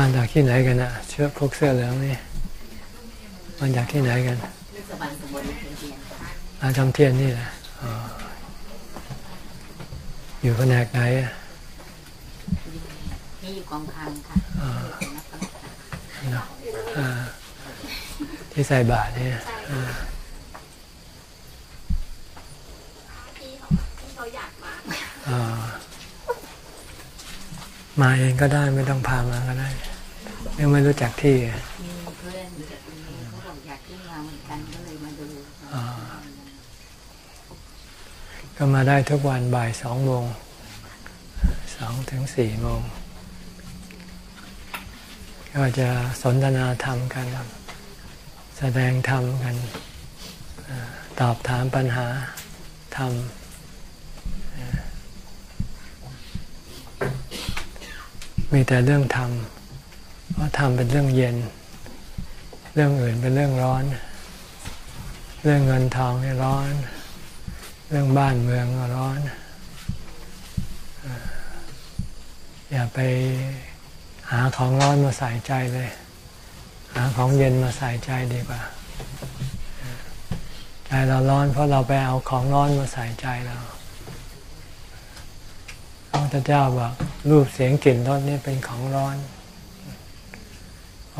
มาจากที่ไหนกันอะเชื้อพวกเสื้อเหลืองนี่มาจากที่ไหนกันสบันสมบูรณ์เป็นเทียนค่ะมาทำเทียนนี่แหละอ๋ออยู่แผนกไหนอะนี่อยู่กองพันค่ะอ่าเป็นนักปฏิบัติเนาะอ่าที่ใส่บาตรเนี่ยอ่าพี่เขาพี่เขาอยากมาอ่ามาเองก็ได้ไม่ต้องพามาก็ได้ ยังไม่รู้จักที่อะมีเพื่อนเขาบอกอยากขึ้นมาเหมือนกันก็เลยมาดูอ่าก็มาได้ทุกวันบ่ายสองโมงสองถึงสี่โมงก็จะสนทนาธรรมกัน แสดงธรรมกันอ่าตอบถามปัญหาธรรมอ่ามีแต่เรื่องธรรม เพราะธรรมเป็นเรื่องเย็น เรื่องอื่นเป็นเรื่องร้อน เรื่องเงินทองนี่ร้อน เรื่องบ้านเมืองก็ร้อน อย่าไปหาของร้อนมาใส่ใจเลย หาของเย็นมาใส่ใจดีกว่าใจเราร้อนเพราะเราไปเอาของร้อนมาใส่ใจเราพระพุทธเจ้าบอกรูปเสียงกลิ่นรสนี่เป็นของร้อน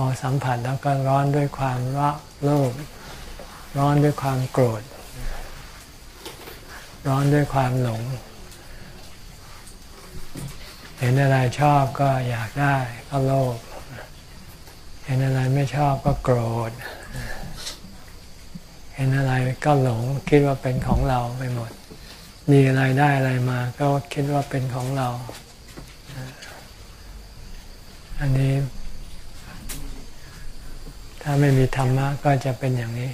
อสัมผัสแล้วก็ร้อนด้วยความรักโลภร้อนด้วยความโกรธ ร้อนด้วยความหลง เห็นอะไรชอบก็อยากได้ก็โลภเห็นอะไรไม่ชอบก็โกรธ เห็นอะไรก็หลงคิดว่าเป็นของเราไปหมด มีอะไรได้อะไรมาก็คิดว่าเป็นของเรา อันนี้ ถ้าไม่มีธรรมะก็จะเป็นอย่างนี้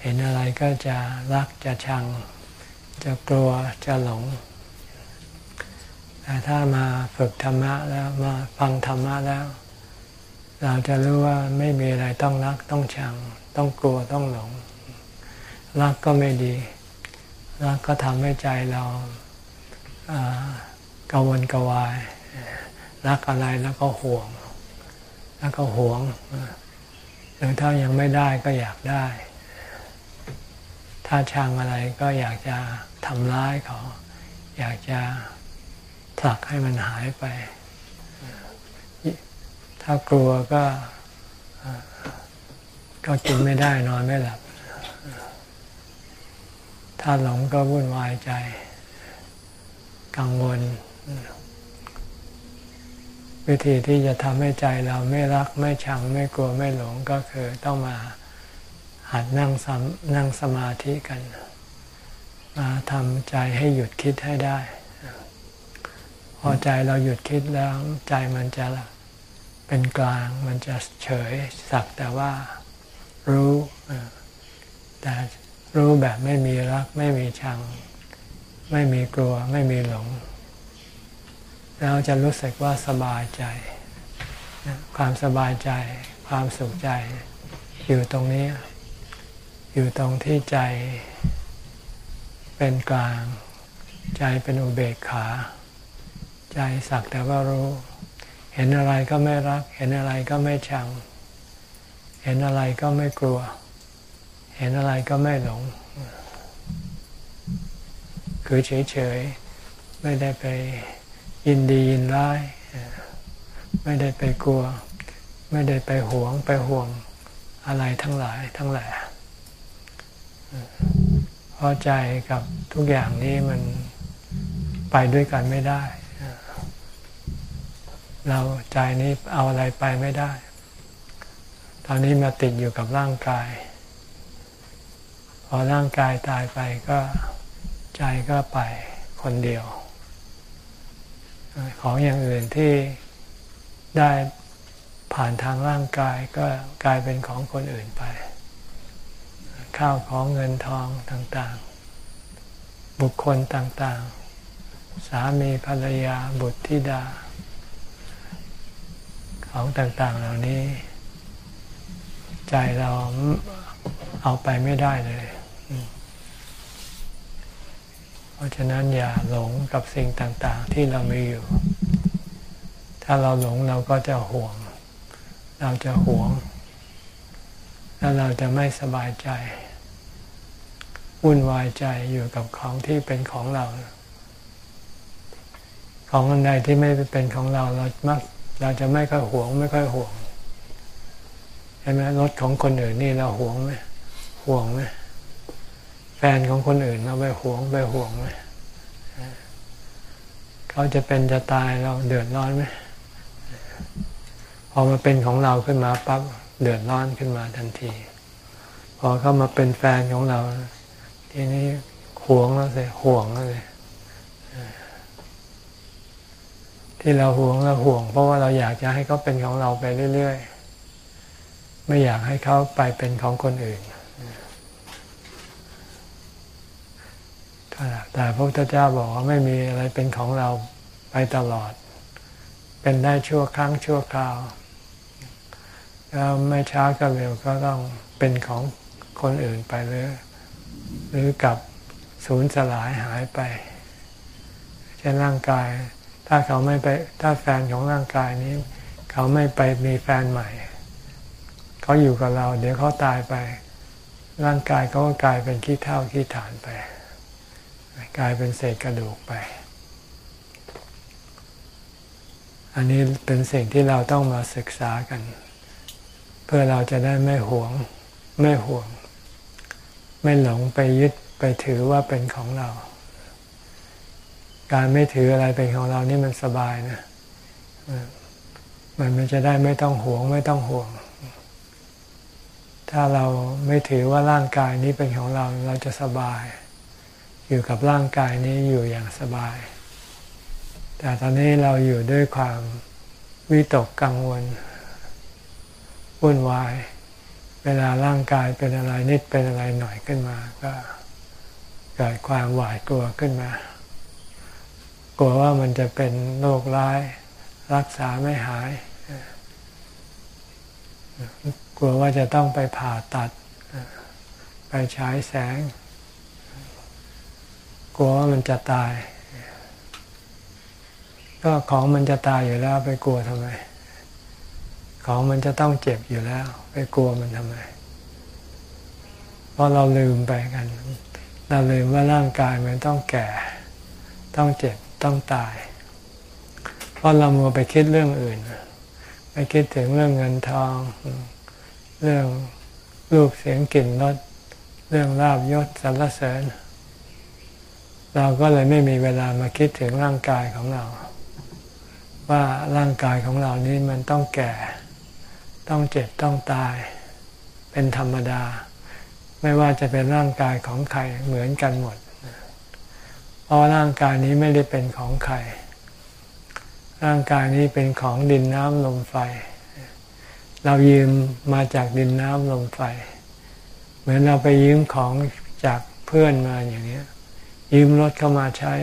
เห็นอะไรก็จะรักจะชัง จะกลัวจะหลง แต่ถ้ามาฝึกธรรมะแล้วมาฟังธรรมะแล้ว เราจะรู้ว่าไม่มีอะไรต้องรักต้องชัง ต้องกลัวต้องหลง รักก็ไม่ดี รักก็ทำให้ใจเรากระวนกระวาย รักอะไรแล้วก็ห่วง แล้วก็หวง หรือถ้ายังไม่ได้ก็อยากได้ ถ้าชังอะไรก็อยากจะทำร้ายเขา อยากจะผลักให้มันหายไป ถ้ากลัวก็ก็กินไม่ได้นอนไม่หลับ ถ้าหลงก็วุ่นวายใจ กังวล วิธีที่จะทำให้ใจเราไม่รักไม่ชังไม่กลัวไม่หลงก็คือต้องมาหัดนั่งสมนั่งสมาธิกัน มาทำใจให้หยุดคิดให้ได้ พอใจเราหยุดคิดแล้วใจมันจะเป็นกลางมันจะเฉยสักแต่ว่ารู้แต่รู้แบบไม่มีรัก ไม่มีชัง ไม่มีกลัวไม่มีหลง แล้วจะรู้สึกว่าสบายใจ ความสบายใจ ความสุขใจ อยู่ตรงนี้ อยู่ตรงที่ใจ เป็นกลาง ใจเป็นอุเบกขา ใจสักแต่ว่ารู้ เห็นอะไรก็ไม่รัก เห็นอะไรก็ไม่ชัง เห็นอะไรก็ไม่กลัว เห็นอะไรก็ไม่หลง คือเฉยๆ ไม่ได้ไป ยินดียินร้าย ไม่ได้ไปกลัว ไม่ได้ไปหวงไปห่วงอะไรทั้งหลายทั้งแหล่เพราะใจกับทุกอย่างนี้มันไปด้วยกันไม่ได้ เราใจนี้เอาอะไรไปไม่ได้ ตอนนี้มาติดอยู่กับร่างกาย พอร่างกายตายไปก็ใจก็ไปคนเดียว ของอย่างอื่นที่ได้ผ่านทางร่างกายก็กลายเป็นของคนอื่นไป ข้าวของเงินทองต่างๆ บุคคลต่างๆ สามีภรรยาบุตรธิดา ของต่างๆเหล่านี้ ใจเราเอาไปไม่ได้เลย เพ ราะฉะนั้นอย่าหลงกับสิ่งต่างๆ ที่เรามีอยู่ ถ้าเราหลงเราก็จะห่วง เราจะหวง แล้วเราจะไม่สบายใจ วุ่นวายใจอยู่กับของที่เป็นของเรา ของอันใดที่ไม่เป็นของเราเรามักเราจะไม่ค่อยหวงไม่ค่อยห่วงใช่ไหมรถของคนอื่นนี่เราหวงไหมห่วงไหม แฟนของคนอื่นเราไปหวงไปห่วงไหมเขาจะเป็นจะตายเราเดือดร้อนไหมพอมาเป็นของเราขึ้นมาปั๊บเดือดร้อนขึ้นมาทันที พอเข้ามาเป็นแฟนของเรา ทีนี้หวงแล้วสิห่วงแล้วสิที่เราห่วงเราห่วง เพราะว่าเราอยากจะให้เขาเป็นของเราไปเรื่อยๆ ไม่อยากให้เขาไปเป็นของคนอื่น แต่พระพุทธเจ้าบอกว่าไม่มีอะไรเป็นของเราไปตลอด เป็นได้ชั่วครั้งชั่วคราวแล้วไม่ช้าก็เร็วก็ต้องเป็นของคนอื่นไปหรือหรือกับสูญสลายหายไปเช่นร่างกาย ถ้าเขาไม่ไปถ้าแฟนของร่างกายนี้ เขาไม่ไปมีแฟนใหม่ เขาอยู่กับเรา เดี๋ยวเขาตายไป ร่างกายเขาก็กลายเป็นขี้เท่าขี้ฐานไป กลายเป็นเศษกระดูกไป อันนี้เป็นสิ่งที่เราต้องมาศึกษากัน เพื่อเราจะได้ไม่หวง ไม่ห่วง ไม่หลงไปยึดไปถือว่าเป็นของเรา การไม่ถืออะไรเป็นของเรานี่มันสบายนะมันจะได้ไม่ต้องหวง ไม่ต้องห่วง ถ้าเราไม่ถือว่าร่างกายนี้เป็นของเราเราจะสบาย อยู่กับร่างกายนี้อยู่อย่างสบาย แต่ตอนนี้เราอยู่ด้วยความวิตกกังวลวุ่นวาย เวลาร่างกายเป็นอะไรนิดเป็นอะไรหน่อยขึ้นมา ก็เกิดความหวาดกลัวขึ้นมา กลัวว่ามันจะเป็นโรคร้าย รักษาไม่หาย กลัวว่าจะต้องไปผ่าตัด ไปฉายแสง ลัวว่ามันจะตาย ก็ของมันจะตายอยู่แล้วไปกลัวทำไม ของมันจะต้องเจ็บอยู่แล้ว ไปกลัวมันทำไม เพราะเราลืมไปกัน เราลืมว่าร่างกายมันต้องแก่ ต้องเจ็บ ต้องตาย เพราะเรามัวไปคิดเรื่องอื่น ไปคิดถึงเรื่องเงินทอง เรื่องรูปเสียงกลิ่นรสเรื่องลาบยศสรรเสริญ เราก็เลยไม่มีเวลามาคิดถึงร่างกายของเรา ว่าร่างกายของเรานี้มันต้องแก่ ต้องเจ็บต้องตาย เป็นธรรมดา ไม่ว่าจะเป็นร่างกายของใครเหมือนกันหมด เพราะร่างกายนี้ไม่ได้เป็นของใคร ร่างกายนี้เป็นของดินน้ำลมไฟ เรายืมมาจากดินน้ำลมไฟ เหมือนเราไปยืมของจากเพื่อนมาอย่างนี้ ยืมรถเข้ามาใช้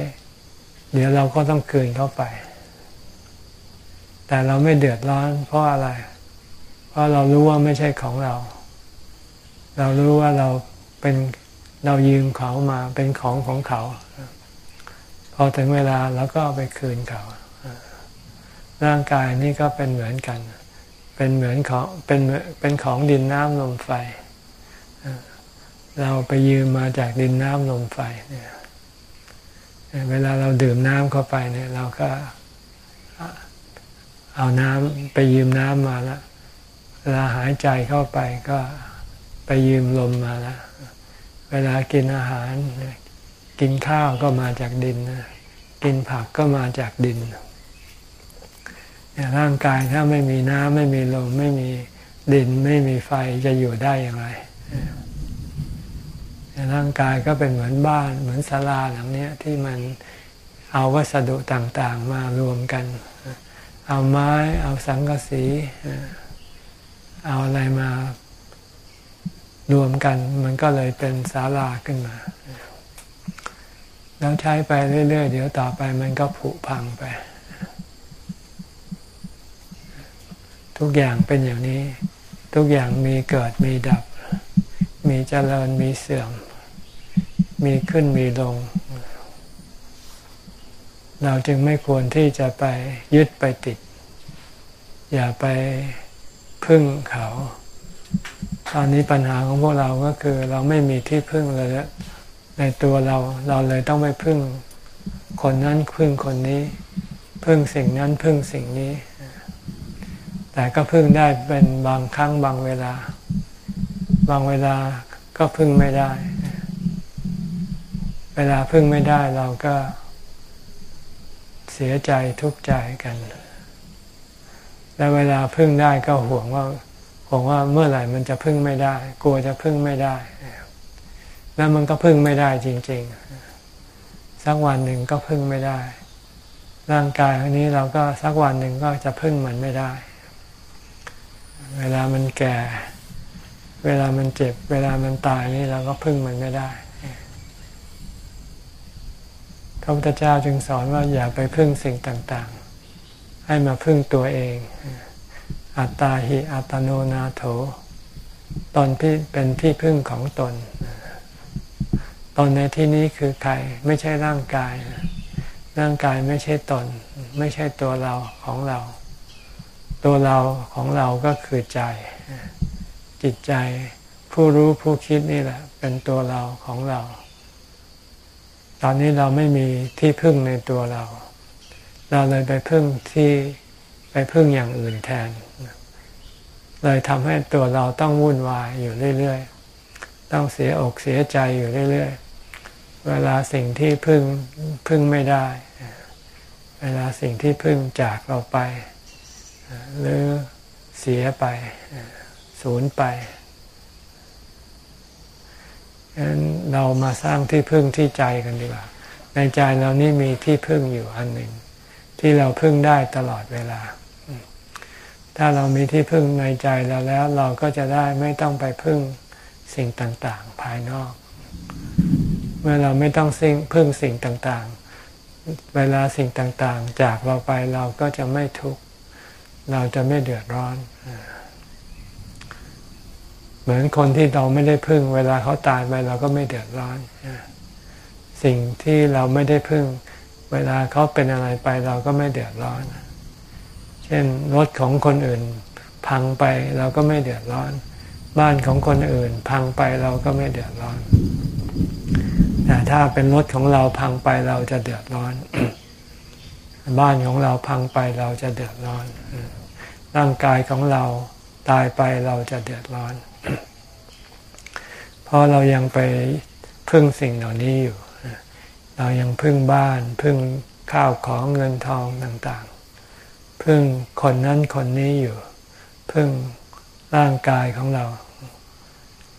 เดี๋ยวเราก็ต้องคืนเข้าไป แต่เราไม่เดือดร้อน เพราะอะไร เพราะเรารู้ว่าไม่ใช่ของเรา เรารู้ว่าเราเป็นเรายืมเขามาเป็นของของเขา พอถึงเวลาเราก็เอาไปคืนเขาร่างกายนี่ก็เป็นเหมือนกัน เป็นเหมือนของเป็นเป็นของดินน้ำลมไฟ เราไปยืมมาจากดินน้ำลมไฟเนี่ย เวลาเราดื่มน้ำเข้าไปเนี่ยเราก็เอาน้ำไปยืมน้ำมาแล้วเวลาหายใจเข้าไปก็ไปยืมลมมาแล้วเวลากินอาหาร กินข้าวก็มาจากดิน กินผักก็มาจากดินร่างกายถ้าไม่มีน้ำไม่มีลมไม่มีดินไม่มีไฟจะอยู่ได้อย่างไร ร่างกายก็เป็นเหมือนบ้านเหมือนศาลาหลังนี้ที่มันเอาวัสดุต่างๆมารวมกัน เอาไม้เอาสังกะสี เอาอะไรมารวมกัน มันก็เลยเป็นศาลาขึ้นมา แล้วใช้ไปเรื่อย ๆ เดี๋ยวต่อไปมันก็ผุพังไป ทุกอย่างเป็นอย่างนี้ ทุกอย่างมีเกิดมีดับ มีเจริญมีเสื่อม มีขึ้นมีลง เราจึงไม่ควรที่จะไปยึดไปติด อย่าไปพึ่งเขา ตอนนี้ปัญหาของพวกเราก็คือเราไม่มีที่พึ่งเลยในตัวเราเราเลยต้องไปพึ่ง คนนั้นพึ่งคนนี้ พึ่งสิ่งนั้นพึ่งสิ่งนี้ แต่ก็พึ่งได้เป็นบางครั้งบางเวลา บางเวลาก็พึ่งไม่ได้ เวลาพึ่งไม่ได้เราก็เสียใจทุกข์ใจกัน แล้วเวลาพึ่งได้ก็ห่วงว่าห่วงว่าเมื่อไหร่มันจะพึ่งไม่ได้ กลัวจะพึ่งไม่ได้ แล้วมันก็พึ่งไม่ได้จริง ๆ สักวันหนึ่งก็พึ่งไม่ได้ ร่างกายอันนี้เราก็สักวันหนึ่งก็จะพึ่งมันไม่ได้ เวลามันแก่ เวลามันเจ็บ เวลามันตายนี่เราก็พึ่งมันไม่ได้พ ระพุทธเจ้าจึงสอนว่าอย่าไปพึ่งสิ่งต่างๆ ให้มาพึ่งตัวเอง อัตตาหิอัตโนนาโถ ตนที่เป็นที่พึ่งของตน ตนในที่นี้คือใครไม่ใช่ร่างกาย ร่างกายไม่ใช่ตน ไม่ใช่ตัวเราของเรา ตัวเราของเราก็คือใจ จิตใจผู้รู้ผู้คิดนี่แหละ เป็นตัวเราของเรา ตอนนี้เราไม่มีที่พึ่งในตัวเรา เราเลยไปพึ่งที่ไปพึ่งอย่างอื่นแทน เลยทำให้ตัวเราต้องวุ่นวายอยู่เรื่อยๆ ต้องเสียอกเสียใจอยู่เรื่อยๆ เวลาสิ่งที่พึ่งพึ่งไม่ได้ เวลาสิ่งที่พึ่งจากเราไป หรือเสียไป สูญไป ฉะนั้นเรามาสร้างที่พึ่งที่ใจกันดีกว่า ในใจเรานี่มีที่พึ่งอยู่อันหนึ่ง ที่เราพึ่งได้ตลอดเวลา ถ้าเรามีที่พึ่งในใจเราแล้ว เราก็จะได้ไม่ต้องไปพึ่งสิ่งต่างๆ ภายนอก เมื่อเราไม่ต้องสิ่งพึ่งสิ่งต่างๆ เวลาสิ่งต่างๆ จากเราไปเราก็จะไม่ทุกข์เราจะไม่เดือดร้อน เหมือนคนที่เราไม่ได้พึ่ง เวลาเขาตายไปเราก็ไม่เดือดร้อน สิ่งที่เราไม่ได้พึ่ง เวลาเขาเป็นอะไรไปเราก็ไม่เดือดร้อน เช่นรถของคนอื่นพังไปเราก็ไม่เดือดร้อน บ้านของคนอื่นพังไปเราก็ไม่เดือดร้อนแต่ถ้าเป็นรถของเราพังไปเราจะเดือดร้อน บ้านของเราพังไปเราจะเดือดร้อน ร่างกายของเราตายไปเราจะเดือดร้อน เพราะเรายังไปพึ่งสิ่งเหล่านี้อยู่ เรายังพึ่งบ้าน พึ่งข้าวของเงินทองต่างๆ พึ่งคนนั้นคนนี้อยู่ พึ่งร่างกายของเรา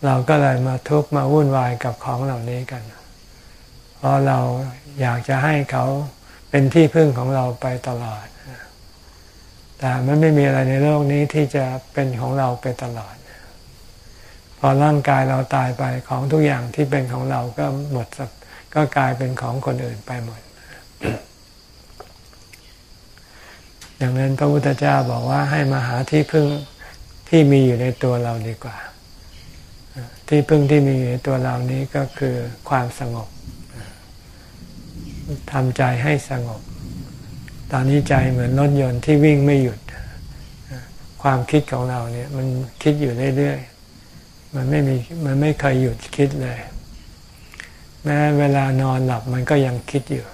เราก็เลยมาทุกข์มาวุ่นวายกับของเหล่านี้กัน เพราะเราอยากจะให้เขาเป็นที่พึ่งของเราไปตลอด แต่มันไม่มีอะไรในโลกนี้ที่จะเป็นของเราไปตลอด พอร่างกายเราตายไปของทุกอย่างที่เป็นของเราก็หมดก็กลายเป็นของคนอื่นไปหมดอย่างนั้นพระพุทธเจ้าบอกว่าให้มาหาที่พึ่งที่มีอยู่ในตัวเราดีกว่า ที่พึ่งที่มีอยู่ในตัวเรานี้ก็คือความสงบทำใจให้สงบ ตอนนี้ใจเหมือนรถยนต์ที่วิ่งไม่หยุด ความคิดของเราเนี่ยมันคิดอยู่เรื่อยๆ มันไม่มีมันไม่เคยหยุดคิดเลย แม้เวลานอนหลับมันก็ยังคิดอยู่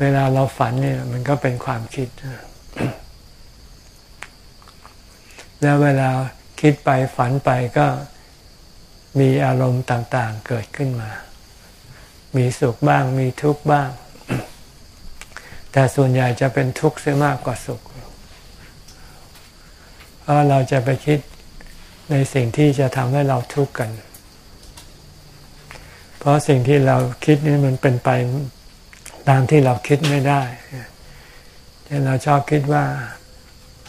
เวลาเราฝันเนี่ยมันก็เป็นความคิด แล้วเวลาคิดไปฝันไปก็มีอารมณ์ต่างๆเกิดขึ้นมา มีสุขบ้างมีทุกข์บ้าง แต่ส่วนใหญ่จะเป็นทุกข์เสียมากกว่าสุข เพราะเราจะไปคิด ในสิ่งที่จะทำให้เราทุกข์กัน เพราะสิ่งที่เราคิดนี่มันเป็นไปตามที่เราคิดไม่ได้เช่นเราชอบคิดว่า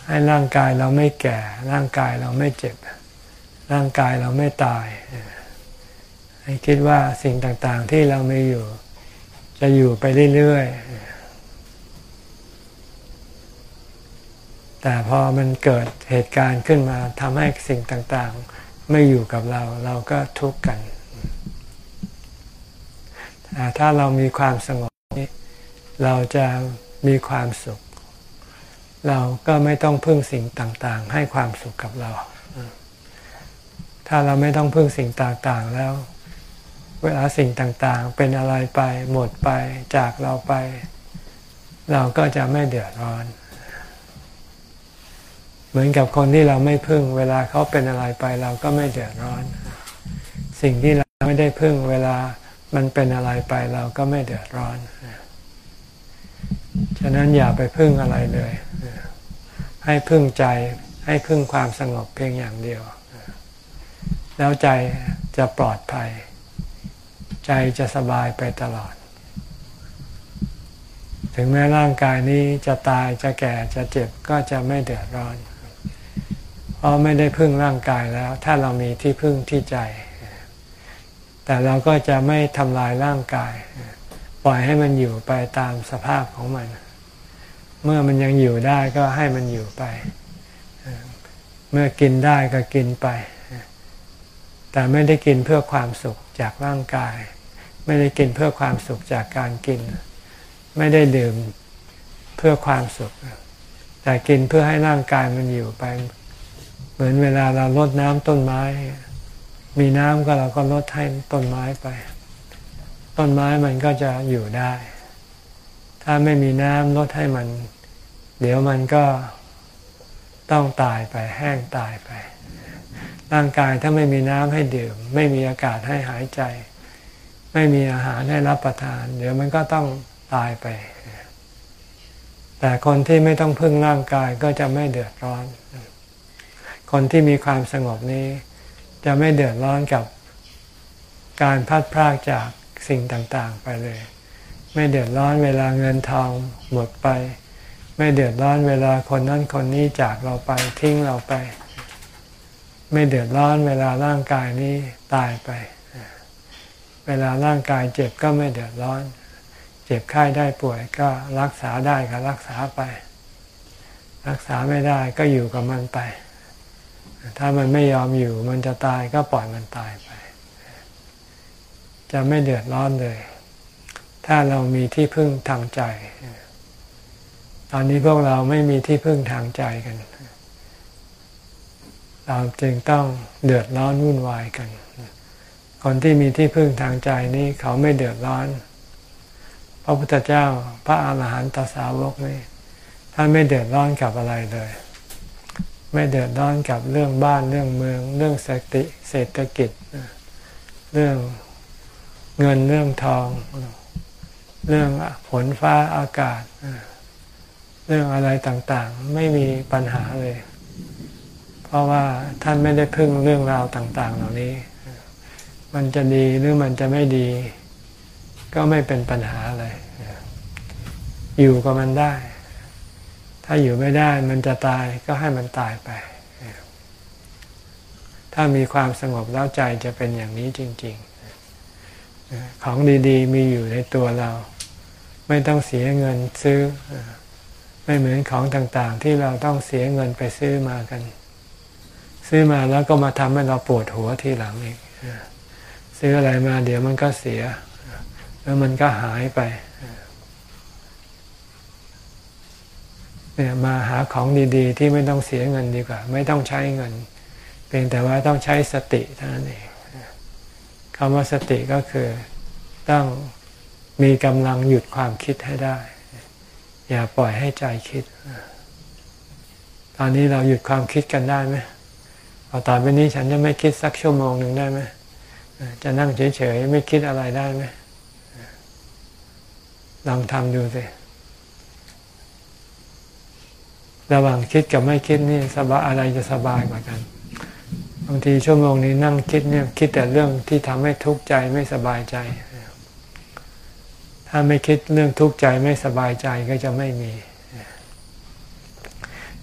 ให้ร่างกายเราไม่แก่ ร่างกายเราไม่เจ็บ ร่างกายเราไม่ตาย ให้คิดว่าสิ่งต่างๆที่เราไม่อยู่ จะอยู่ไปเรื่อยๆ แต่พอมันเกิดเหตุการณ์ขึ้นมาทำให้สิ่งต่างๆ ไม่อยู่กับเราเราก็ทุกข์กันแต่ถ้าเรามีความสงบนี้เราจะมีความสุข เราก็ไม่ต้องพึ่งสิ่งต่างๆ ให้ความสุขกับเรา ถ้าเราไม่ต้องพึ่งสิ่งต่างๆแล้ว เวลาสิ่งต่างๆ เป็นอะไรไปหมดไปจากเราไป เราก็จะไม่เดือดร้อน เหมือนกับคนที่เราไม่พึ่ง เวลาเขาเป็นอะไรไปเราก็ไม่เดือดร้อน สิ่งที่เราไม่ได้พึ่งเวลามันเป็นอะไรไปเราก็ไม่เดือดร้อน ฉะนั้นอย่าไปพึ่งอะไรเลย ให้พึ่งใจให้พึ่งความสงบเพียงอย่างเดียว แล้วใจจะปลอดภัย ใจจะสบายไปตลอด ถึงแม้ร่างกายนี้จะตายจะแก่จะเจ็บก็จะไม่เดือดร้อน ราะไม่ได้พึ่งร่างกายแล้ว ถ้าเรามีที่พึ่งที่ใจ แต่เราก็จะไม่ทำลายร่างกาย ปล่อยให้มันอยู่ไปตามสภาพของมัน เมื่อมันยังอยู่ได้ก็ให้มันอยู่ไป เมื่อกินได้ก็กินไป แต่ไม่ได้กินเพื่อความสุขจากร่างกาย ไม่ได้กินเพื่อความสุขจากการกิน ไม่ได้ดื่มเพื่อความสุข แต่กินเพื่อให้ร่างกายมันอยู่ไป เหมือนเวลาเราลดน้ำต้นไม้ มีน้ำก็เราก็ลดให้ต้นไม้ไป ต้นไม้มันก็จะอยู่ได้ ถ้าไม่มีน้ำลดให้มัน เดี๋ยวมันก็ต้องตายไปแห้งตายไป ร่างกายถ้าไม่มีน้ำให้ดื่ม ไม่มีอากาศให้หายใจ ไม่มีอาหารให้รับประทาน เดี๋ยวมันก็ต้องตายไป แต่คนที่ไม่ต้องพึ่งร่างกายก็จะไม่เดือดร้อน คนที่มีความสงบนี้ จะไม่เดือดร้อนกับการพัดพรากจากสิ่งต่างๆไปเลย ไม่เดือดร้อนเวลาเงินทองหมดไป ไม่เดือดร้อนเวลาคนนั้นคนนี้จากเราไปทิ้งเราไป ไม่เดือดร้อนเวลาร่างกายนี้ตายไป เวลาร่างกายเจ็บก็ไม่เดือดร้อน เจ็บไข้ได้ป่วยก็รักษาได้ก็รักษาไป รักษาไม่ได้ก็อยู่กับมันไป ถ้ามันไม่ยอมอยู่ มันจะตายก็ปล่อยมันตายไป จะไม่เดือดร้อนเลย ถ้าเรามีที่พึ่งทางใจ ตอนนี้พวกเราไม่มีที่พึ่งทางใจกัน เราจึงต้องเดือดร้อนวุ่นวายกันคนที่มีที่พึ่งทางใจนี่เขาไม่เดือดร้อน พระพุทธเจ้าพระอาหารหันตสาวกนี่ท่านไม่เดือดร้อนกับอะไรเลย ไม่เดือดร้อนกับเรื่องบ้านเรื่องเมือง เรื่องเศรษฐเศรษฐกิจ เรื่องเงินเรื่องทอง เรื่องฝนฟ้าอากาศ เรื่องอะไรต่างๆ ไม่มีปัญหาเลย เพราะว่าท่านไม่ได้พึ่งเรื่องราวต่าง ๆ เหล่านี้ มันจะดีหรือมันจะไม่ดี ก็ไม่เป็นปัญหาอะไรอยู่กับมันได้ ถ้าอยู่ไม่ได้มันจะตายก็ให้มันตายไป ถ้ามีความสงบแล้วใจจะเป็นอย่างนี้จริง ๆ ของดีๆ มีอยู่ในตัวเรา ไม่ต้องเสียเงินซื้อ ไม่เหมือนของต่างๆ ที่เราต้องเสียเงินไปซื้อมากัน ซื้อมาแล้วก็มาทำให้เราปวดหัวทีหลังอีกซื้ออะไรมาเดี๋ยวมันก็เสีย แล้วมันก็หายไป เนี่ยมาหาของดีๆ ที่ไม่ต้องเสียเงินดีกว่า ไม่ต้องใช้เงิน เพียงแต่ว่าต้องใช้สติเท่านั้นเองคำว่าสติก็คือต้องมีกำลังหยุดความคิดให้ได้ อย่าปล่อยให้ใจคิด ตอนนี้เราหยุดความคิดกันได้ไหมพอตอนไปนี้ฉันจะไม่คิดสักชั่วโมงหนึ่งได้ไหมจะนั่งเฉยๆไม่คิดอะไรได้ไหมลองทำดูสิ ระหว่างคิดกับไม่คิดนี่สบายอะไรจะสบายกว่ากัน บางทีชั่วโมงนี้นั่งคิดเนี่ยคิดแต่เรื่องที่ทำให้ทุกข์ใจไม่สบายใจ ถ้าไม่คิดเรื่องทุกข์ใจไม่สบายใจก็จะไม่มี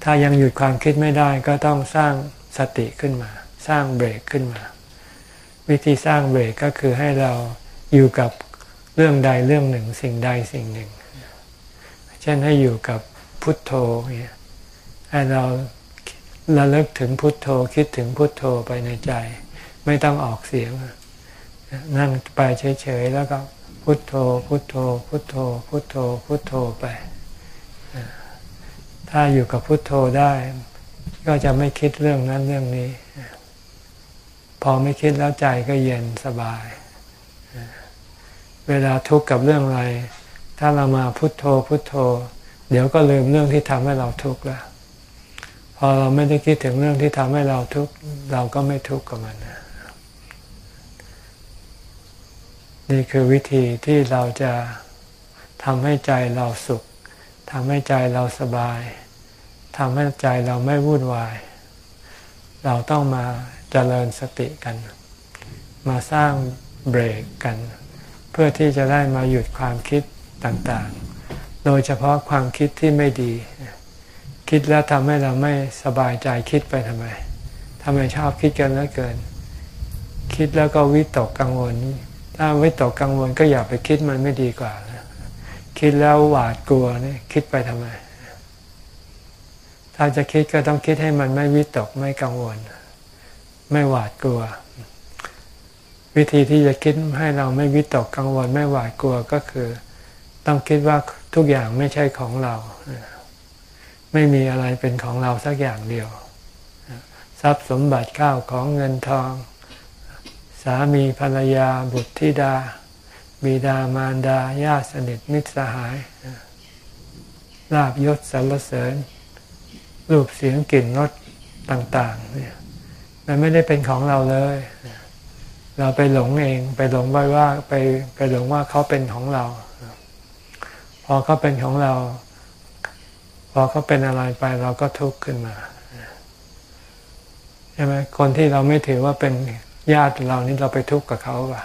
ถ้ายังหยุดความคิดไม่ได้ก็ต้องสร้างสติขึ้นมา สร้างเบรกขึ้นมา วิธีสร้างเบรกก็คือให้เราอยู่กับเรื่องใดเรื่องหนึ่ง สิ่งใดสิ่งหนึ่ง เช่นให้อยู่กับพุทโธเนี่ย ให้เราระลึกถึงพุทโธคิดถึงพุทโธไปในใจ ไม่ต้องออกเสียง นั่งไปเฉยๆแล้วก็พุทโธ พุทโธ พุทโธ พุทโธ พุทโธไป ถ้าอยู่กับพุทโธได้ ก็จะไม่คิดเรื่องนั้นเรื่องนี้ พอไม่คิดแล้วใจก็เย็นสบาย เวลาทุกข์กับเรื่องอะไร ถ้าเรามาพุทโธพุทโธ เดี๋ยวก็ลืมเรื่องที่ทำให้เราทุกข์แล้ว อเราไม่ได้คิดถึงเรื่องที่ทำให้เราทุกข์เราก็ไม่ทุกข์กับมันนะนี่คือวิธีที่เราจะทำให้ใจเราสุขทำให้ใจเราสบายทำให้ใจเราไม่วุ่นวาย เราต้องมาเจริญสติกัน มาสร้างเบรกกัน เพื่อที่จะได้มาหยุดความคิดต่างๆ โดยเฉพาะความคิดที่ไม่ดี คิดแล้วทำให้เราไม่สบายใจคิดไปทำไมทำไมชอบคิดกันเหลือเกิน คิดแล้วก็วิตกกังวล ถ้าวิตกกังวลก็อย่าไปคิดมันไม่ดีกว่าคิดแล้วหวาดกลัวนี่คิดไปทำไม ถ้าจะคิดก็ต้องคิดให้มันไม่วิตกไม่กังวล ไม่หวาดกลัว วิธีที่จะคิดให้เราไม่วิตกกังวล ไม่หวาดกลัวก็คือ ต้องคิดว่าทุกอย่างไม่ใช่ของเรา ไม่มีอะไรเป็นของเราสักอย่างเดียว ทรัพย์สมบัติข้าวของเงินทอง สามีภรรยาบุตรธิดา บิดามารดาญาติสนิทมิตรสหายลาบยศสรรเสริญ รูปเสียงกลิ่นรสต่างๆเนี่ยมันไม่ได้เป็นของเราเลย เราไปหลงเองไปหลงไว้ว่าไปไปหลงว่าเขาเป็นของเรา พอเขาเป็นของเรา พอเขาเป็นอะไรไปเราก็ทุกข์ขึ้นมาใช่ไหมคนที่เราไม่ถือว่าเป็นญาติเรานี่เราไปทุกข์กับเขาป่ะ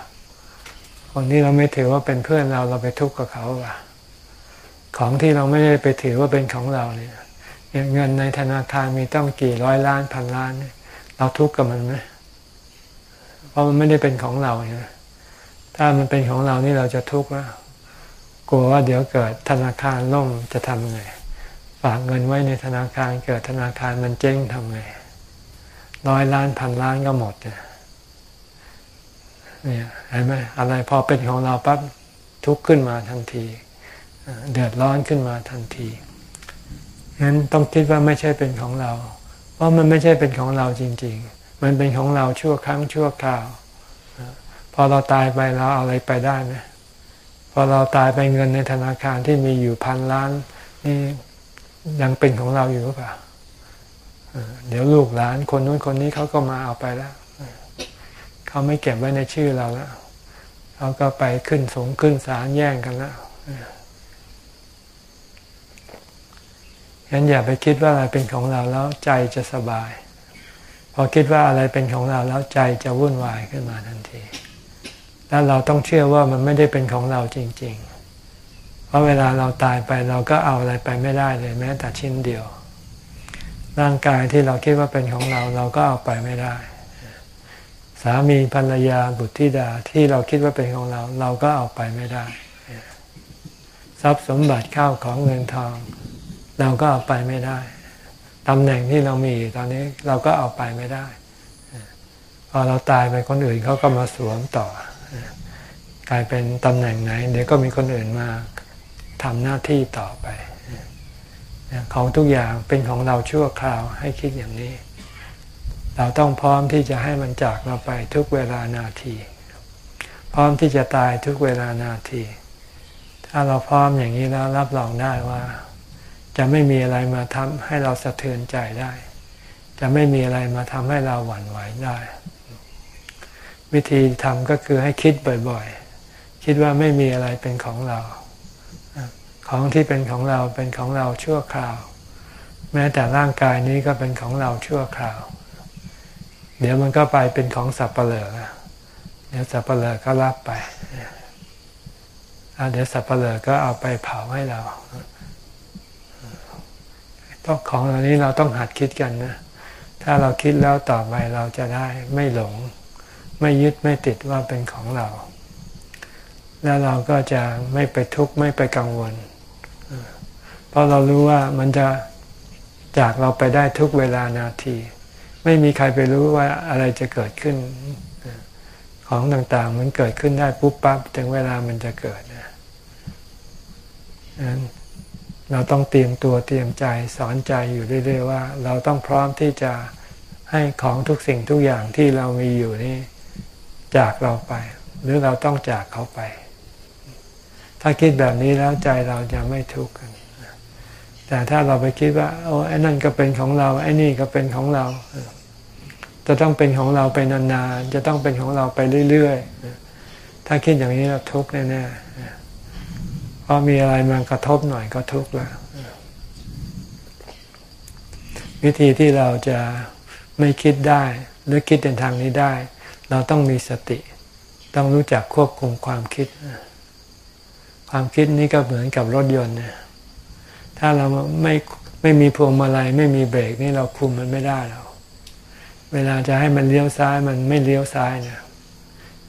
คนที่เราไม่ถือว่าเป็นเพื่อนเราเราไปทุกข์กับเขาว่ะ ของที่เราไม่ได้ไปถือว่าเป็นของเราเนี่ยเงินในธนาคารมีต้องกี่ร้อยล้านพันล้านเราทุกข์กับมันไหมเพราะมันไม่ได้เป็นของเราเนี่ยถ้ามันเป็นของเรานี่เราจะทุกข์แล้วกลัวว่าเดี๋ยวเกิดธนาคารล่มจะทำไง ฝากเงินไว้ในธนาคารเกิดธนาคารมันเจ๊งทำไงร้อยล้านพันล้านก็หมดเนี่ยเห็นไหมอะไรพอเป็นของเราปั๊บทุกข์ขึ้นมาทันที เดือดร้อนขึ้นมาทันทีงั้นต้องคิดว่าไม่ใช่เป็นของเรา เพราะมันไม่ใช่เป็นของเราจริง ๆ มันเป็นของเราชั่วครั้งชั่วคราว พอเราตายไปเราเอาอะไรไปได้ไหมพอเราตายไปเงินในธนาคารที่มีอยู่พันล้านนี่ ยังเป็นของเราอยู่หรือเปล่าเดี๋ยวลูกหลานคนนู้นคนนี้เขาก็มาเอาไปแล้วเขาไม่เก็บไว้ในชื่อเราแล้วเขาก็ไปขึ้นสงขึ้นศาลแย่งกันแล้วงั้นอย่าไปคิดว่าอะไรเป็นของเราแล้วใจจะสบาย พอคิดว่าอะไรเป็นของเราแล้วใจจะวุ่นวายขึ้นมาทันที แล้วเราต้องเชื่อว่ามันไม่ได้เป็นของเราจริง เพราะเวลาเราตายไปเราก็เอาอะไรไปไม่ได้เลยแม้แต่ชิ้นเดียว ร่างกายที่เราคิดว่าเป็นของเราเราก็เอาไปไม่ได้ สามีภรรยาบุตรธิดาที่เราคิดว่าเป็นของเรา เราก็เอาไปไม่ได้ ทรัพย์สมบัติข้าวของเงินทอง เราก็เอาไปไม่ได้ตำแหน่งที่เรามีตอนนี้เราก็เอาไปไม่ได้ พอเราตายไปคนอื่นเขาก็มาสวมต่อกลายเป็นตำแหน่งไหน เดี๋ยวก็มีคนอื่นมา ทำหน้าที่ต่อไปของทุกอย่างเป็นของเราชั่วคราวให้คิดอย่างนี้ เราต้องพร้อมที่จะให้มันจากเราไปทุกเวลานาที พร้อมที่จะตายทุกเวลานาที ถ้าเราพร้อมอย่างนี้แล้วรับรองได้ว่า จะไม่มีอะไรมาทำให้เราสะเทือนใจได้ จะไม่มีอะไรมาทำให้เราหวั่นไหวได้ วิธีทำก็คือให้คิดบ่อยๆ คิดว่าไม่มีอะไรเป็นของเรา ของที่เป็นของเราเป็นของเราชั่วคราว แม้แต่ร่างกายนี้ก็เป็นของเราชั่วคราว เดี๋ยวมันก็ไปเป็นของสับเปลือเดี๋ยวสับเปลือก็รับไปเดี๋ยวสับเปลือก็เอาไปเผาให้เราต้องของเหล่านี้เราต้องหัดคิดกันนะ ถ้าเราคิดแล้วต่อไปเราจะได้ไม่หลง ไม่ยึดไม่ติดว่าเป็นของเรา แล้วเราก็จะไม่ไปทุกข์ไม่ไปกังวล เพราะเรารู้ว่ามันจะจากเราไปได้ทุกเวลานาที ไม่มีใครไปรู้ว่าอะไรจะเกิดขึ้น ของต่างๆ มันเกิดขึ้นได้ปุ๊บปั๊บถึงเวลามันจะเกิดนะเราต้องเตรียมตัวเตรียมใจสอนใจอยู่เรื่อยๆว่า เราต้องพร้อมที่จะให้ของทุกสิ่งทุกอย่างที่เรามีอยู่นี่จากเราไป หรือเราต้องจากเขาไป ถ้าคิดแบบนี้แล้วใจเราจะไม่ทุกข์ แต่ถ้าเราไปคิดว่าโอ้ไอ้นั่นก็เป็นของเราไอ้นี่ก็เป็นของเรา จะต้องเป็นของเราไปนานๆจะต้องเป็นของเราไปเรื่อยๆถ้าคิดอย่างนี้เราทุกข์แน่ๆพอมีอะไรมากระทบหน่อยก็ทุกข์แล้ววิธีที่เราจะไม่คิดได้ หรือคิดในทางนี้ได้ เราต้องมีสติ ต้องรู้จักควบคุมความคิด ความคิดนี้ก็เหมือนกับรถยนต์เนี่ย ถ้าเราไม่ไม่มีพวงมาลัยไม่มีเบรกนี่เราคุมมันไม่ได้เราเวลาจะให้มันเลี้ยวซ้ายมันไม่เลี้ยวซ้ายเนี่ย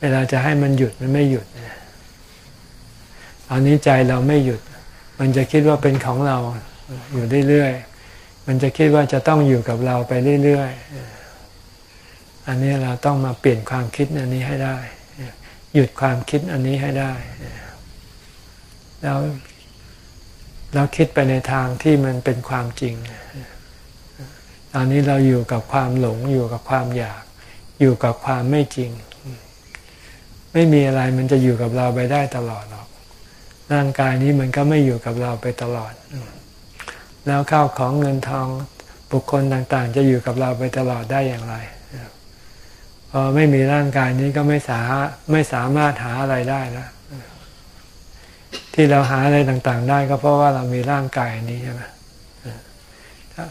เวลาจะให้มันหยุดมันไม่หยุดเนี่ยตอนนี้ใจเราไม่หยุด มันจะคิดว่าเป็นของเราอยู่เรื่อยๆมันจะคิดว่าจะต้องอยู่กับเราไปเรื่อยๆอันนี้เราต้องมาเปลี่ยนความคิดอันนี้ให้ได้ หยุดความคิดอันนี้ให้ได้ แล้ว เราคิดไปในทางที่มันเป็นความจริง ตอนนี้เราอยู่กับความหลงอยู่กับความอยาก อยู่กับความไม่จริง ไม่มีอะไรมันจะอยู่กับเราไปได้ตลอดหรอก ร่างกายนี้มันก็ไม่อยู่กับเราไปตลอด แล้วข้าวของเงินทองบุคคลต่างๆ จะอยู่กับเราไปตลอดได้อย่างไรพอไม่มีร่างกายนี้ก็ไม่สาไม่สามารถหาอะไรได้แล้ว ที่เราหาอะไรต่างๆ ได้ก็เพราะว่าเรามีร่างกายนี้ใช่ไหม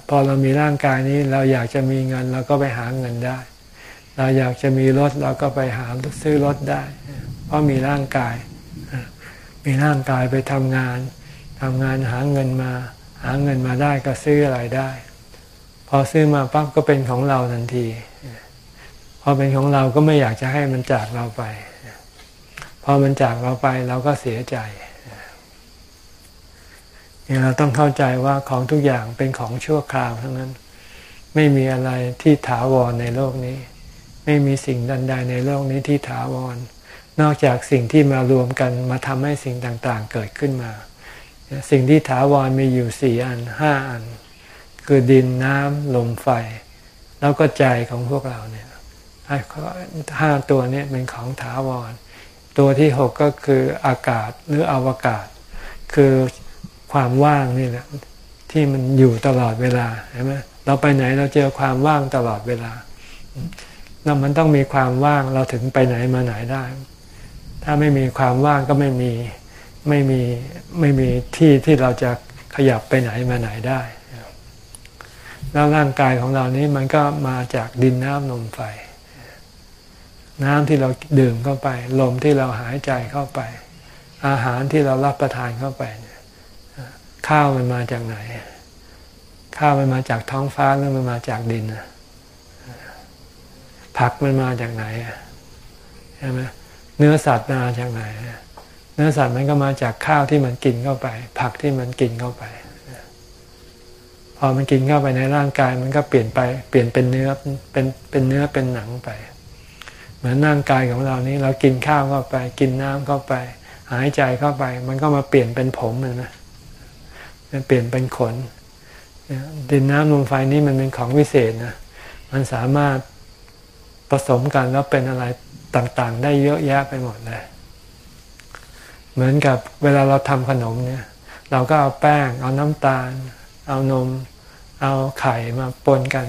พอเรามีร่างกายนี้เราอยากจะมีเงินเราก็ไปหาเงินได้ เราอยากจะมีรถเราก็ไปหาซื้อรถได้ เพราะมีร่างกาย มีร่างกายไปทำงานทำงานหาเงินมา หาเงินมาได้ก็ซื้ออะไรได้ พอซื้อมาปั๊บก็เป็นของเราทันที พอเป็นของเราก็ไม่อยากจะให้มันจากเราไป พอมันจากเราไปเราก็เสียใจ เราต้องเข้าใจว่าของทุกอย่างเป็นของชั่วคราวทั้งนั้น ไม่มีอะไรที่ถาวรในโลกนี้ ไม่มีสิ่งใดในโลกนี้ที่ถาวร นอกจากสิ่งที่มารวมกันมาทำให้สิ่งต่างๆเกิดขึ้นมา สิ่งที่ถาวรมีอยู่สี่อันห้าอัน คือดินน้ำลมไฟ แล้วก็ใจของพวกเราเนี่ยห้าตัวนี้เป็นของถาวร ตัวที่หกก็คืออากาศหรืออวกาศ คือ ความว่างนี่แหละที่มันอยู่ตลอดเวลาใช่ไหมเราไปไหนเราเจอความว่างตลอดเวลาแล้วมันต้องมีความว่างเราถึงไปไหนมาไหนได้ ถ้าไม่มีความว่างก็ไม่มีไม่มีไม่มีที่ที่เราจะขยับไปไหนมาไหนได้ แล้วร่างกายของเรานี้มันก็มาจากดินน้ำลมไฟ น้ำที่เราดื่มเข้าไป ลมที่เราหายใจเข้าไป อาหารที่เรารับประทานเข้าไป ข้าวมันมาจากไหน ข้าวมันมาจากท้องฟ้าหรือมันมาจากดินผักมันมาจากไหนใช่ไหมเนื้อสัตว์มาจากไหน เนื้อสัตว์มันก็มาจากข้าวที่มันกินเข้าไป ผักที่มันกินเข้าไปพอมันกินเข้าไปในร่างกายมันก็เปลี่ยนไปเปลี่ยนเป็นเนื้อเป็นเป็นเนื้อเป็นหนังไป เหมือนร่างกายของเรานี้เรากินข้าวเข้าไป กินน้ำเข้าไป หายใจเข้าไป มันก็มาเปลี่ยนเป็นผมเลยนะ เปลี่ยนเป็นขนดินน้ำลมไฟนี่มันเป็นของวิเศษนะมันสามารถผสมกันแล้วเป็นอะไรต่างๆ ได้เยอะแยะไปหมดเลย เหมือนกับเวลาเราทำขนมเนี่ย เราก็เอาแป้ง เอาน้ำตาล เอานม เอาไข่มาปนกัน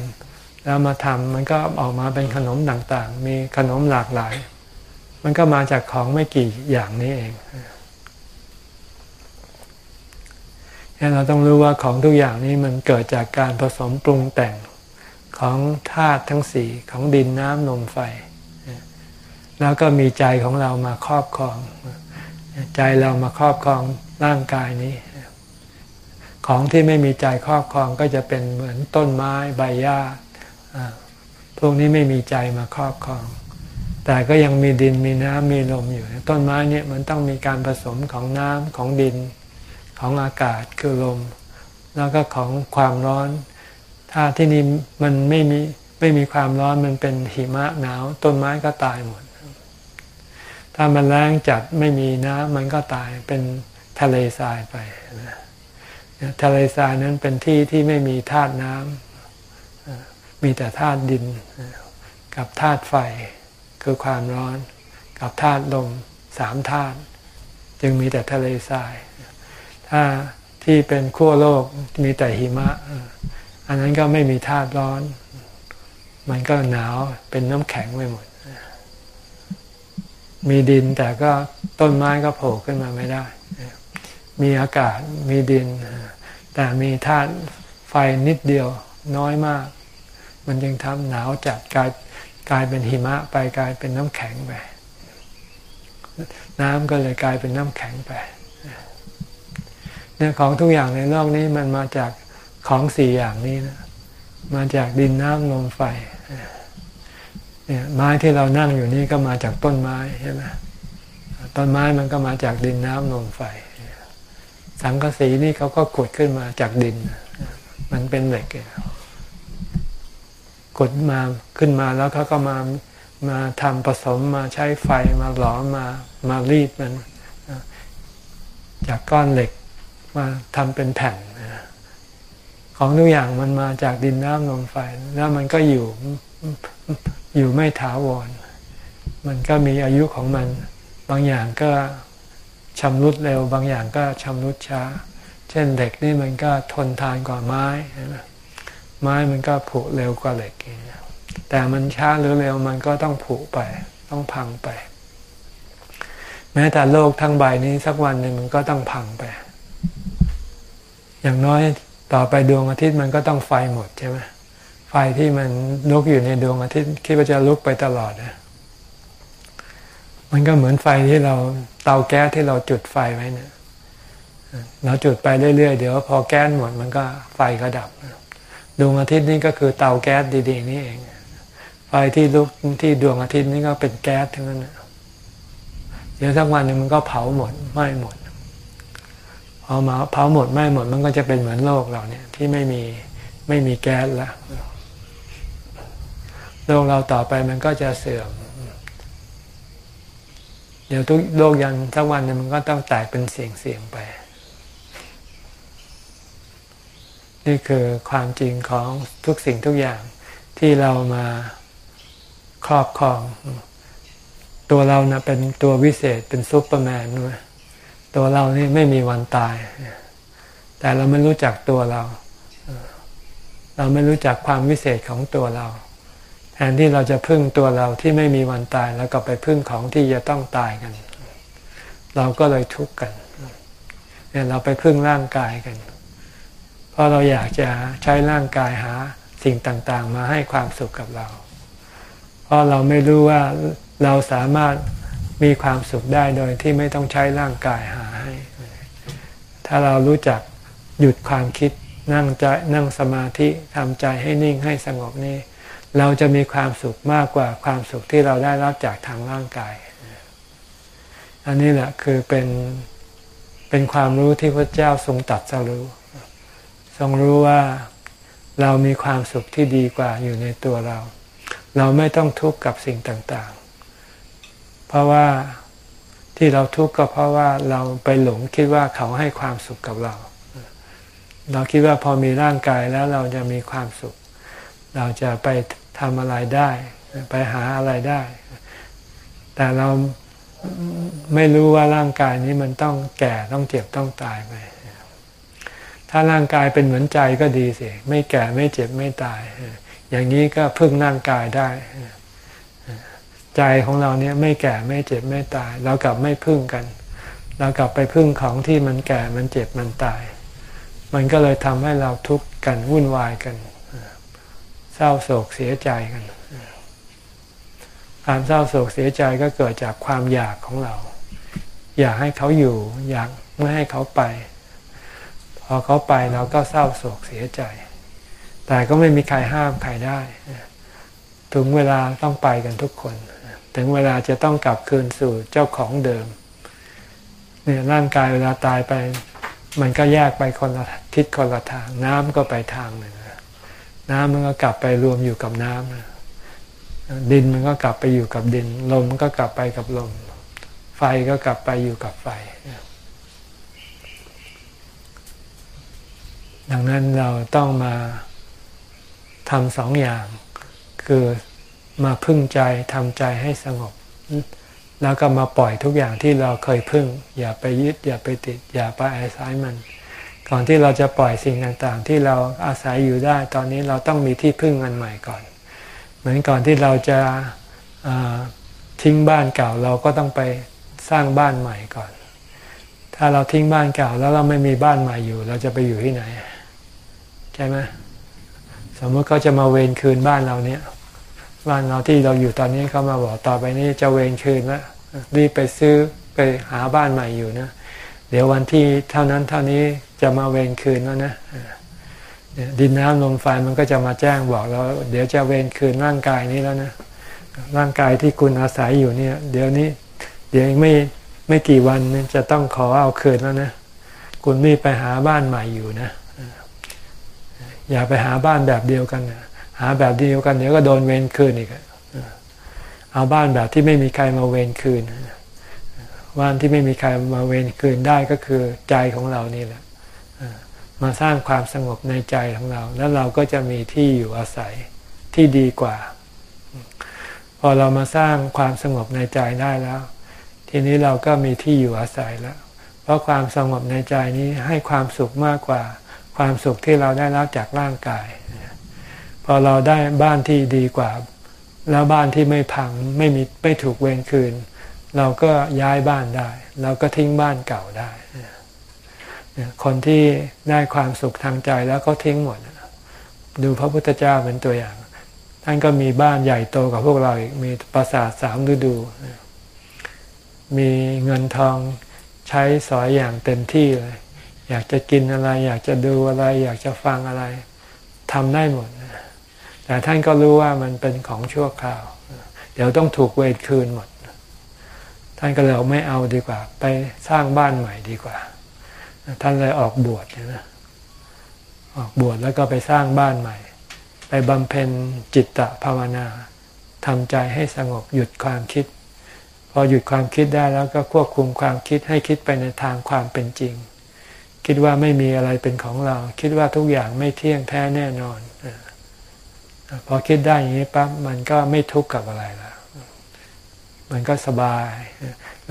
แล้วมาทำมันก็ออกมาเป็นขนมต่างๆ มีขนมหลากหลาย มันก็มาจากของไม่กี่อย่างนี้เอง เราต้องรู้ว่าของทุกอย่างนี้มันเกิดจากการผสมปรุงแต่งของธาตุทั้งสี่ของดินน้ำลมไฟ แล้วก็มีใจของเรามาครอบครอง ใจเรามาครอบครองร่างกายนี้ ของที่ไม่มีใจครอบครองก็จะเป็นเหมือนต้นไม้ใบหญ้าพวกนี้ไม่มีใจมาครอบครอง แต่ก็ยังมีดินมีน้ำมีลมอยู่ ต้นไม้เนี่ยมันต้องมีการผสมของน้ำของดิน ของอากาศคือลม แล้วก็ของความร้อน ถ้าที่นี่มันไม่มีไม่มีความร้อนมันเป็นหิมะหนาว ต้นไม้ก็ตายหมด ถ้ามันแรงจัดไม่มีน้ำมันก็ตายเป็นทะเลทรายไปทะเลทรายนั้นเป็นที่ที่ไม่มีธาตุน้ำมีแต่ธาตุดิน กับธาตุไฟคือความร้อน กับธาตุลมสามธาตุจึงมีแต่ทะเลทราย ถ้าที่เป็นขั้วโลกมีแต่หิมะ อันนั้นก็ไม่มีธาตุร้อน มันก็หนาวเป็นน้ำแข็งไปหมด มีดินแต่ก็ต้นไม้ก็โผล่ขึ้นมาไม่ได้ มีอากาศมีดิน แต่มีธาตุไฟนิดเดียวน้อยมาก มันจึงทำหนาวจัดกลายกลายเป็นหิมะไปกลายเป็นน้ำแข็งไป น้ำก็เลยกลายเป็นน้ำแข็งไป เนี่ยของทุกอย่างในโลกนี้มันมาจากของสี่อย่างนี้นะมาจากดินน้ำลมไฟเนี่ยไม้ที่เรานั่งอยู่นี่ก็มาจากต้นไม้ใช่ไหมต้นไม้มันก็มาจากดินน้ำลมไฟ สังกสีนี่เขาก็ขุดขึ้นมาจากดิน มันเป็นเหล็กขุดมาขึ้นมาแล้วเขาก็มามาทำผสมมาใช้ไฟมาหลอมมามารีดมัน จากก้อนเหล็ก มาทำเป็นแผ่นของทุกอย่างมันมาจากดินน้ำลมไฟ แล้วมันก็อยู่อยู่ไม่ถาวร มันก็มีอายุของมัน บางอย่างก็ชำรุดเร็ว บางอย่างก็ชำรุดช้า เช่นเหล็กนี่มันก็ทนทานกว่าไม้ ไม้มันก็ผุเร็วกว่าเหล็ก แต่มันช้าหรือเร็วมันก็ต้องผุไป ต้องพังไป แม้แต่โลกทั้งใบนี้สักวันหนึ่งมันก็ต้องพังไป อย่างน้อยต่อไปดวงอาทิตย์มันก็ต้องไฟหมดใช่ไหมไฟที่มันลุกอยู่ในดวงอาทิตย์คิดว่าจะลุกไปตลอดนะมันก็เหมือนไฟที่เราเตาแก๊สที่เราจุดไฟไว้เนี่ยเราจุดไปเรื่อยๆเดี๋ยวพอแก๊สหมดมันก็ไฟก็ดับดวงอาทิตย์นี่ก็คือเตาแก๊สดีๆนี่เอง ไฟที่ลุกที่ดวงอาทิตย์นี่ก็เป็นแก๊สทั้งนั้นเดี๋ยวสักวันนึงมันก็เผาหมดไหม้หมด พอมาเผาหมดไหม้หมดมันก็จะเป็นเหมือนโลกเราเนี่ย ที่ไม่มีไม่มีแก๊สล้วโลกเราต่อไปมันก็จะเสื่อม เดี๋ยวทุกโลกยันสักวันนึงมันก็ต้องแตกเป็นเสียงเสียงไป นี่คือความจริงของทุกสิ่งทุกอย่างที่เรามาครอบครอง ตัวเรานะเป็นตัววิเศษเป็นซุปเปอร์แมนด้วย ตัวเรานี่ไม่มีวันตาย แต่เราไม่รู้จักตัวเรา เราไม่รู้จักความวิเศษของตัวเรา แทนที่เราจะพึ่งตัวเราที่ไม่มีวันตายแล้วก็ไปพึ่งของที่จะต้องตายกัน เราก็เลยทุกข์กันเนี่ยเราไปพึ่งร่างกายกัน เพราะเราอยากจะใช้ร่างกายหาสิ่งต่างๆ มาให้ความสุขกับเรา เพราะเราไม่รู้ว่าเราสามารถ มีความสุขได้โดยที่ไม่ต้องใช้ร่างกายหาให้ ถ้าเรารู้จักหยุดความคิดนั่งใจนั่งสมาธิทำใจให้นิ่งให้สงบนี่ เราจะมีความสุขมากกว่าความสุขที่เราได้รับจากทางร่างกาย อันนี้แหละคือเป็นเป็นความรู้ที่พระเจ้าทรงตัดสรู้ ทรงรู้ว่าเรามีความสุขที่ดีกว่าอยู่ในตัวเรา เราไม่ต้องทุกข์กับสิ่งต่างๆ เพราะว่าที่เราทุกข์ก็เพราะว่าเราไปหลงคิดว่าเขาให้ความสุขกับเรา เราคิดว่าพอมีร่างกายแล้วเราจะมีความสุข เราจะไปทำอะไรได้ ไปหาอะไรได้ แต่เราไม่รู้ว่าร่างกายนี้มันต้องแก่ต้องเจ็บต้องตายไป ถ้าร่างกายเป็นเหมือนใจก็ดีสิ ไม่แก่ไม่เจ็บไม่ตาย อย่างนี้ก็พึ่งร่างกายได้ ใจของเราเนี่ยไม่แก่ไม่เจ็บไม่ตาย เรากลับไม่พึ่งกัน เรากลับไปพึ่งของที่มันแก่มันเจ็บมันตาย มันก็เลยทำให้เราทุกข์กันวุ่นวายกัน เศร้าโศกเสียใจกัน ความเศร้าโศกเสียใจก็เกิดจากความอยากของเรา อยากให้เขาอยู่ อยากไม่ให้เขาไป พอเขาไปเราก็เศร้าโศกเสียใจ แต่ก็ไม่มีใครห้ามใครได้ ถึงเวลาต้องไปกันทุกคน ถึงเวลาจะต้องกลับคืนสู่เจ้าของเดิมเนี่ยร่างกายเวลาตายไป มันก็แยกไปคนละทิศคนละทาง น้ำก็ไปทางหนึ่งน้ำมันก็กลับไปรวมอยู่กับน้ำดินมันก็กลับไปอยู่กับดิน ลมมันก็กลับไปกับลม ไฟก็กลับไปอยู่กับไฟ ดังนั้นเราต้องมาทำสองอย่าง คือ มาพึ่งใจทำใจให้สงบ แล้วก็มาปล่อยทุกอย่างที่เราเคยพึ่ง อย่าไปยึด อย่าไปติด อย่าไปอาศัยมัน ก่อนที่เราจะปล่อยสิ่งต่างๆ ที่เราอาศัยอยู่ได้ ตอนนี้เราต้องมีที่พึ่งอันใหม่ก่อน เหมือนก่อนที่เราจะทิ้งบ้านเก่าเราก็ต้องไปสร้างบ้านใหม่ก่อน ถ้าเราทิ้งบ้านเก่าแล้วเราไม่มีบ้านใหม่อยู่ เราจะไปอยู่ที่ไหน ใช่ไหมสมมติเขาจะมาเวรคืนบ้านเราเนี้ย บ้านเราที่เราอยู่ตอนนี้เขามาบอกต่อไปนี้จะเวรคืนแล้วรีบไปซื้อไปหาบ้านใหม่อยู่นะ เดี๋ยววันที่เท่านั้นเท่านี้จะมาเวรคืนแล้วนะดินน้ำลมไฟมันก็จะมาแจ้งบอกเราเดี๋ยวจะเวรคืนร่างกายนี้แล้วนะร่างกายที่คุณอาศัยอยู่เนี่ย เดี๋ยวนี้ เดี๋ยวไม่ไม่กี่วันจะต้องขอเอาคืนแล้วนะคุณรีบไปหาบ้านใหม่อยู่นะ อย่าไปหาบ้านแบบเดียวกันนะ หาแบบเดียวกันเดี๋ยวก็โดนเวรคืนอีกเอาบ้านแบบที่ไม่มีใครมาเวรคืนบ้านที่ไม่มีใครมาเวรคืนได้ก็คือใจของเรานี่แหละมาสร้างความสงบในใจของเรา แล้วเราก็จะมีที่อยู่อาศัยที่ดีกว่า พอเรามาสร้างความสงบในใจได้แล้ว ทีนี้เราก็มีที่อยู่อาศัยแล้ว เพราะความสงบในใจนี้ให้ความสุขมากกว่า ความสุขที่เราได้รับจากร่างกาย พอเราได้บ้านที่ดีกว่า แล้วบ้านที่ไม่พังไม่มีไม่ถูกเวรคืน เราก็ย้ายบ้านได้ เราก็ทิ้งบ้านเก่าได้ คนที่ได้ความสุขทางใจแล้วก็ทิ้งหมด ดูพระพุทธเจ้าเป็นตัวอย่าง ท่านก็มีบ้านใหญ่โตกับพวกเราอีกมีปราสาทสามฤดู มีเงินทองใช้สอยอย่างเต็มที่เลย อยากจะกินอะไร อยากจะดูอะไร อยากจะฟังอะไรทำได้หมด แต่ท่านก็รู้ว่ามันเป็นของชั่วคราว เดี๋ยวต้องถูกเวรคืนหมด ท่านก็เลยไม่เอาดีกว่า ไปสร้างบ้านใหม่ดีกว่า ท่านเลยออกบวชนะออกบวชแล้วก็ไปสร้างบ้านใหม่ ไปบำเพ็ญจิตตภาวนาทำใจให้สงบหยุดความคิด พอหยุดความคิดได้แล้วก็ควบคุมความคิดให้คิดไปในทางความเป็นจริง คิดว่าไม่มีอะไรเป็นของเรา คิดว่าทุกอย่างไม่เที่ยงแท้แน่นอน พอคิดได้อย่างนี้ปั๊บมันก็ไม่ทุกข์กับอะไรแล้วมันก็สบาย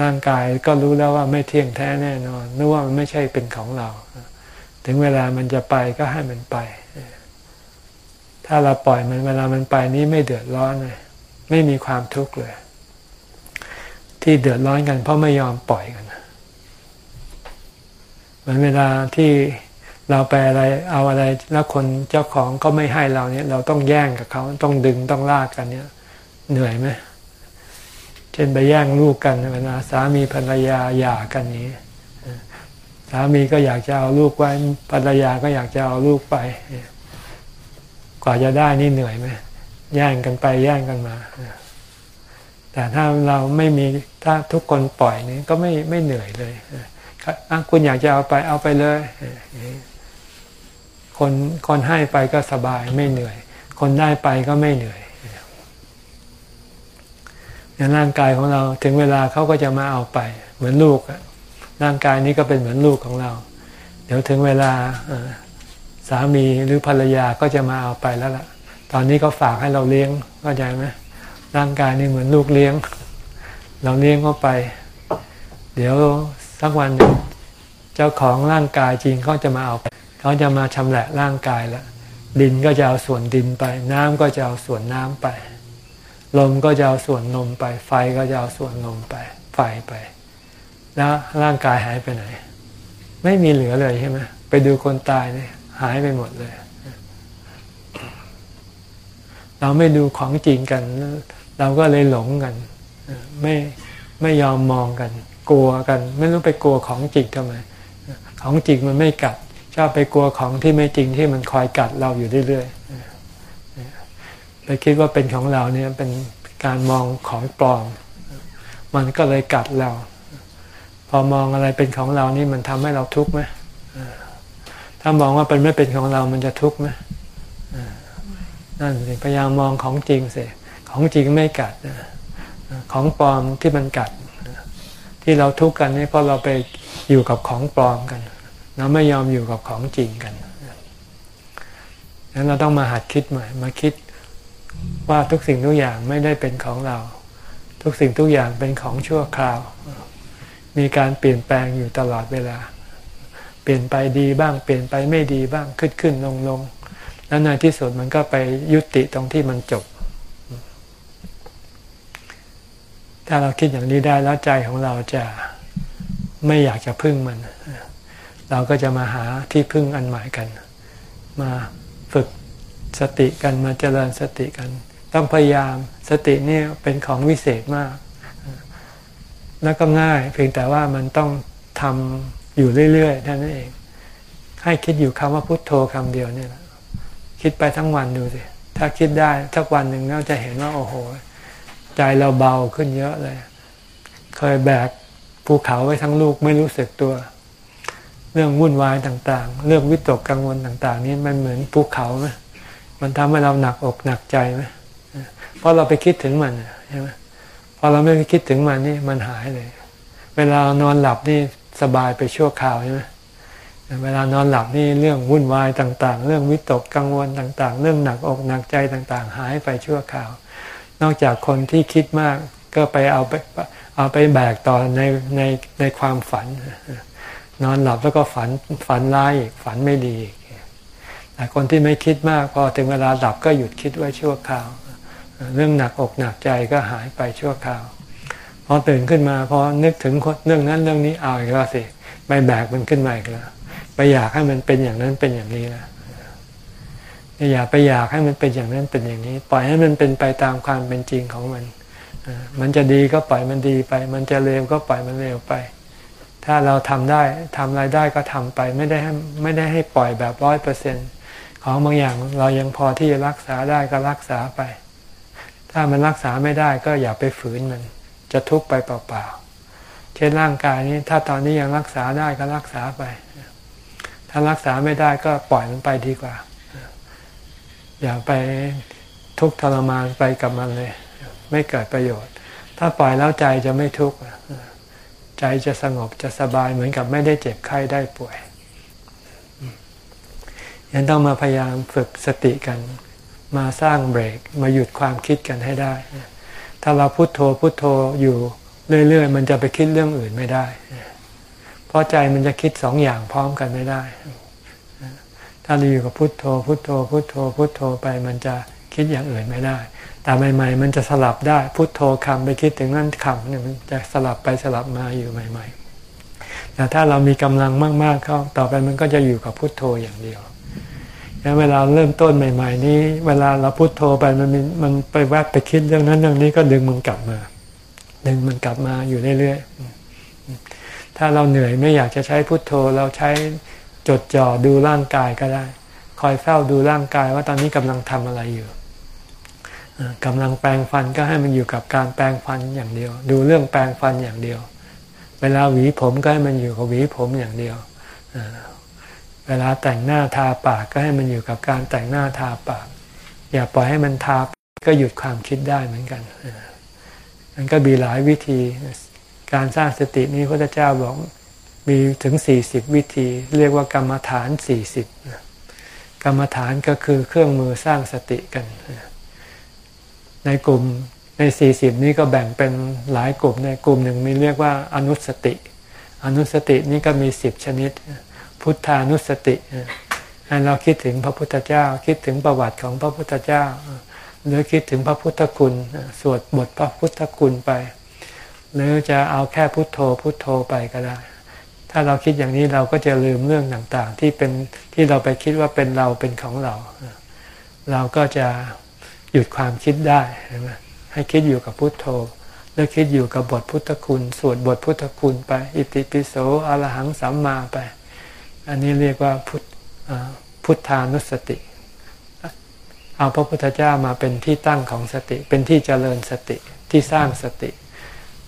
ร่างกายก็รู้แล้วว่าไม่เที่ยงแท้แน่นอนนึกว่ามันไม่ใช่เป็นของเรา ถึงเวลามันจะไปก็ให้มันไป ถ้าเราปล่อยมันเวลามันไปนี้ไม่เดือดร้อนเลยไม่มีความทุกข์เลย ที่เดือดร้อนกันเพราะไม่ยอมปล่อยกันเหมือนเวลาที่ เราไปอะไรเอาอะไรแล้วคนเจ้าของก็ไม่ให้เราเนี่ย เราต้องแย่งกับเขาต้องดึงต้องลากกันเนี่ย เหนื่อยไหมเช่นไปแย่งลูกกันเวลาสามีภรรยาหย่ากันนี้สามีก็อยากจะเอาลูกไว้ภรรยาก็อยากจะเอาลูกไป กว่าจะได้นี่เหนื่อยไหมแย่งกันไปแย่งกันมา แต่ถ้าเราไม่มีถ้าทุกคนปล่อยนี่ก็ไม่ไม่เหนื่อยเลยคุณอยากจะเอาไปเอาไปเลย คนคนให้ไปก็สบายไม่เหนื่อย คนได้ไปก็ไม่เหนื่อยในร่างกายของเราถึงเวลาเขาก็จะมาเอาไป เหมือนลูกร่างกายนี้ก็เป็นเหมือนลูกของเรา เดี๋ยวถึงเวลาสามีหรือภรรยาก็จะมาเอาไปแล้วล่ะ ตอนนี้ก็ฝากให้เราเลี้ยงเข้าใจไหมร่างกายนี้เหมือนลูกเลี้ยง เราเลี้ยงเข้าไป เดี๋ยวสักวันหนึ่งเจ้าของร่างกายจริงเขาจะมาเอาไป เขาจะมาชำแหละร่างกายแล้วดินก็จะเอาส่วนดินไป น้ำก็จะเอาส่วนน้ำไป ลมก็จะเอาส่วนลมไป ไฟก็จะเอาส่วนลมไป ไฟไป แล้วร่างกายหายไปไหน ไม่มีเหลือเลยใช่ไหมไปดูคนตายเนี่ยหายไปหมดเลย เราไม่ดูของจริงกัน เราก็เลยหลงกัน ไม่ไม่ยอมมองกัน กลัวกัน ไม่รู้ไปกลัวของจริงทำไม ของจริงมันไม่กัด ชอบไปกลัวของที่ไม่จริงที่มันคอยกัดเราอยู่เรื่อยๆไปคิดว่าเป็นของเราเนี่ยเป็นการมองของปลอมมันก็เลยกัดเรา พอมองอะไรเป็นของเรานี่มันทำให้เราทุกข์ไหมถ้ามองว่าเป็นไม่เป็นของเรา มันจะทุกข์ไหมนั่นสิพยายามมองของจริงสิของจริงไม่กัดของปลอมที่มันกัด ที่เราทุกข์กันนี่เพราะเราไปอยู่กับของปลอมกัน เราไม่ยอมอยู่กับของจริงกันงั้นเราต้องมาหัดคิดใหม่ มาคิดว่าทุกสิ่งทุกอย่างไม่ได้เป็นของเรา ทุกสิ่งทุกอย่างเป็นของชั่วคราว มีการเปลี่ยนแปลงอยู่ตลอดเวลา เปลี่ยนไปดีบ้าง เปลี่ยนไปไม่ดีบ้างขึ้นขึ้นลงลงแล้วในที่สุดมันก็ไปยุติตรงที่มันจบ ถ้าเราคิดอย่างนี้ได้แล้วใจของเราจะไม่อยากจะพึ่งมัน เราก็จะมาหาที่พึ่งอันใหม่กัน มาฝึกสติกันมาเจริญสติกัน ต้องพยายามสตินี่เป็นของวิเศษมาก แล้วก็ง่ายเพียงแต่ว่ามันต้องทำอยู่เรื่อยๆเท่านั้นเอง ให้คิดอยู่คำว่าพุทโธคำเดียวเนี่แหละคิดไปทั้งวันดูสิถ้าคิดได้ทักวันหนึ่งเราจะเห็นว่าโอ้โห ใจเราเบาขึ้นเยอะเลย เคยแบกภูเขาไว้ทั้งลูกไม่รู้สึกตัว รื่องวุ่นวายต่างๆ เรื่องวิตกกังวลต่างๆ นี้มันเหมือนภูเขาไหมมันทำให้เราหนักอกหนักใจไหมเพราะเราไปคิดถึงมันใช่ไหมพอเราไม่ไปคิดถึงมันนี่มันหายเลย เวลานอนหลับนี่สบายไปชั่วคราวใช่ไหมเวลานอนหลับนี่เรื่องวุ่นวายต่างๆ เรื่องวิตกกังวลต่างๆ เรื่องหนักอกหนักใจต่างๆ หายไปชั่วคราว นอกจากคนที่คิดมากก็ไปเอาไปเอาไปแบกต่อในในในความฝัน นอนหลับแล้วก็ฝันฝันร้ายอีกฝันไม่ดีอีกแต่คนที่ไม่คิดมากพอถึงเวลาหลับก็หยุดคิดไว้ชั่วคราว เรื่องหนักอกหนักใจก็หายไปชั่วคราวพอตื่นขึ้นมาพอนึกถึงเรื่องนั้นเรื่องนี้เอาอีกแล้วสิไปแบกมันขึ้นมาอีกแล้วไปอยากให้มันเป็นอย่างนั้นเป็นอย่างนี้นะอย่าไปอยากให้มันเป็นอย่างนั้นเป็นอย่างนี้ ปล่อยให้มันเป็นไปตามความเป็นจริงของมัน มันจะดีก็ปล่อยมันดีไป มันจะเลวก็ปล่อยมันเลวไป ถ้าเราทำได้ทำรายได้ก็ทำไปไม่ได้ไม่ได้ให้ปล่อยแบบร้อยเปอร์เซ็นของบางอย่างเรายังพอที่จะรักษาได้ก็รักษาไป ถ้ามันรักษาไม่ได้ก็อย่าไปฝืนมัน จะทุกข์ไปเปล่าๆเช่นร่างกายนี้ถ้าตอนนี้ยังรักษาได้ก็รักษาไป ถ้ารักษาไม่ได้ก็ปล่อยมันไปดีกว่า อย่าไปทุกข์ทรมานไปกับมันเลย ไม่เกิดประโยชน์ ถ้าปล่อยแล้วใจจะไม่ทุกข์ ใจจะสงบจะสบายเหมือนกับไม่ได้เจ็บไข้ได้ป่วยยังต้องมาพยายามฝึกสติกัน มาสร้างเบรก มาหยุดความคิดกันให้ได้ ถ้าเราพุโทโธพุโทโธอยู่เรื่อย ๆ มันจะไปคิดเรื่องอื่นไม่ได้ เพราะใจมันจะคิดสองอย่างพร้อมกันไม่ได้ ถ้าเราอยู่กับพุโทโธพุโทโธพุโทโธพุโทโธไปมันจะ คิดอย่างอื่นไม่ได้ แต่ใหม่ๆ มันจะสลับได้พุโทโธคำไปคิดถึงนั่นคำเนี่ยมันจะสลับไปสลับมาอยู่ใหม่ ๆ แต่ถ้าเรามีกำลังมากๆเข้าต่อไปมันก็จะอยู่กับพุโทโธอย่างเดียวเวลาเริ่มต้นใหม่ ๆ นี้ เวลาเราพุโทโธไปมันมันไปแวบไปคิดเรื่องนั้นเรื่องนี้ก็ดึงมันกลับมา ดึงมันกลับมาอยู่เรื่อยๆถ้าเราเหนื่อยไม่อยากจะใช้พุโทโธเราใช้จดจ่อดูร่างกายก็ได้ คอยเฝ้าดูร่างกายว่าตอนนี้กำลังทำอะไรอยู่ กำลังแปลงฟันก็ให้มันอยู่กับการแปลงฟันอย่างเดียว ดูเรื่องแปลงฟันอย่างเดียว เวลาหวีผมก็ให้มันอยู่กับหวีผมอย่างเดียวเวลาแต่งหน้าทาปากก็ให้มันอยู่กับการแต่งหน้าทาปาก อย่าปล่อยให้มันทาก็หยุดความคิดได้เหมือนกันมันก็มีหลายวิธี การสร้างสตินี้พระเจ้าบอกมีถึงสี่สิบวิธี เรียกว่ากรรมฐานสี่สิบกรรมฐานก็คือเครื่องมือสร้างสติกัน ในกลุ่มในสี่สิบนี้ก็แบ่งเป็นหลายกลุ่มในกลุ่มหนึ่งมีเรียกว่าอนุสติ อนุสตินี้ก็มีสิบชนิด พุทธานุสติให้เราคิดถึงพระพุทธเจ้า คิดถึงประวัติของพระพุทธเจ้า หรือคิดถึงพระพุทธคุณ สวดบทพระพุทธคุณไป หรือจะเอาแค่พุทโธพุทโธไปก็ได้ ถ้าเราคิดอย่างนี้เราก็จะลืมเรื่องต่างๆ ที่เป็นที่เราไปคิดว่าเป็นเราเป็นของเรา เราก็จะ หยุดความคิดได้ให้คิดอยู่กับพุทโธ แล้วคิดอยู่กับบทพุทธคุณสวดบทพุทธคุณไป อิติปิโสอรหังสัมมาไป อันนี้เรียกว่าพุทพุทธานุสติ เอาพระพุทธเจ้ามาเป็นที่ตั้งของสติ เป็นที่เจริญสติที่สร้างสติ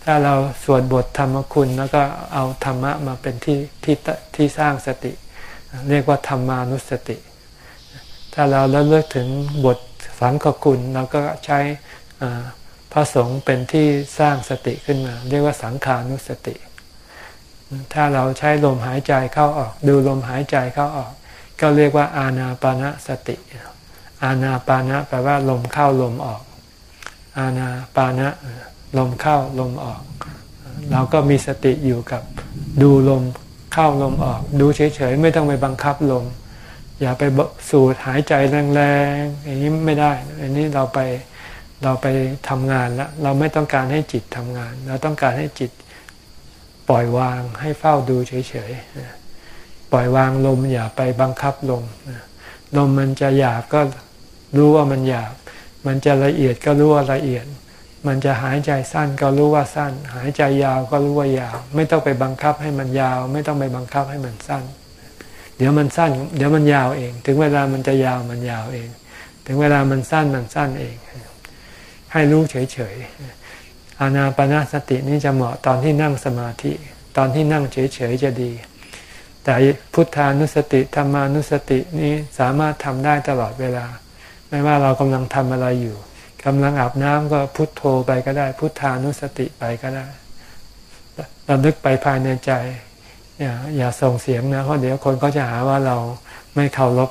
ถ้าเราสวดบทธรรมคุณแล้วก็เอาธรรมะมาเป็นที่ที่ที่สร้างสติ เรียกว่าธรรมานุสติ ถ้าเราแล้วเลือกถึงบท สังฆคุณเราก็ใช้พระสงฆ์เป็นที่สร้างสติขึ้นมา เรียกว่าสังขานุสติ ถ้าเราใช้ลมหายใจเข้าออก ดูลมหายใจเข้าออก ก็เรียกว่าอาณาปณะสติ อานาปานะแปลว่าลมเข้าลมออก อานาปานะลมเข้าลมออก เราก็มีสติอยู่กับดูลมเข้าลมออก ดูเฉยๆไม่ต้องไปบังคับลม อย่าไปสูดหายใจแรงๆอย่างนี้ไม่ได้อันนี้เราไปเราไปทำงานแล้วเราไม่ต้องการให้จิตทำงาน เราต้องการให้จิตปล่อยวางให้เฝ้าดูเฉยๆปล่อยวางลมอย่าไปบังคับลมลมมันจะหยาบก็รู้ว่ามันหยาบ มันจะละเอียดก็รู้ว่าละเอียด มันจะหายใจสั้นก็รู้ว่าสั้น หายใจยาวก็รู้ว่ายาว ไม่ต้องไปบังคับให้มันยาว ไม่ต้องไปบังคับให้มันสั้น เดี๋ยวมันสั้น เดี๋ยวมันยาวเอง ถึงเวลามันจะยาวมันยาวเอง ถึงเวลามันสั้นมันสั้นเอง ให้รู้เฉยๆอานาปนาสตินี่จะเหมาะตอนที่นั่งสมาธิ ตอนที่นั่งเฉยๆจะดี แต่พุทธานุสติธรรมานุสตินี้สามารถทำได้ตลอดเวลา ไม่ว่าเรากำลังทำอะไรอยู่กำลังอาบน้ำก็พุทโธไปก็ได้ พุทธานุสติไปก็ได้ราลึกไปภายในใจ อย่าอย่าส่งเสียงนะเพราะเดี๋ยวคนก็จะหาว่าเราไม่เคารพ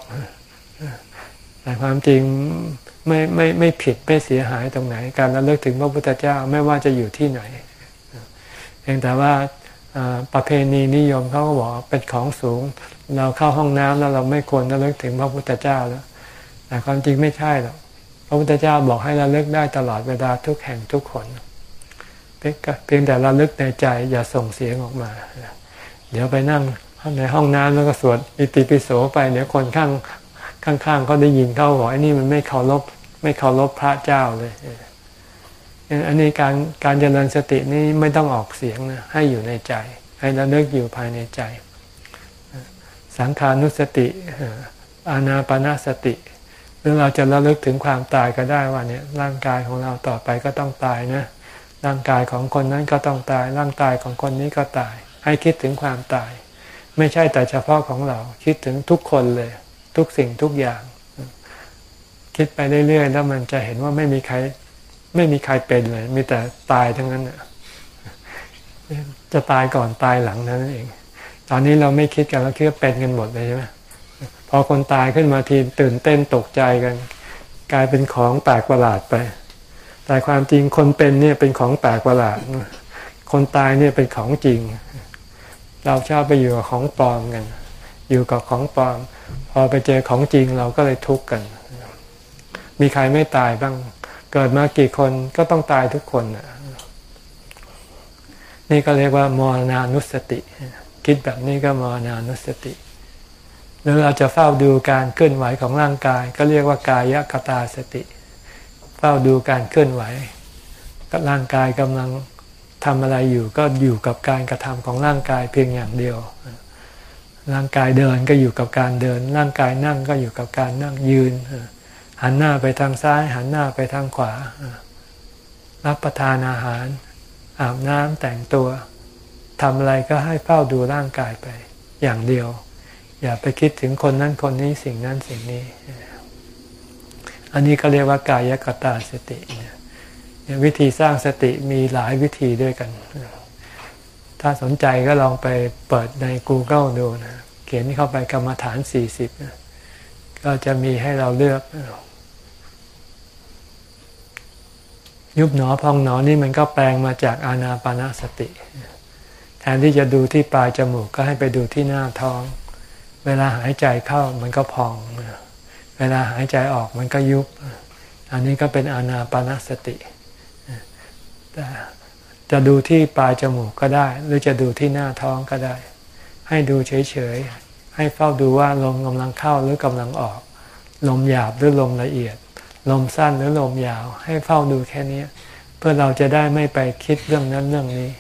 แต่ความจริงไม่ไม่ไม่ผิดไม่เสียหายตรงไหน การระลึกถึงพระพุทธเจ้าไม่ว่าจะอยู่ที่ไหนเพียงแต่ว่าประเพณีนิยมเขาก็บอกเป็นของสูง เราเข้าห้องน้ำแล้วเราไม่ควรระลึกถึงพระพุทธเจ้าแล้ว แต่ความจริงไม่ใช่หรอกพระพุทธเจ้าบอกให้ระลึกได้ตลอดเวลาทุกแห่งทุกคนเพียงแต่ระลึกในใจอย่าส่งเสียงออกมา เดี๋ยวไปนั่งในห้องน้ำแล้วก็สวดอิติปิโสไป เดี๋ยวคนข้างข้างๆเขาได้ยินเขาบอกไอ้นี่มันไม่เคารพไม่เคารพพระเจ้าเลยอันนี้การการเจริญสตินี่ไม่ต้องออกเสียงนะให้อยู่ในใจ ให้ระลึกอยู่ภายในใจ สังขานุสติอานาปนาสติหรือเราจะระลึกถึงความตายก็ได้ว่าเนี่ยร่างกายของเราต่อไปก็ต้องตายนะร่างกายของคนนั้นก็ต้องตาย ร่างกายของคนนี้ก็ตาย ให้คิดถึงความตาย ไม่ใช่แต่เฉพาะของเรา คิดถึงทุกคนเลย ทุกสิ่งทุกอย่าง คิดไปเรื่อยๆแล้วมันจะเห็นว่าไม่มีใคร ไม่มีใครเป็นเลย มีแต่ตายทั้งนั้นจะตายก่อนตายหลังนั้นเอง ตอนนี้เราไม่คิดกันเราคิดว่าเป็นกันหมดเลยใช่ไหมพอคนตายขึ้นมาทีตื่นเต้นตกใจกัน กลายเป็นของแปลกประหลาดไป แต่ความจริงคนเป็นเนี่ยเป็นของแปลกประหลาดคนตายเนี่ยเป็นของจริง เราชอบไปอยู่กับของปลอมกัน อยู่กับของปลอม พอไปเจอของจริงเราก็เลยทุกข์กัน มีใครไม่ตายบ้าง เกิดมากี่คนก็ต้องตายทุกคน นี่ก็เรียกว่ามรณานุสติ คิดแบบนี้ก็มรณานุสติหรือเราจะเฝ้าดูการเคลื่อนไหวของร่างกาย ก็เรียกว่ากายกตาสติ เฝ้าดูการเคลื่อนไหวกับร่างกายกำลัง ทำอะไรอยู่ก็อยู่กับการกระทำของร่างกายเพียงอย่างเดียว ร่างกายเดินก็อยู่กับการเดิน ร่างกายนั่งก็อยู่กับการนั่งยืน หันหน้าไปทางซ้าย หันหน้าไปทางขวา รับประทานอาหาร อาบน้ำแต่งตัวทำอะไรก็ให้เฝ้าดูร่างกายไปอย่างเดียว อย่าไปคิดถึงคนนั้นคนนี้สิ่งนั้นสิ่งนี้ อันนี้ก็เรียกว่ากายกตาสติ วิธีสร้างสติมีหลายวิธีด้วยกัน ถ้าสนใจก็ลองไปเปิดใน Google ดูนะเขียนเข้าไปกรรมฐานสี่สิบก็จะมีให้เราเลือก ยุบหนอพองหนอนี่มันก็แปลงมาจากอานาปานาสติ แทนที่จะดูที่ปลายจมูกก็ให้ไปดูที่หน้าท้อง เวลาหายใจเข้ามันก็พอง เวลาหายใจออกมันก็ยุบ อันนี้ก็เป็นอานาปานสติ แต่จะดูที่ปลายจมูกก็ได้ หรือจะดูที่หน้าท้องก็ได้ ให้ดูเฉยๆ ให้เฝ้าดูว่าลมกำลังเข้าหรือกำลังออก ลมหยาบหรือลมละเอียด ลมสั้นหรือลมยาว ให้เฝ้าดูแค่นี้ เพื่อเราจะได้ไม่ไปคิดเรื่องนั้นเรื่องนี้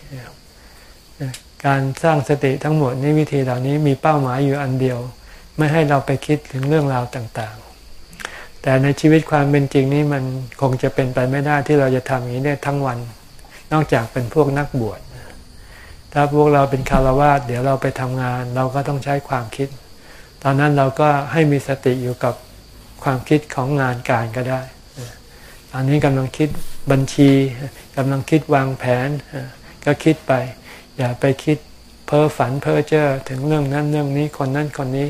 การสร้างสติทั้งหมดนี้วิธีเหล่านี้มีเป้าหมายอยู่อันเดียว ไม่ให้เราไปคิดถึงเรื่องราวต่างๆ แต่ในชีวิตความเป็นจริงนี้มันคงจะเป็นไปไม่ได้ที่เราจะทำอย่างนี้ได้ทั้งวัน นอกจากเป็นพวกนักบวชถ้าพวกเราเป็นคารวะเดี๋ยวเราไปทำงาน เราก็ต้องใช้ความคิด ตอนนั้นเราก็ให้มีสติอยู่กับความคิดของงานการก็ได้ ตอนนี้กำลังคิดบัญชีกำลังคิดวางแผน ก็คิดไป อย่าไปคิดเพ้อฝันเพ้อเจ้อถึงเรื่องนั้นเรื่องนี้คนนั้นคนนี้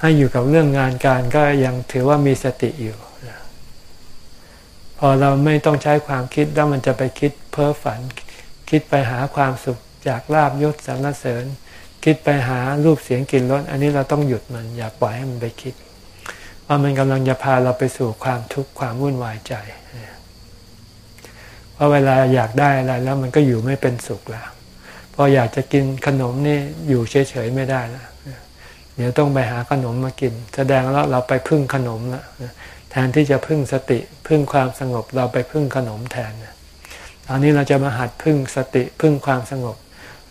ให้อยู่กับเรื่องงานการก็ยังถือว่ามีสติอยู่ พอเราไม่ต้องใช้ความคิดแล้วมันจะไปคิดเพ้อฝัน คิดไปหาความสุขจากลาบยศสรรเสริญ คิดไปหารูปเสียงกลิ่นรสอันนี้เราต้องหยุดมันอย่าปล่อยให้มันไปคิดว่ามันกำลังจะพาเราไปสู่ความทุกข์ความวุ่นวายใจเพราะเวลาอยากได้อะไรแล้วมันก็อยู่ไม่เป็นสุขแล้วพออยากจะกินขนมนี่อยู่เฉยๆไม่ได้แล้วเดี๋ยวต้องไปหาขนมมากิน แสดงแล้วเราไปพึ่งขนมแล้ว แทนที่จะพึ่งสติพึ่งความสงบเราไปพึ่งขนมแทนตอนนี้เราจะมาหัดพึ่งสติพึ่งความสงบ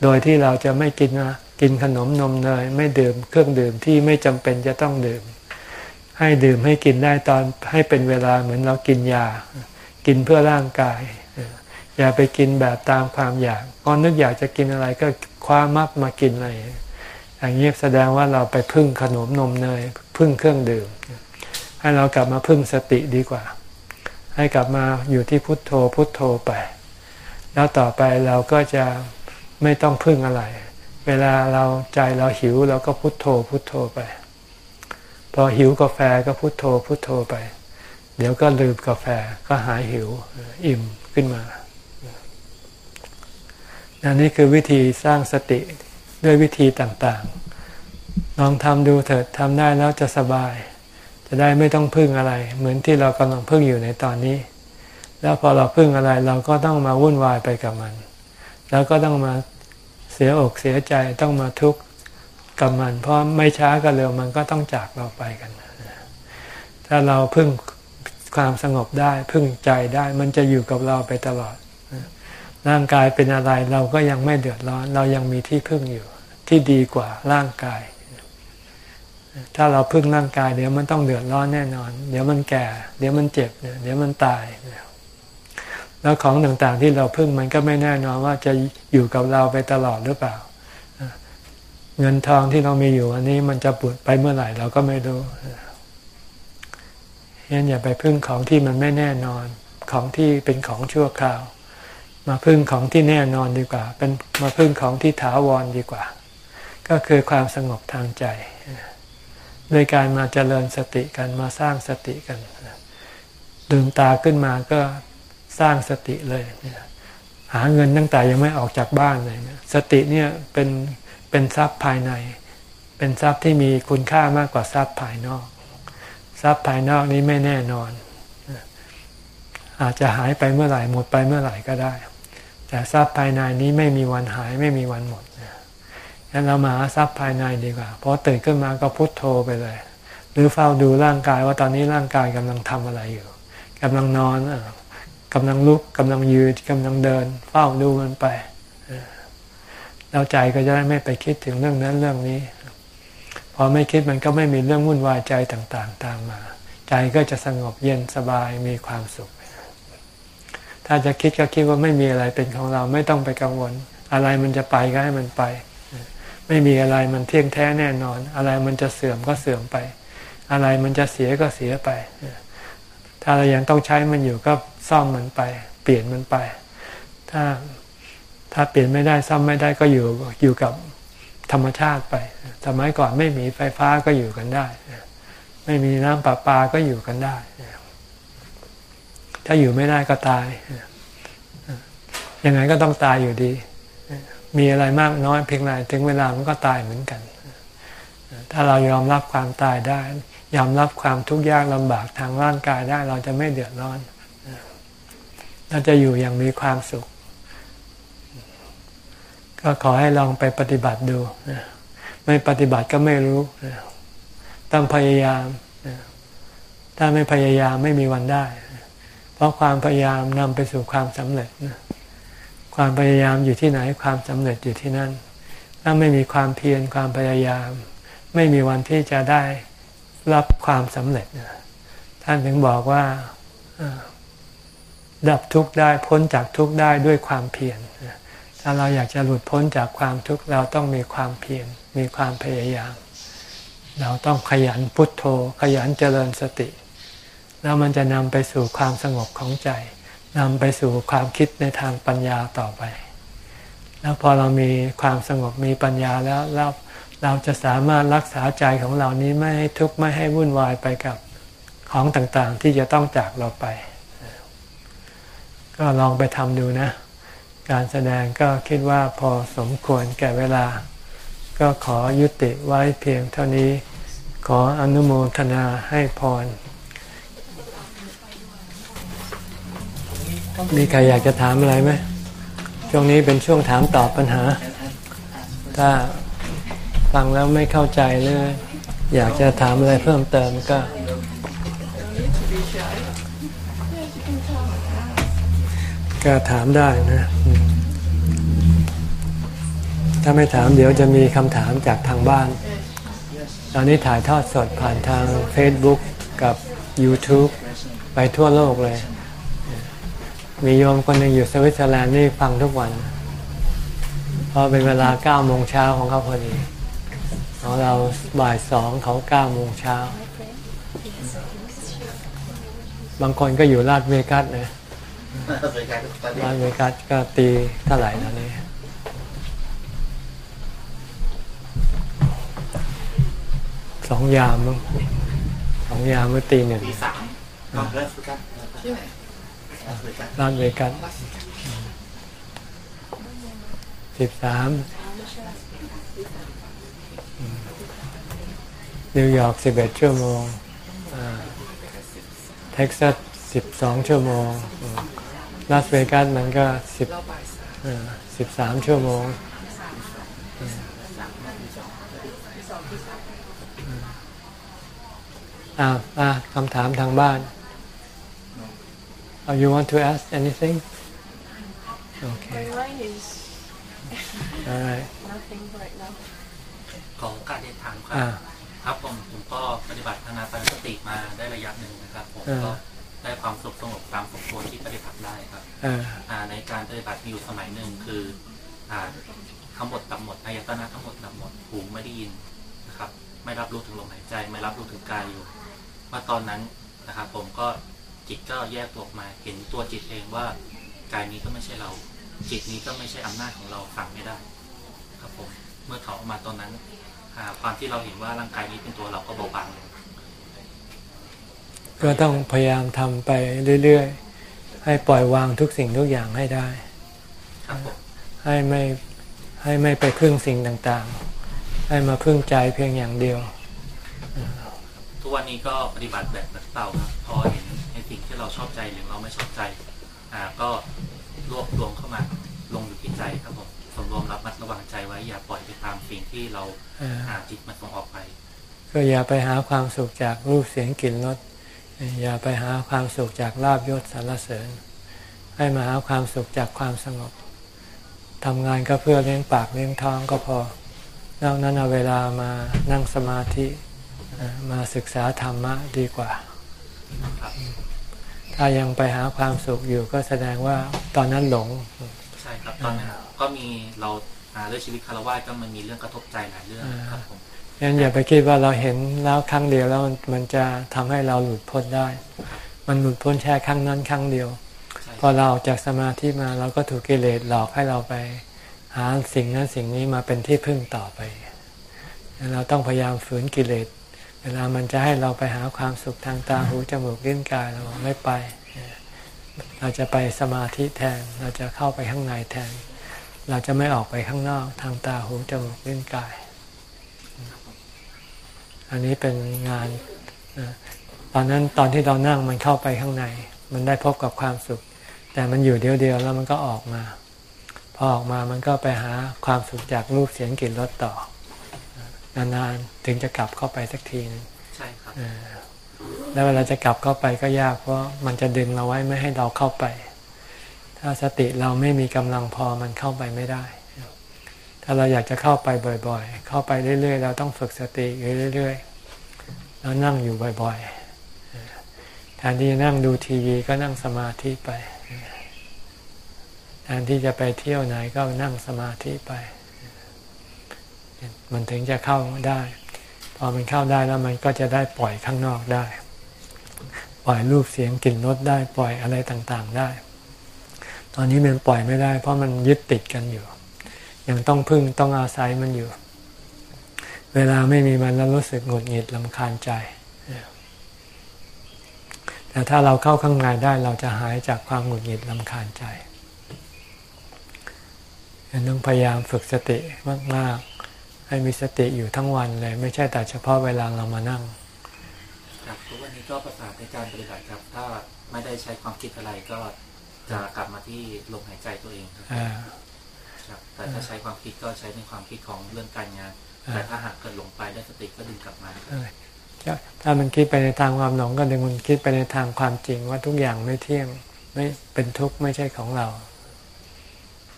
โดยที่เราจะไม่กินนะกินขนมนมเนยไม่ดื่มเครื่องดื่มที่ไม่จำเป็นจะต้องดื่ม ให้ดื่มให้กินได้ตอนให้เป็นเวลาเหมือนเรากินยา กินเพื่อร่างกาย อย่าไปกินแบบตามความอยากพอนึกอยากจะกินอะไรก็คว้ามับมากินอะไรอย่างนี้แสดงว่าเราไปพึ่งขนมนมเนยพึ่งเครื่องดื่ม ให้เรากลับมาพึ่งสติดีกว่า ให้กลับมาอยู่ที่พุทโธพุทโธไป แล้วต่อไปเราก็จะไม่ต้องพึ่งอะไร เวลาเราใจเราหิวเราก็พุทโธพุทโธไป พอหิวกาแฟก็พุทโธพุทโธไป เดี๋ยวก็ลืมกาแฟก็หายหิวอิ่มขึ้นมาอันนี้คือวิธีสร้างสติด้วยวิธีต่างๆ ลองทำดูเถิดทำได้แล้วจะสบาย จะได้ไม่ต้องพึ่งอะไร เหมือนที่เรากำลังพึ่งอยู่ในตอนนี้ แล้วพอเราพึ่งอะไรเราก็ต้องมาวุ่นวายไปกับมัน แล้วก็ต้องมาเสียอกเสียใจต้องมาทุกข์กับมัน เพราะไม่ช้าก็เร็วมันก็ต้องจากเราไปกัน ถ้าเราพึ่งความสงบได้พึ่งใจได้มันจะอยู่กับเราไปตลอด ร่างกายเป็นอะไรเราก็ยังไม่เดือดร้อน เรายังมีที่พึ่งอยู่ ที่ดีกว่าร่างกาย ถ้าเราพึ่งร่างกายเดี๋ยวมันต้องเดือดร้อนแน่นอน เดี๋ยวมันแก่ เดี๋ยวมันเจ็บ เดี๋ยวมันตาย แล้วของต่างๆที่เราพึ่งมันก็ไม่แน่นอนว่าจะอยู่กับเราไปตลอดหรือเปล่า เงินทองที่เรามีอยู่อันนี้มันจะปุดไปเมื่อไหร่เราก็ไม่รู้ฉะนั้นอย่าไปพึ่งของที่มันไม่แน่นอน ของที่เป็นของชั่วคราว มาพึ่งของที่แน่นอนดีกว่า เป็นมาพึ่งของที่ถาวรดีกว่า ก็คือความสงบทางใจ โดยการมาเจริญสติกันมาสร้างสติกันดื่มตาขึ้นมาก็สร้างสติเลยหาเงินตั้งแต่ยังไม่ออกจากบ้านเลยสติเนี่ยเป็นเป็นทรัพย์ภายใน เป็นทรัพย์ที่มีคุณค่ามากกว่าทรัพย์ภายนอก ทรัพย์ภายนอกนี้ไม่แน่นอน อาจจะหายไปเมื่อไหร่หมดไปเมื่อไหร่ก็ได้ แต่ทรัพย์ภายในนี้ไม่มีวันหายไม่มีวันหมด งั้นเรามาหาทรัพย์ภายในดีกว่าพอตื่นขึ้นมาก็พุโทโธไปเลย หรือเฝ้าดูร่างกายว่าตอนนี้ร่างกายกำลังทำอะไรอยู่กำลังนอนกำลังลุกกำลังยืนกำลังเดิน เฝ้าดูมันไปแล้วใจก็จะได้ไม่ไปคิดถึงเรื่องนั้นเรื่องนี้ พอไม่คิดมันก็ไม่มีเรื่องวุ่นวายใจต่างๆ ตามมา ใจก็จะสงบเย็นสบายมีความสุข ถ้าจะคิดก็คิดว่าไม่มีอะไรเป็นของเราไม่ต้องไปกังวล อะไรมันจะไปก็ให้มันไป ไม่มีอะไรมันเที่ยงแท้แน่นอน อะไรมันจะเสื่อมก็เสื่อมไป อะไรมันจะเสียก็เสียไป ถ้าเรายังต้องใช้มันอยู่ก็ซ่อมมันไป เปลี่ยนมันไป ถ้าถ้าเปลี่ยนไม่ได้ซ่อมไม่ได้ก็อยู่อยู่กับธรรมชาติไป สมัยก่อนไม่มีไฟฟ้าก็อยู่กันได้ ไม่มีน้ำประปาก็อยู่กันได้ ถ้าอยู่ไม่ได้ก็ตาย ยังไงก็ต้องตายอยู่ดี มีอะไรมากน้อยเพียงไรถึงเวลามันก็ตายเหมือนกัน ถ้าเรายอมรับความตายได้ ยอมรับความทุกข์ยากลำบากทางร่างกายได้ เราจะไม่เดือดร้อนเราจะอยู่อย่างมีความสุข ก็ขอให้ลองไปปฏิบัติดูไม่ปฏิบัติก็ไม่รู้ต้องพยายามถ้าไม่พยายามไม่มีวันได้ เพราะความพยายามนำไปสู่ความสำเร็จ ความพยายามอยู่ที่ไหนความสำเร็จอยู่ที่นั่น ถ้าไม่มีความเพียรความพยายาม ไม่มีวันที่จะได้รับความสำเร็จ ท่านถึงบอกว่าดับทุกข์ได้พ้นจากทุกข์ได้ด้วยความเพียรถ้าเราอยากจะหลุดพ้นจากความทุกข์เราต้องมีความเพียรมีความพยายาม เราต้องขยันพุทโธ ขยันเจริญสติ แล้วมันจะนำไปสู่ความสงบของใจ นำไปสู่ความคิดในทางปัญญาต่อไป แล้วพอเรามีความสงบมีปัญญาแล้วแล้วเราจะสามารถรักษาใจของเรานี้ไม่ให้ทุกข์ไม่ให้วุ่นวายไปกับของต่างๆ ที่จะต้องจากเราไป ก็ลองไปทำดูนะ การแสดงก็คิดว่าพอสมควรแก่เวลา ก็ขอยุติไว้เพียงเท่านี้ ขออนุโมทนาให้พร มีใครอยากจะถามอะไรไหมช่วงนี้เป็นช่วงถามตอบปัญหา ถ้าฟังแล้วไม่เข้าใจหรืออยากจะถามอะไรเพิ่มเติมก็ ก็ถามได้นะ ถ้าไม่ถามเดี๋ยวจะมีคำถามจากทางบ้าน ตอนนี้ถ่ายทอดสดผ่านทาง Facebook กับ YouTube ไปทั่วโลกเลย มีโยมคนหนึ่งอยู่สวิตเซอร์แลนด์นี่ฟังทุกวัน เพราะเป็นเวลาเก้าโมงเช้าของเขาพอดีของเราบ่ายสองเขาเก้าโมงเช้า บางคนก็อยู่ลาดเวกัสนะลาดเวกัสก็ตีเท่าไหร่แล้วนี่สองยามมั้งสองยามเมื่อตีหนึ่งตีสามก็เลิกกัน ลาสเวกัสลาสเวกัสสิบสามนิวยอร์กสิบเอ็ดชั่วโมงเท็กซัสสิบสองชั่วโมงลาสเวกัสมันก็สิบสิบสามชั่วโมง อ่าอ่าคำถามทางบ้าน Oh, you want to ask anything? Okay. My mind is All right. nothing right now. ขอโอกาสเรียนถามครัอ่าบครับผมผมก็ปฏิบัติธนาปานสติมาได้ระยะหนึ่งนะครับ ผมอ่าก็ได้ความสุขสงบตามสมควรที่ปฏิบัติได้ครับอ่าอ่าในการปฏิบัติมีอยู่สมัยหนึ่งคืออ่าทั้งหมดตับหมดอายตนะทั้งหมดตับหมดหูไม่ได้ยินนะครับ ไม่รับรู้ถึงลมหายใจ ไม่รับรู้ถึงกายอยู่มาตอนนั้นนะครับ ผมก็ จิตก็แยกตัวออกมา เห็นตัวจิตเองว่ากายนี้ก็ไม่ใช่เรา จิตนี้ก็ไม่ใช่อำนาจของเราสั่งไม่ได้ ครับผมเมื่อถอนออกมาตอนนั้นอ่าความที่เราเห็นว่าร่างกายนี้เป็นตัวเราก็เบาบางลงก็ต้องพยายามทำไปเรื่อยๆ ให้ปล่อยวางทุกสิ่งทุกอย่างให้ได้ครับผมให้ไม่ให้ไม่ไปพึ่งสิ่งต่างๆ ให้มาพึ่งใจเพียงอย่างเดียว ทุกวันนี้ก็ปฏิบัติแบบนักเต่าครับพอเห็นใน สิ่งที่เราชอบใจหรือเราไม่ชอบใจอ่าก็รวบรวมเข้ามาลงอยู่ที่ใจครับผมสำรวมรับมัดระวังใจไว้อย่าปล่อยไปตามสิ่งที่เราอ่าอ่าจิตมันส่งออกไป ก็อย่าไปหาความสุขจากรูปเสียงกลิ่นรสอย่าไปหาความสุขจากลาบยศสรรเสริญ ให้มาหาความสุขจากความสงบทำงานก็เพื่อเลี้ยงปากเลี้ยงท้องก็พอนอกนั้นเอาเวลามานั่งสมาธิเอ่อมาศึกษาธรรมะดีกว่าครับ ถ้ายังไปหาความสุขอยู่ก็แสดงว่าตอนนั้นหลง ใช่ครับตอนนั้นก็มีเราอ่าเรื่องชีวิตคารวะก็มันมีเรื่องกระทบใจหลายเรื่องครับผมงั้นอย่าไปคิดว่าเราเห็นแล้วครั้งเดียวแล้วมันมันจะทำให้เราหลุดพ้นได้ มันหลุดพ้นแค่ครั้งนั้นครั้งเดียวใช่พอเราออกจากสมาธิมาเราก็ถูกกิเลสหลอกให้เราไป หาสิ่งนั้นสิ่งนี้มาเป็นที่พึ่งต่อไปงั้นเราต้องพยายามฝืนกิเลส เวลามันจะให้เราไปหาความสุขทางตาหูจมูกลิ้นกายเราไม่ไป เราจะไปสมาธิแทน เราจะเข้าไปข้างในแทน เราจะไม่ออกไปข้างนอกทางตาหูจมูกลิ้นกาย อันนี้เป็นงานตอนนั้นตอนที่เรานั่งมันเข้าไปข้างใน มันได้พบกับความสุข แต่มันอยู่เดียวเดียวๆแล้วมันก็ออกมา พอออกมามันก็ไปหาความสุขจากรูปเสียงกลิ่นรสต่อ นานๆถึงจะกลับเข้าไปสักทีนึงใช่ครับเออแล้วเวลาจะกลับเข้าไปก็ยากเพราะมันจะดึงเราไว้ไม่ให้เราเข้าไป ถ้าสติเราไม่มีกำลังพอมันเข้าไปไม่ได้ ถ้าเราอยากจะเข้าไปบ่อย ๆ เข้าไปเรื่อย ๆ เราต้องฝึกสติอยู่เรื่อยๆแล้วนั่งอยู่บ่อยๆแทนที่จะนั่งดูทีวีก็นั่งสมาธิไปแทนที่จะไปเที่ยวไหนก็นั่งสมาธิไป มันถึงจะเข้าได้ พอมันเข้าได้แล้วมันก็จะได้ปล่อยข้างนอกได้ ปล่อยรูปเสียงกลิ่นรสได้ปล่อยอะไรต่างๆได้ ตอนนี้มันปล่อยไม่ได้ เพราะมันยึดติดกันอยู่ ยังต้องพึ่งต้องอาศัยมันอยู่ เวลาไม่มีมันแล้วรู้สึกหงุดหงิดลำคาญใจแต่ถ้าเราเข้าข้างในได้เราจะหายจากความหงุดหงิดลำคาญใจต้องพยายามฝึกสติมากๆ ให้มีสติอยู่ทั้งวันเลย ไม่ใช่แต่เฉพาะเวลาเรามานั่ง ครับทุกวันนี้ก็ประสานในการปฏิบัติครับถ้าไม่ได้ใช้ความคิดอะไรก็จะกลับมาที่ลมหายใจตัวเองครับอ่าครับแต่ถ้าใช้ความคิดก็ใช้ในความคิดของเรื่องการงานอ่าแต่ถ้าหากเกิดหลงไปได้สติก็ดึงกลับมาครับเออจะถ้ามันคิดไปในทางความหลงก็ดึงมันคิดไปในทางความจริงว่าทุกอย่างไม่เที่ยงไม่เป็นทุกข์ไม่ใช่ของเรา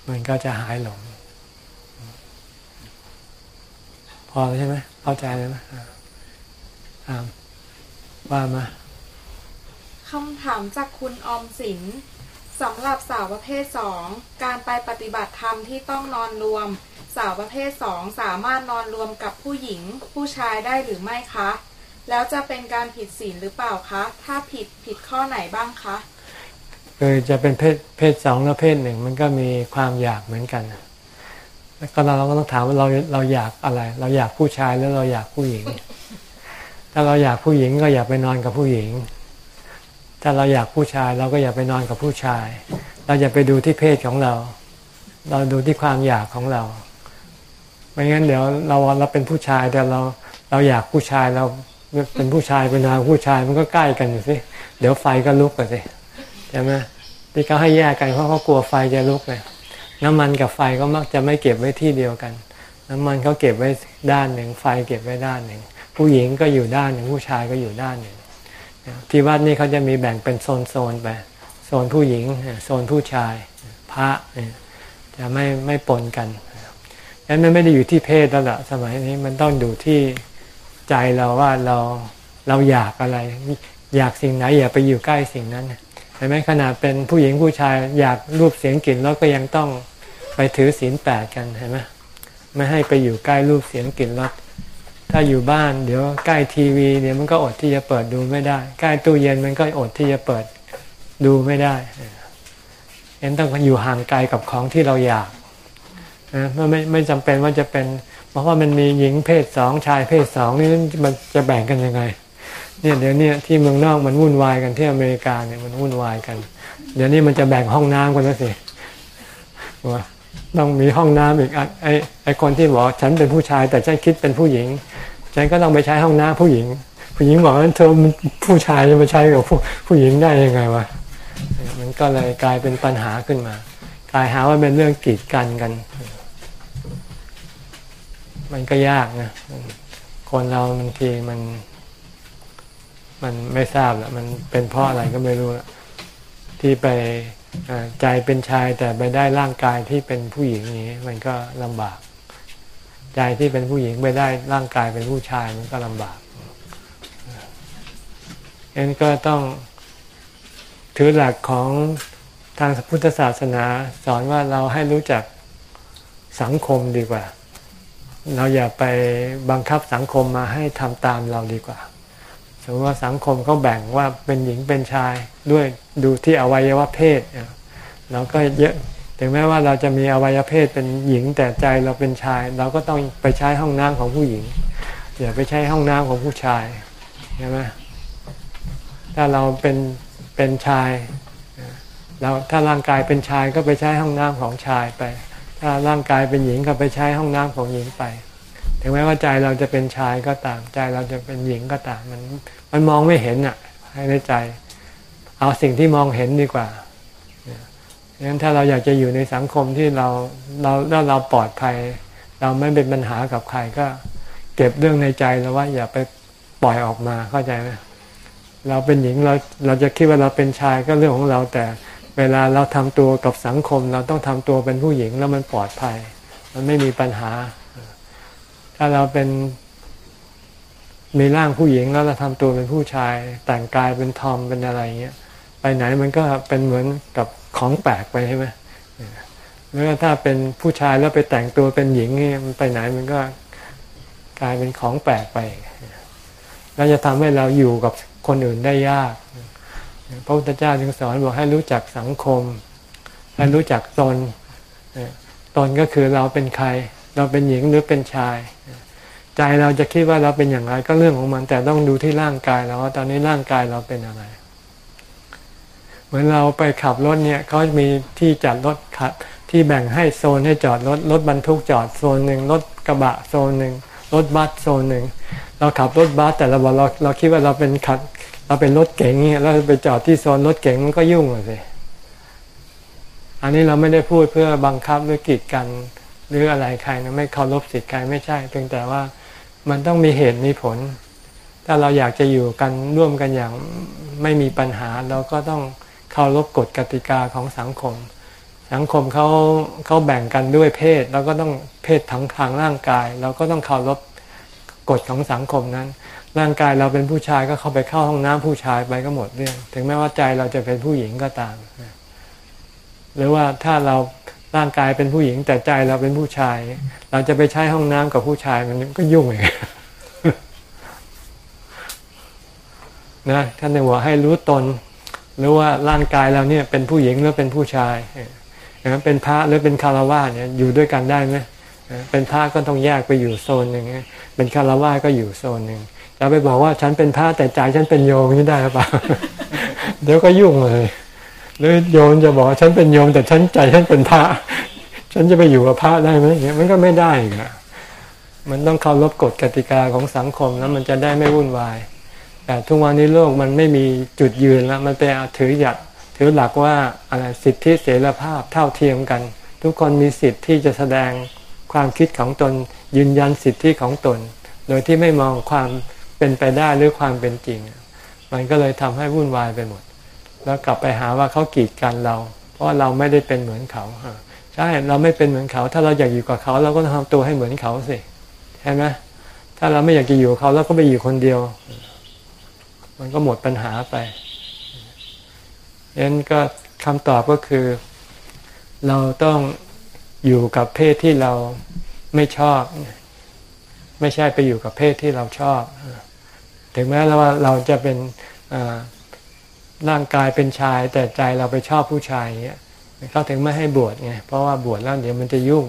มันก็จะหายหลง พอแล้วใช่ไหมเข้าใจเลยไหมอ่าอ่าว่ามาคำถามจากคุณออมสินสำหรับสาวประเภทสองการไปปฏิบัติธรรมที่ต้องนอนรวม สาวประเภทสองสามารถนอนรวมกับผู้หญิง ผู้ชายได้หรือไม่คะ แล้วจะเป็นการผิดศีลหรือเปล่าคะ ถ้าผิดผิดข้อไหนบ้างคะคือจะเป็นเพศเพศสองและเพศหนึ่งมันก็มีความอยากเหมือนกันแล้ว ก็เราเราก็ต้องถามว่าเราเราอยากอะไร เราอยากผู้ชายหรือเราอยากผู้หญิง ถ้าเราอยากผู้หญิงก็อย่าไปนอนกับผู้หญิง ถ้าเราอยากผู้ชายเราก็อย่าไปนอนกับผู้ชาย เราอย่าไปดูที่เพศของเรา เราดูที่ความอยากของเราไม่งั้นเดี๋ยวเราเราเป็นผู้ชายแต่เราเราอยากผู้ชายเราเป็นผู้ชายเป็นนางผู้ชายมันก็ใกล้กันอยู่สิเดี๋ยวไฟก็ลุกกันสิใช่ไหมที่เขาให้แยกกันเพราะเขากลัวไฟจะลุกเลย น้ำมันกับไฟก็มักจะไม่เก็บไว้ที่เดียวกัน น้ำมันเขาเก็บไว้ด้านหนึ่งไฟเก็บไว้ด้านหนึ่ง ผู้หญิงก็อยู่ด้านหนึ่งผู้ชายก็อยู่ด้านหนึ่งที่วัดนี่เขาจะมีแบ่งเป็นโซนโซนๆไปโซนผู้หญิงโซนผู้ชายพระจะไม่ไม่ปนกันงั้นมันไม่ได้อยู่ที่เพศแล้วล่ะสมัยนี้มันต้องดูที่ใจเราว่าเราเราอยากอะไร อยากสิ่งไหนอย่าไปอยู่ใกล้สิ่งนั้นเห็นไหมขนาดเป็นผู้หญิงผู้ชายอยากรูปเสียงกลิ่นแล้วก็ยังต้อง ไปถือศีลแปดกันเห็นไหมไม่ให้ไปอยู่ใกล้รูปเสียงกลิ่นรสถ้าอยู่บ้านเดี๋ยวใกล้ทีวีเดี๋ยวมันก็อดที่จะเปิดดูไม่ได้ ใกล้ตู้เย็นมันก็อดที่จะเปิดดูไม่ได้เห็นต้องอยู่ห่างไกลกับของที่เราอยากนะไม่ไม่ไม่จำเป็นว่าจะเป็น เพราะว่ามันมีหญิงเพศสองชายเพศสองนี่มันจะแบ่งกันยังไง เนี่ยเดี๋ยวนี้ที่เมืองนอกมันวุ่นวายกันที่อเมริกาเนี่ยมันวุ่นวายกัน เดี๋ยวนี้มันจะแบ่งห้องน้ำกันแล้วสิว่า ต้องมีห้องน้ำอีกไอ้ไอ้คนที่บอกฉันเป็นผู้ชาย แต่ฉันคิดเป็นผู้หญิง ฉันก็ต้องไปใช้ห้องน้ำผู้หญิง ผู้หญิงบอกว่าเธอผู้ชายจะมาใช้กับผู้ผู้หญิงได้ยังไงวะมันก็เลยกลายเป็นปัญหาขึ้นมากลายหาว่าเป็นเรื่องกีดกันกัน มันก็ยากนะคนเราบางทีมัน มันไม่ทราบแหละมันเป็นเพราะอะไรก็ไม่รู้ละที่ไป ใจเป็นชายแต่ไปได้ร่างกายที่เป็นผู้หญิงอย่างนี้มันก็ลำบาก ใจที่เป็นผู้หญิงไปได้ร่างกายเป็นผู้ชายมันก็ลำบากฉะนั้นก็ต้องถือหลักของทางพุทธศาสนา สอนว่าเราให้รู้จักสังคมดีกว่า เราอย่าไปบังคับสังคมมาให้ทำตามเราดีกว่า สมมติว่าสังคมเขาแบ่งว่าเป็นหญิงเป็นชายด้วยดูที่อวัยวะเพศเนี่ยเราก็เยอะถึงแม้ว่าเราจะมีอวัยวะเพศเป็นหญิงแต่ใจเราเป็นชาย เราก็ต้องไปใช้ห้องน้ำของผู้หญิงอย่าไปใช้ห้องน้ำของผู้ชายใช่ไหมถ้าเราเป็นเป็นชายเราถ้าร่างกายเป็นชายก็ไปใช้ห้องน้ำของชายไป ถ้าร่างกายเป็นหญิงก็ไปใช้ห้องน้ำของหญิงไป ถึงแม้ว่าใจเราจะเป็นชายก็ตาม ใจเราจะเป็นหญิงก็ตาม มันมันมองไม่เห็นอะให้ในใจ เอาสิ่งที่มองเห็นดีกว่าดังนั้นถ้าเราอยากจะอยู่ในสังคมที่เราเราแล้วเราปลอดภัย เราไม่เป็นปัญหากับใครก็ เก็บเรื่องในใจแล้วว่าอย่าไปปล่อยออกมาเข้าใจไหมเราเป็นหญิงเราเราจะคิดว่าเราเป็นชายก็เรื่องของเราแต่เวลาเราทำตัวกับสังคม เราต้องทำตัวเป็นผู้หญิงแล้วมันปลอดภัย มันไม่มีปัญหา ถ้าเราเป็นมีร่างผู้หญิงแล้วเราทำตัวเป็นผู้ชาย แต่งกายเป็นทอมเป็นอะไรเงี้ยไปไหนมันก็เป็นเหมือนกับของแปลกไปใช่ไหมแล้วถ้าเป็นผู้ชายแล้วไปแต่งตัวเป็นหญิงเนี่ยมันไปไหนมันก็กลายเป็นของแปลกไปแล้วจะทำให้เราอยู่กับคนอื่นได้ยาก พระพุทธเจ้าจึงสอนบอกให้รู้จักสังคม ให้รู้จักตนตนก็คือเราเป็นใคร เราเป็นหญิงหรือเป็นชาย ใจเราจะคิดว่าเราเป็นอย่างไรก็เรื่องของมัน แต่ต้องดูที่ร่างกายเราว่าตอนนี้ร่างกายเราเป็นอะไร เหมือนเราไปขับรถเนี่ยเขามีที่จัดรถขับที่แบ่งให้โซนให้จอดรถรถบรรทุกจอดโซนหนึ่งรถกระบะโซนหนึ่งรถบัสโซนหนึ่งเราขับรถบัสแต่เราบอกเราเราคิดว่าเราเป็นขับเราเป็นรถเก๋งเนี่ยเราไปจอดที่โซนรถเก๋งมันก็ยุ่งเลยอันนี้เราไม่ได้พูดเพื่อบังคับหรือกีดกัน หรืออะไรใครนะไม่เคารพสิทธิ์ใครไม่ใช่ เพียงแต่ว่ามันต้องมีเหตุมีผล ถ้าเราอยากจะอยู่กันร่วมกันอย่างไม่มีปัญหา เราก็ต้องเคารพกฎกติกาของสังคม สังคมเขาเขาแบ่งกันด้วยเพศแล้วก็ต้องเพศทั้งทางร่างกาย เราก็ต้องเคารพกฎของสังคมนั้น ร่างกายเราเป็นผู้ชายก็เข้าไปเข้าห้องน้ำผู้ชายไปก็หมดเรื่อง ถึงแม้ว่าใจเราจะเป็นผู้หญิงก็ตาม หรือว่าถ้าเรา ร่างกายเป็นผู้หญิงแต่ใจเราเป็นผู้ชาย เราจะไปใช้ห้องน้ำกับผู้ชายมันก็ยุ่งเลยนะท่านจะบอกให้รู้ตนหรือว่าร่างกายเราเนี่ยเป็นผู้หญิงหรือเป็นผู้ชายนะเป็นพระหรือเป็นคารวะเนี่ยอยู่ด้วยกันได้ไหมเป็นพระก็ต้องแยกไปอยู่โซนหนึ่งเป็นคารวะก็อยู่โซนหนึ่งจะไปบอกว่าฉันเป็นพระแต่ใจฉันเป็นโยมนี่ได้หรือเปล่าเดี๋ยวก็ยุ่งเลย หรือโยมจะบอกว่าฉันเป็นโยมแต่ฉันใจฉันเป็นพระ ฉันจะไปอยู่กับพระได้ไหมเนี่ยมันก็ไม่ได้อีกอะมันต้องเคารพกฎกติกาของสังคมแล้วมันจะได้ไม่วุ่นวาย แต่ทุกวันนี้โลกมันไม่มีจุดยืนแล้ว มันไปถือหยัดถือหลักว่าอะไรสิทธิเสรีภาพเท่าเทียมกัน ทุกคนมีสิทธิ์ที่จะแสดงความคิดของตนยืนยันสิทธิของตน โดยที่ไม่มองความเป็นไปได้หรือความเป็นจริง มันก็เลยทำให้วุ่นวายไปหมด แล้วกลับไปหาว่าเขากีดกันเรา เพราะเราไม่ได้เป็นเหมือนเขาใช่เราไม่เป็นเหมือนเขา ถ้าเราอยากอยู่กับเขาเราก็ต้องทำตัวให้เหมือนเขาสิใช่ไหมถ้าเราไม่อยากจะอยู่กับเขาเราก็ไปอยู่คนเดียว มันก็หมดปัญหาไปยันก็คำตอบก็คือ เราต้องอยู่กับเพศที่เราไม่ชอบ ไม่ใช่ไปอยู่กับเพศที่เราชอบ ถึงแม้ว่าเราจะเป็น ร่างกายเป็นชาย แต่ใจเราไปชอบผู้ชายเงี้ยเขาถึงไม่ให้บวชไงเพราะว่าบวชแล้วเดี๋ยวมันจะยุ่ง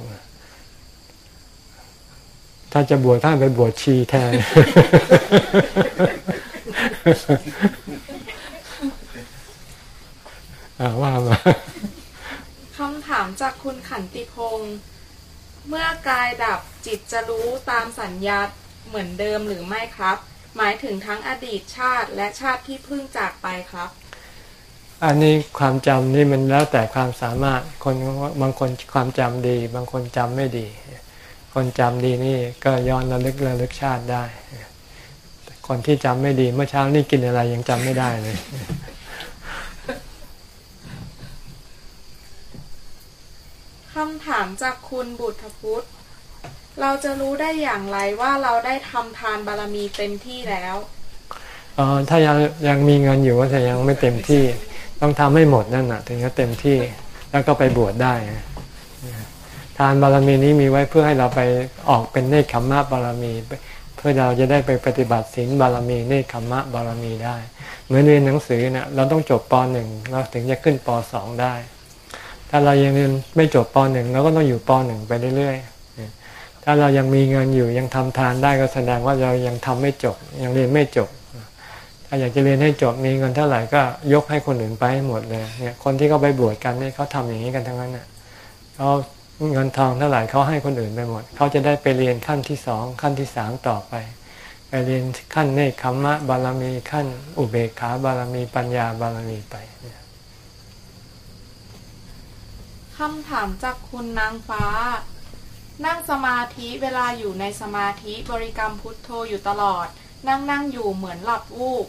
ถ้าจะบวชท่านไปบวชชีแทน ว่ามาคำถามจากคุณขันติพงศ์เมื่อกายดับจิตจะรู้ตามสัญญาเหมือนเดิมหรือไม่ครับ หมายถึงทั้งอดีตชาติและชาติที่เพิ่งจากไปครับ อันนี้ความจำนี่มันแล้วแต่ความสามารถคนบางคนความจำดี บางคนจำไม่ดี คนจำดีนี่ก็ย้อนระลึกระลึกชาติได้ คนที่จำไม่ดีเมื่อเช้านี่กินอะไรยังจำไม่ได้เลยคำถามจากคุณบุตรพุทธ เราจะรู้ได้อย่างไรว่าเราได้ทำทานบารมีเต็มที่แล้วอ๋อถ้ายังยังมีเงินอยู่ก็จะยังไม่เต็มที่ ต้องทำให้หมดนั่นนะถึงจะเต็มที่แล้วก็ไปบวชได้ทานบารมีนี้มีไว้เพื่อให้เราไปออกเป็นเนคขมมะบารมี เพื่อเราจะได้ไปปฏิบัติศีลบารมีเนคขมมะบารมีได้ เหมือนเรียนหนังสือเนะี่ยเราต้องจบปหนึ่งเราถึงจะขึ้นปสองได้ ถ้าเรายังเรียนไม่จบปหนึ่งเราก็ต้องอยู่ปหนึ่งไปเรื่อยๆถ้าเรายังมีเงินอยู่ยังทำทานได้ก็แสดงว่าเรายังทำไม่จบ ยังเรียนไม่จบ อยากจะเรียนให้จบมีเงินเท่าไหร่ก็ยกให้คนอื่นไปให้หมดเลยเนี่ยคนที่เขาไปบวชกันนี่เขาทำอย่างนี้กันทั้งนั้นเนี่ยเขาเงินทองเท่าไหร่เขาให้คนอื่นไปหมดเขาจะได้ไปเรียนขั้นที่สองขั้นที่สามต่อไป ไปเรียนขั้นเนคขมมะบารมีขั้น อุเบกขาบารมีปัญญาบารมีไปเนี่ยคำถามจากคุณนางฟ้า นั่งสมาธิเวลาอยู่ในสมาธิบริกรรมพุทโธอยู่ตลอด นั่งนั่งอยู่เหมือนหลับวูบ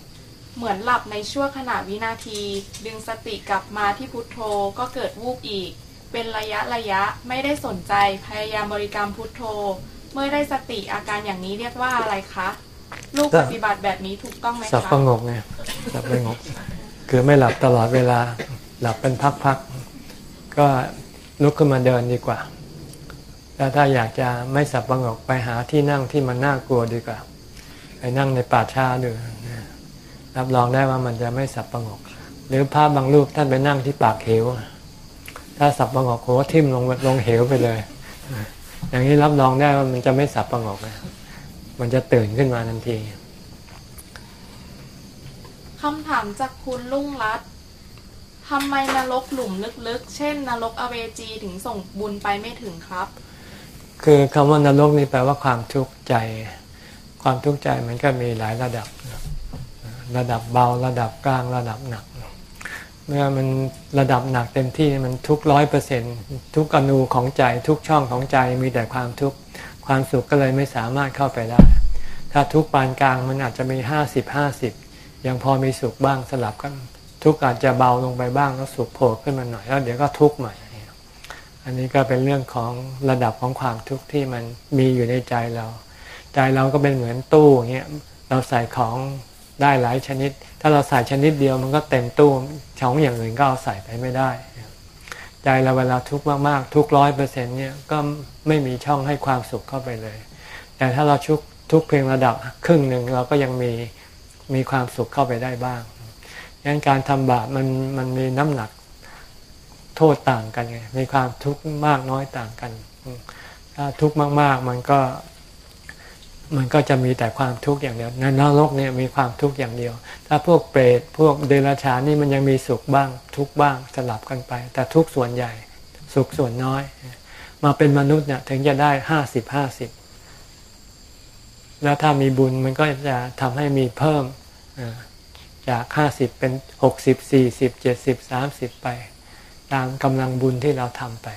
เหมือนหลับในชั่วขณะวินาที ดึงสติกลับมาที่พุทโธก็เกิดวูบอีก เป็นระยะระยะไม่ได้สนใจพยายามบริกรรมพุทโธ เมื่อได้สติอาการอย่างนี้เรียกว่าอะไรคะลูกปฏิบัติแบบนี้ถูกต้องไหมคะสับประงกไงสับประงก คือไม่หลับตลอดเวลาหลับเป็นพักๆก็ลุกขึ้นมาเดินดีกว่าแล้วถ้าอยากจะไม่สับประงกไปหาที่นั่งที่มันน่ากลัวดีกว่าไปนั่งในป่าช้าดู รับรองได้ว่ามันจะไม่สับประงก หรือภาพบางรูปท่านไปนั่งที่ปากเหว ถ้าสับประงกโหทิ่มลงลงเหวไปเลย อย่างนี้รับรองได้ว่ามันจะไม่สับประงกนะมันจะตื่นขึ้นมาทันทีคำถามจากคุณลุ่งรัตน์ทำไมนรกหลุมลึกๆ เช่น นรกอเวจีถึงส่งบุญไปไม่ถึงครับ คือคำว่านรกนี่แปลว่าความทุกข์ใจ ความทุกข์ใจมันก็มีหลายระดับ ระดับเบาระดับกลางระดับหนัก เมื่อมันระดับหนักเต็มที่มันทุกร้อยเปอร์เซ็นทุกอนูของใจทุกช่องของใจมีแต่ความทุกข์ความสุขก็เลยไม่สามารถเข้าไปได้ ถ้าทุกปานกลางมันอาจจะมีห้าสิบห้าสิบยังพอมีสุขบ้างสลับกัน ทุกอาจจะเบาลงไปบ้างแล้วสุขโผล่ขึ้นมาหน่อยแล้วเดี๋ยวก็ทุกข์ใหม่อันนี้ก็เป็นเรื่องของระดับของความทุกข์ที่มันมีอยู่ในใจเรา ใจเราก็เป็นเหมือนตู้เงี้ยเราใส่ของ ได้หลายชนิด ถ้าเราใส่ชนิดเดียวมันก็เต็มตู้ช่องอย่างอื่นก็เอาใส่ไปไม่ได้ ใจเราเวลาทุกข์มากๆ ทุกร้อยเปอร์เซ็นต์เนี่ยก็ไม่มีช่องให้ความสุขเข้าไปเลย แต่ถ้าเราทุกทุกเพียงระดับครึ่งหนึ่งเราก็ยังมีมีความสุขเข้าไปได้บ้างงั้นการทำบาปมันมันมีน้ำหนักโทษต่างกันไง มีความทุกข์มากน้อยต่างกัน ถ้าทุกข์มากๆ มันก็ มันก็จะมีแต่ความทุกข์อย่างเดียวในนรกเนี่ยมีความทุกข์อย่างเดียว ถ้าพวกเปรตพวกเดรัจฉานนี่มันยังมีสุขบ้าง ทุกข์บ้างสลับกันไป แต่ทุกส่วนใหญ่ สุขส่วนน้อย มาเป็นมนุษย์เนี่ยถึงจะได้ห้าสิบห้าสิบแล้วถ้ามีบุญมันก็จะทำให้มีเพิ่มจากห้าสิบเป็นหกสิบสี่สิบเจ็ดสิบสามสิบไป ตามกำลังบุญที่เราทำไป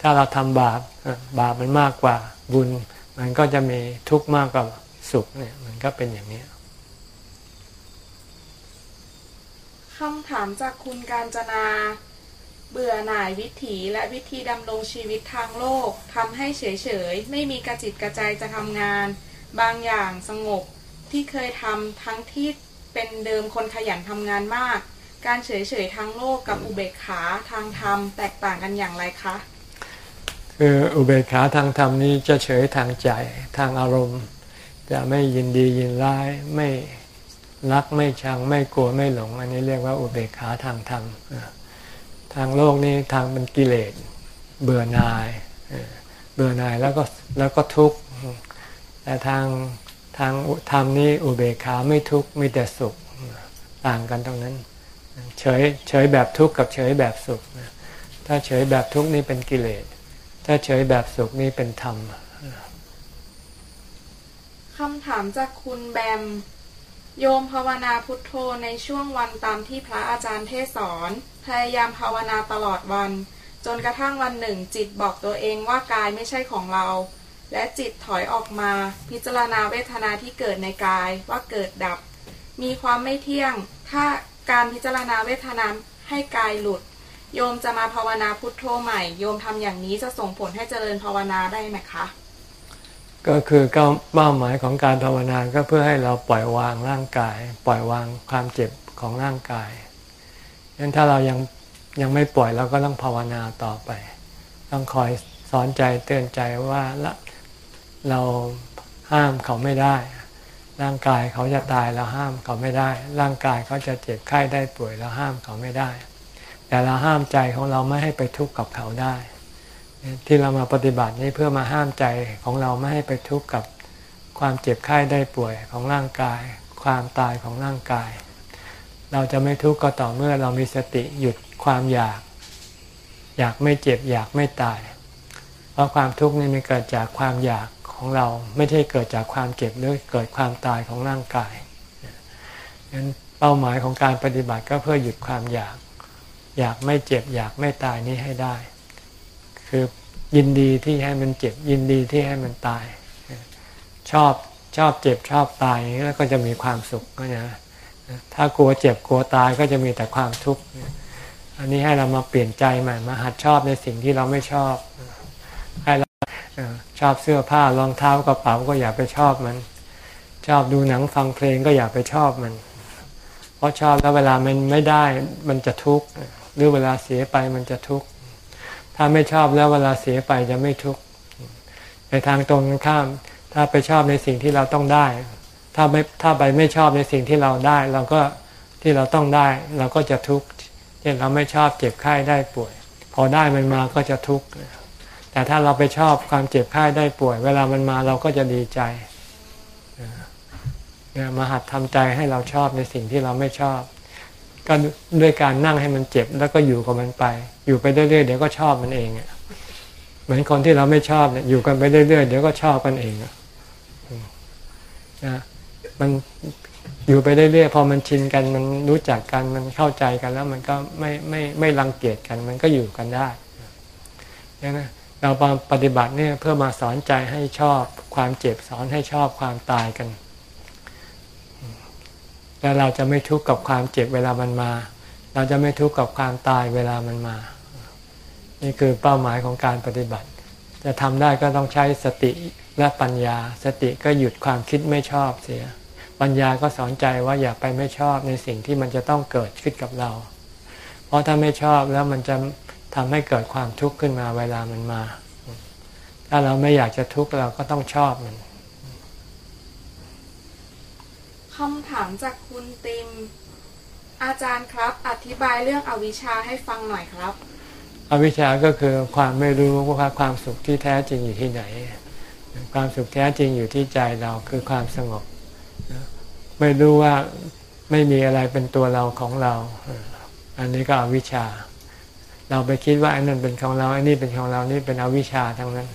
ถ้าเราทำบาปบาปมันมากกว่าบุญ มันก็จะมีทุกข์มากกว่าสุขเนี่ย มันก็เป็นอย่างนี้คำถามจากคุณการจนา เบื่อหน่ายวิถีและวิธีดำรงชีวิตทางโลกทำให้เฉยๆ ไม่มีกระจิตกระใจจะทำงาน บางอย่างสงบที่เคยทำทั้งที่เป็นเดิมคนขยันทำงานมาก การเฉยๆทางโลกกับอุเบกขาทางธรรมแตกต่างกันอย่างไรคะ คืออุเบกขาทางธรรมนี้จะเฉยทางใจทางอารมณ์ จะไม่ยินดียินร้ายไม่รักไม่ชังไม่กลัวไม่หลง อันนี้เรียกว่าอุเบกขาทางธรรมทางโลกนี้ทางเป็นกิเลสเบื่อหน่ายเบื่อหน่ายแล้วก็แล้วก็ทุกข์แต่ทางทางธรรมนี้อุเบกขาไม่ทุกข์มีแต่สุขต่างกันตรงนั้นเฉยเฉยแบบทุกข์กับเฉยแบบสุขถ้าเฉยแบบทุกข์นี่เป็นกิเลส ถ้าเฉยแบบสุขนี่เป็นธรรมคำถามจากคุณแบม โยมภาวนาพุทโธในช่วงวันตามที่พระอาจารย์เทศสอน พยายามภาวนาตลอดวัน จนกระทั่งวันหนึ่ง จิตบอกตัวเองว่ากายไม่ใช่ของเรา และจิตถอยออกมา พิจารณาเวทนาที่เกิดในกายว่าเกิดดับ มีความไม่เที่ยง ถ้าการพิจารณาเวทนาให้กายหลุด โยมจะมาภาวนาพุทโธใหม่ โยมทำอย่างนี้จะส่งผลให้เจริญภาวนาได้ไหมคะ ก็คือเป้าหมายของการภาวนาก็เพื่อให้เราปล่อยวางร่างกาย ปล่อยวางความเจ็บของร่างกายงั้นถ้าเรายังยังไม่ปล่อยเราก็ต้องภาวนาต่อไป ต้องคอยสอนใจเตือนใจว่าละเราห้ามเขาไม่ได้ ร่างกายเขาจะตายเราห้ามเขาไม่ได้ ร่างกายเขาจะเจ็บไข้ได้ป่วยเราห้ามเขาไม่ได้ แต่เราห้ามใจของเราไม่ให้ไปทุกข์กับเขาได้ ที่เรามาปฏิบัตินี้เพื่อมาห้ามใจของเราไม่ให้ไปทุกข์กับความเจ็บไข้ได้ป่วยของร่างกาย ความตายของร่างกาย เราจะไม่ทุกข์ก็ต่อเมื่อเรามีสติหยุดความอยาก อยากไม่เจ็บอยากไม่ตาย เพราะความทุกข์นี่มันเกิดจากความอยากของเราไม่ใช่เกิดจากความเจ็บหรือเกิดความตายของร่างกายงั้นเป้าหมายของการปฏิบัติก็เพื่อหยุดความอยาก อยากไม่เจ็บ อยากไม่ตายนี้ให้ได้ คือยินดีที่ให้มันเจ็บ ยินดีที่ให้มันตาย ชอบชอบเจ็บชอบตายแล้วก็จะมีความสุขก็นะถ้ากลัวเจ็บกลัวตายก็จะมีแต่ความทุกข์อันนี้ให้เรามาเปลี่ยนใจใหม่มาหัดชอบในสิ่งที่เราไม่ชอบให้เราชอบเสื้อผ้ารองเท้ากระเป๋าก็อย่าไปชอบมัน ชอบดูหนังฟังเพลงก็อย่าไปชอบมัน เพราะชอบแล้วเวลามันไม่ได้มันจะทุกข์ หรือเวลาเสียไปมันจะทุกข์ถ้าไม่ชอบแล้วเวลาเสียไปจะไม่ทุกข์ในทางตรงกันข้าม ถ้าไปชอบในสิ่งที่เราต้องได้ ถ้าไม่ถ้าไปไม่ชอบในสิ่งที่เราได้ เราก็ที่เราต้องได้ เราก็จะทุกข์เช่นเราไม่ชอบเจ็บไข้ได้ป่วย พอได้มันมาก็จะทุกข์แต่ถ้าเราไปชอบความเจ็บไข้ได้ป่วย เวลามันมาเราก็จะดีใจเนี่ยมาหัดทำใจให้เราชอบในสิ่งที่เราไม่ชอบ ก็ด้วยการนั่งให้มันเจ็บแล้วก็อยู่กับมันไป อยู่ไปเรื่อยๆเดี๋ยวก็ชอบมันเองอะเหมือนคนที่เราไม่ชอบเนี่ยอยู่กันไปเรื่อยๆเดี๋ยวก็ชอบกันเองอะนะมันอยู่ไปเรื่อยๆพอมันชินกันมันรู้จักกันมันเข้าใจกันแล้วมันก็ไม่ไม่ไม่รังเกียจกันมันก็อยู่กันได้นะเราปฏิบัติเนี่ยเพื่อมาสอนใจให้ชอบความเจ็บสอนให้ชอบความตายกัน แล้วเราจะไม่ทุกข์กับความเจ็บเวลามันมา เราจะไม่ทุกข์กับความตายเวลามันมา นี่คือเป้าหมายของการปฏิบัติ จะทำได้ก็ต้องใช้สติและปัญญา สติก็หยุดความคิดไม่ชอบเสีย ปัญญาก็สอนใจว่าอย่าไปไม่ชอบในสิ่งที่มันจะต้องเกิดขึ้นกับเรา เพราะถ้าไม่ชอบแล้วมันจะทำให้เกิดความทุกข์ขึ้นมาเวลามันมา ถ้าเราไม่อยากจะทุกข์เราก็ต้องชอบมัน คำถามจากคุณติม อาจารย์ครับ อธิบายเรื่องอวิชชาให้ฟังหน่อยครับ อวิชชาก็คือความไม่รู้ว่าความสุขที่แท้จริงอยู่ที่ไหน ความสุขแท้จริงอยู่ที่ใจเราคือความสงบ ไม่รู้ว่าไม่มีอะไรเป็นตัวเราของเรา อันนี้ก็อวิชชา เราไปคิดว่าไอ้นั่นเป็นของเราไอ้นี่เป็นของเรานี่เป็นอวิชชาทั้งนั้น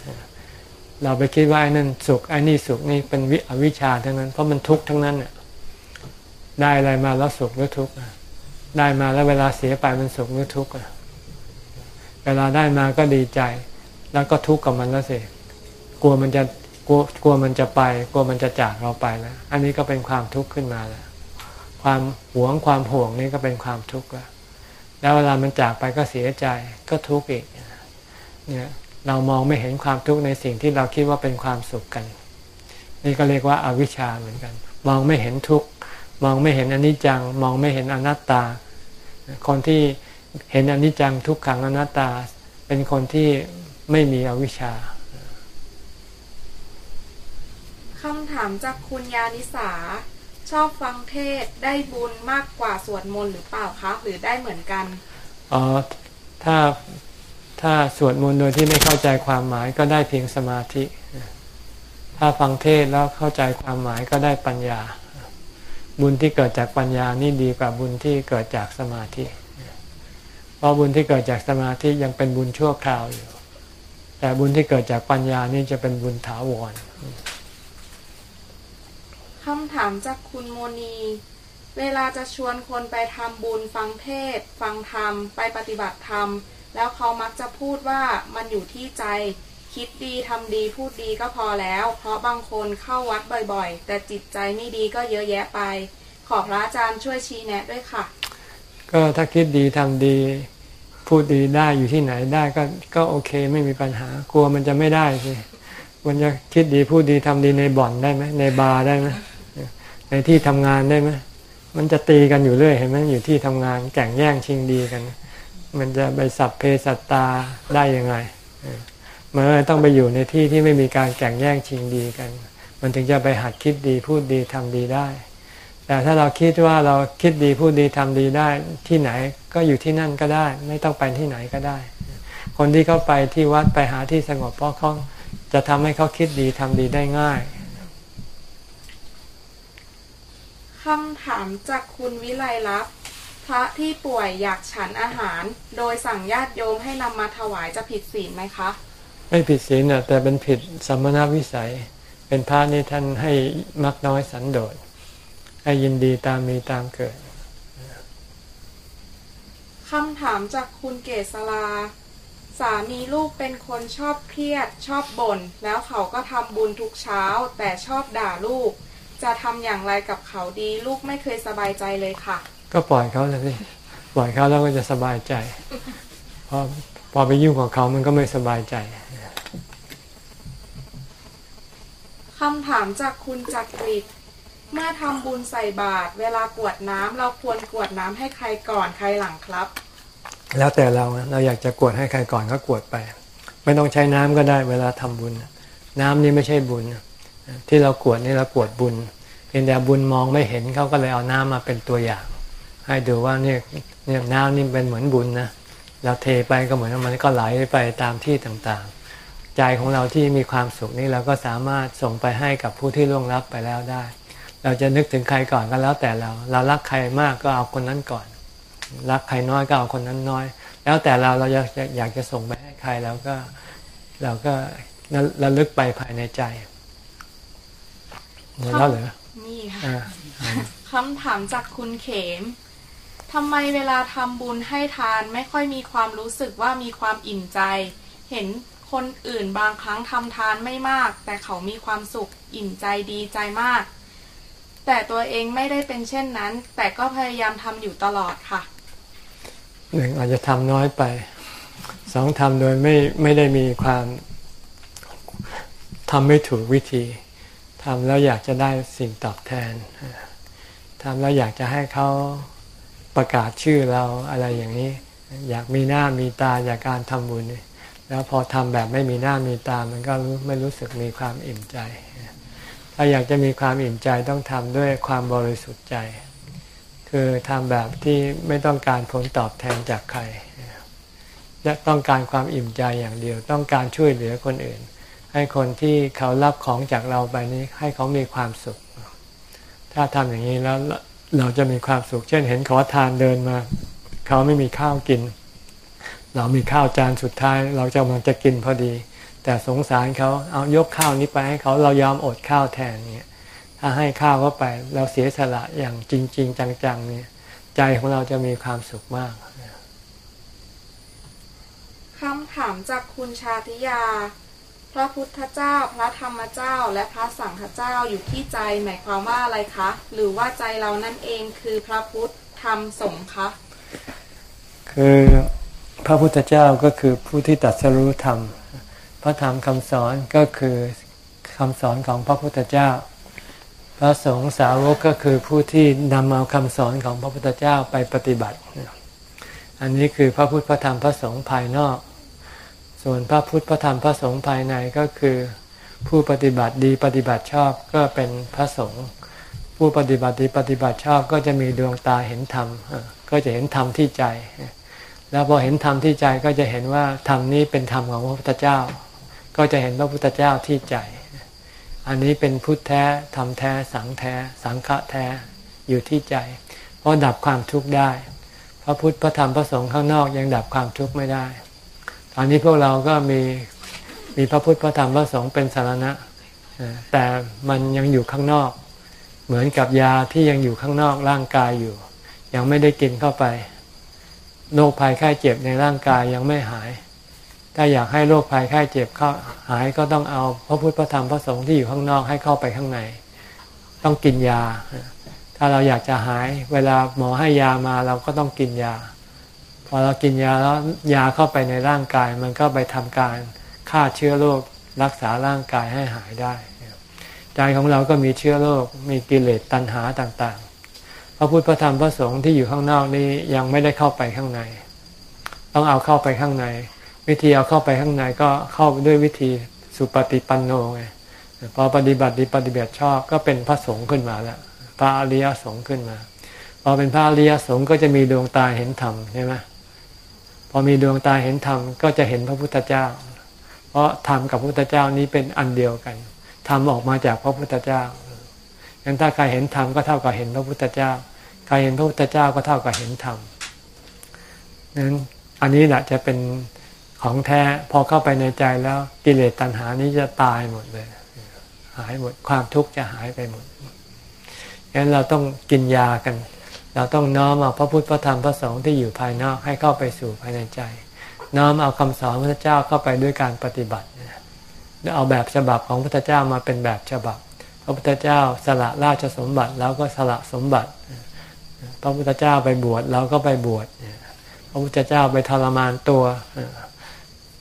เราไปคิดว่าไอ้นั่นสุขไอ้นี่สุขนี่เป็นวิอวิชชาทั้งนั้นเพราะมันทุกข์ทั้งนั้น ได้อะไรมาแล้วสุขหรือทุกข์ได้มาแล้วเวลาเสียไปมันสุขหรือทุกข์เวลาได้มาก็ดีใจ แล้วก็ทุกข์กับมันแล้วสิกลัวมันจะกลัวกลัวมันจะไป กลัวมันจะจากเราไปแล้วอันนี้ก็เป็นความทุกข์ขึ้นมาแล้วความหวงความห่วงนี่ก็เป็นความทุกข์แล้วแล้วเวลามันจากไปก็เสียใจก็ทุกข์อีกเนี่ยเรามองไม่เห็นความทุกข์ในสิ่งที่เราคิดว่าเป็นความสุขกัน นี่ก็เรียกว่าอาวิชชาเหมือนกัน มองไม่เห็นทุกข์ มองไม่เห็นอนิจจัง มองไม่เห็นอนัตตา คนที่เห็นอนิจจังทุกขังอนัตตา เป็นคนที่ไม่มีอวิชชาคำถามจากคุณยานิสา ชอบฟังเทศได้บุญมากกว่าสวดมนต์หรือเปล่าคะหรือได้เหมือนกันอ๋อถ้าถ้าสวดมนต์โดยที่ไม่เข้าใจความหมายก็ได้เพียงสมาธิ ถ้าฟังเทศแล้วเข้าใจความหมายก็ได้ปัญญา บุญที่เกิดจากปัญญานี่ดีกว่าบุญที่เกิดจากสมาธิ เพราะบุญที่เกิดจากสมาธิยังเป็นบุญชั่วคราวอยู่ แต่บุญที่เกิดจากปัญญานี่จะเป็นบุญถาวรคำถามจากคุณโมนี เวลาจะชวนคนไปทำบุญฟังเทศ ฟังธรรม ไปปฏิบัติธรรม แล้วเขามักจะพูดว่ามันอยู่ที่ใจ คิดดีทำดีพูดดีก็พอแล้ว เพราะบางคนเข้าวัดบ่อยๆ แต่จิตใจไม่ดีก็เยอะแยะไป ขอพระอาจารย์ช่วยชี้แนะด้วยค่ะ ก็ถ้าคิดดีทำดี พูดดีได้อยู่ที่ไหนได้ก็ก็โอเคไม่มีปัญหากลัวมันจะไม่ได้สิมันจะคิดดีพูดดีทำดีในบ่อนได้ไหมในบาร์ได้ไหมในที่ทำงานได้ไหมมันจะตีกันอยู่เรื่อยเห็นไหมอยู่ที่ทำงานแข่งแย่งชิงดีกัน มันจะไปสับเพสัตตาได้ยังไง มันต้องไปอยู่ในที่ที่ไม่มีการแข่งแย่งชิงดีกัน มันถึงจะไปหัดคิดดีพูดดีทำดีได้ แต่ถ้าเราคิดว่าเราคิดดีพูดดีทำดีได้ ที่ไหนก็อยู่ที่นั่นก็ได้ ไม่ต้องไปที่ไหนก็ได้ คนที่เขาไปที่วัดไปหาที่สงบเพราะเขาจะทำให้เขาคิดดีทำดีได้ง่ายคำถามจากคุณวิไลลักษณ์พระที่ป่วยอยากฉันอาหาร โดยสั่งญาติโยมให้นำมาถวายจะผิดศีลไหมคะ ไม่ผิดศีลนะแต่เป็นผิดสัมมนาวิสัย เป็นพระนี่ท่านให้มักน้อยสันโดษให้ยินดีตามมีตามเกิดคำถามจากคุณเกษลา สามีลูกเป็นคนชอบเครียด ชอบบ่นแล้วเขาก็ทำบุญทุกเช้า แต่ชอบด่าลูก จะทำอย่างไรกับเขาดี ลูกไม่เคยสบายใจเลยค่ะ ก็ปล่อยเขาเลยสิปล่อยเขาแล้วก็จะสบายใจพอพอไปยุ่งกับเขามันก็ไม่สบายใจ คำถามจากคุณจักริดเมื่อทำบุญใส่บาตรเวลากวดน้ำเราควรกวดน้ำให้ใครก่อนใครหลังครับ แล้วแต่เราเราอยากจะกวดให้ใครก่อนก็กวดไป ไม่ต้องใช้น้ำก็ได้เวลาทำบุญ น้ำนี่ไม่ใช่บุญ ที่เรากวดนี่เรากวดบุญเพียงแต่บุญมองไม่เห็นเขาก็เลยเอาน้ำมาเป็นตัวอย่าง ให้ดูว่าเนี่ยเนี่ยน้ำนี่เป็นเหมือนบุญนะเราเทไปก็เหมือนมันก็ไหลไปตามที่ต่างๆ ใจของเราที่มีความสุขนี้เราก็สามารถส่งไปให้กับผู้ที่ล่วงลับไปแล้วได้ เราจะนึกถึงใครก่อนก็แล้วแต่เรา เรารักใครมากก็เอาคนนั้นก่อน รักใครน้อยก็เอาคนนั้นน้อย แล้วแต่เราเราอยากอยากจะส่งไปให้ใครแล้วก็เราก็ระลึกไปภายในใจหมดแล้วเหรอนี่ค่ะอ่าคำถามจากคุณเขมทำไมเวลาทำบุญให้ทานไม่ค่อยมีความรู้สึกว่ามีความอิ่มใจ เห็น คนอื่นบางครั้งทำทานไม่มาก แต่เขามีความสุขอิ่มใจดีใจมาก แต่ตัวเองไม่ได้เป็นเช่นนั้น แต่ก็พยายามทำอยู่ตลอดค่ะหนึ่งอาจจะทำน้อยไปสองทำโดยไม่ไม่ได้มีความทำไม่ถูกวิธีทำแล้วอยากจะได้สิ่งตอบแทนทำแล้วอยากจะให้เขาประกาศชื่อเราอะไรอย่างนี้ อยากมีหน้ามีตาจากการทำบุญ แล้วพอทำแบบไม่มีหน้ามีตา มันก็ไม่รู้สึกมีความอิ่มใจ ถ้าอยากจะมีความอิ่มใจต้องทำด้วยความบริสุทธิ์ใจ คือทำแบบที่ไม่ต้องการผลตอบแทนจากใคร และต้องการความอิ่มใจอย่างเดียว ต้องการช่วยเหลือคนอื่น ให้คนที่เขารับของจากเราไปนี้ให้เขามีความสุข ถ้าทำอย่างนี้แล้วเราจะมีความสุข เช่นเห็นขอทานเดินมา เขาไม่มีข้าวกินเรามีข้าวจานสุดท้าย เราจะมันจะกินพอดี แต่สงสารเขาเอายกข้าวนี้ไปให้เขาเรายอมอดข้าวแทนเนี่ยถ้าให้ข้าวเขาไปเราเสียสละอย่างจริง ๆ จังๆเนี่ยใจของเราจะมีความสุขมากคำถามจากคุณชาติยา พระพุทธเจ้า พระธรรมเจ้า และพระสังฆเจ้าอยู่ที่ใจหมายความว่าอะไรคะ หรือว่าใจเรานั่นเองคือพระพุทธธรรมสงฆ์คะ คือ พระพุทธเจ้าก็คือผู้ที่ตรัสรู้ธรรม พระธรรมคำสอนก็คือคำสอนของพระพุทธเจ้า พระสงฆ์สาวกก็คือผู้ที่นำเอาคำสอนของพระพุทธเจ้าไปปฏิบัติ อันนี้คือพระพุทธพระธรรมพระสงฆ์ภายนอก ส่วนพระพุทธพระธรรมพระสงฆ์ภายในก็คือ ผู้ปฏิบัติดีปฏิบัติชอบก็เป็นพระสงฆ์ผู้ปฏิบัติดีปฏิบัติชอบก็จะมีดวงตาเห็นธรรม ก็จะเห็นธรรมที่ใจ แล้วพอเห็นธรรมที่ใจก็จะเห็นว่าธรรมนี้เป็นธรรมของพระพุทธเจ้า ก็จะเห็นพระพุทธเจ้าที่ใจ อันนี้เป็นพุทธแท้ธรรมแท้ สังแท้ สังฆะแท้อยู่ที่ใจ เพราะดับความทุกข์ได้ พระพุทธพระธรรมพระสงฆ์ข้างนอกยังดับความทุกข์ไม่ได้ ตอนนี้พวกเราก็มีมีพระพุทธพระธรรมพระสงฆ์เป็นสารณะ แต่มันยังอยู่ข้างนอก เหมือนกับยาที่ยังอยู่ข้างนอกร่างกายอยู่ ยังไม่ได้กินเข้าไป โรคภัยไข้เจ็บในร่างกายยังไม่หาย ถ้าอยากให้โรคภัยไข้เจ็บเข้าหายก็ต้องเอาพระพุทธพระธรรมพระสงฆ์ที่อยู่ข้างนอกให้เข้าไปข้างใน ต้องกินยา ถ้าเราอยากจะหาย เวลาหมอให้ยามาเราก็ต้องกินยา พอเรากินยาแล้วยาเข้าไปในร่างกาย มันก็ไปทำการฆ่าเชื้อโรครักษาร่างกายให้หายได้ ใจของเราก็มีเชื้อโรคมีกิเลสตัณหาต่างๆ ระพุทธพระธรรมพระสงฆ์ที่อยู่ข้างนอกนี้ยังไม่ได้เข้าไปข้างใน ต้องเอาเข้าไปข้างใน วิธีเอาเข้าไปข้างในก็เข้าด้วยวิธีสุปฏิปันโนไงพอปฏิบัติดีปฏิบัติชอบก็เป็นพระสงฆ์ขึ้นมาแล้วพระอริยสงฆ์ขึ้นมา พอเป็นพระอริยสงฆ์ก็จะมีดวงตาเห็นธรรมใช่ไหมพอมีดวงตาเห็นธรรมก็จะเห็นพระพุทธเจ้า เพราะธรรมกับพระพุทธเจ้านี้เป็นอันเดียวกันธรรมออกมาจากพระพุทธเจ้างั้นถ้าใครเห็นธรรมก็เท่ากับเห็นพระพุทธเจ้า ใครเห็นพระพุทธเจ้าก็เท่ากับเห็นธรรมนั้นอันนี้แหละจะเป็นของแท้พอเข้าไปในใจแล้วกิเลสตัณหานี้จะตายหมดเลย หายหมดความทุกข์จะหายไปหมดงั้นเราต้องกินยากัน เราต้องน้อมเอาพระพุทธพระธรรมพระสงฆ์ที่อยู่ภายนอกให้เข้าไปสู่ภายในใจ น้อมเอาคำสอนพระเจ้าเข้าไปด้วยการปฏิบัติเอาแบบฉบับของพระเจ้ามาเป็นแบบฉบับ พระพุทธเจ้าสละราชสมบัติแล้วก็สละสมบัติ พระพุทธเจ้าไปบวชเราก็ไปบวชพระพุทธเจ้าไปทรมานตัว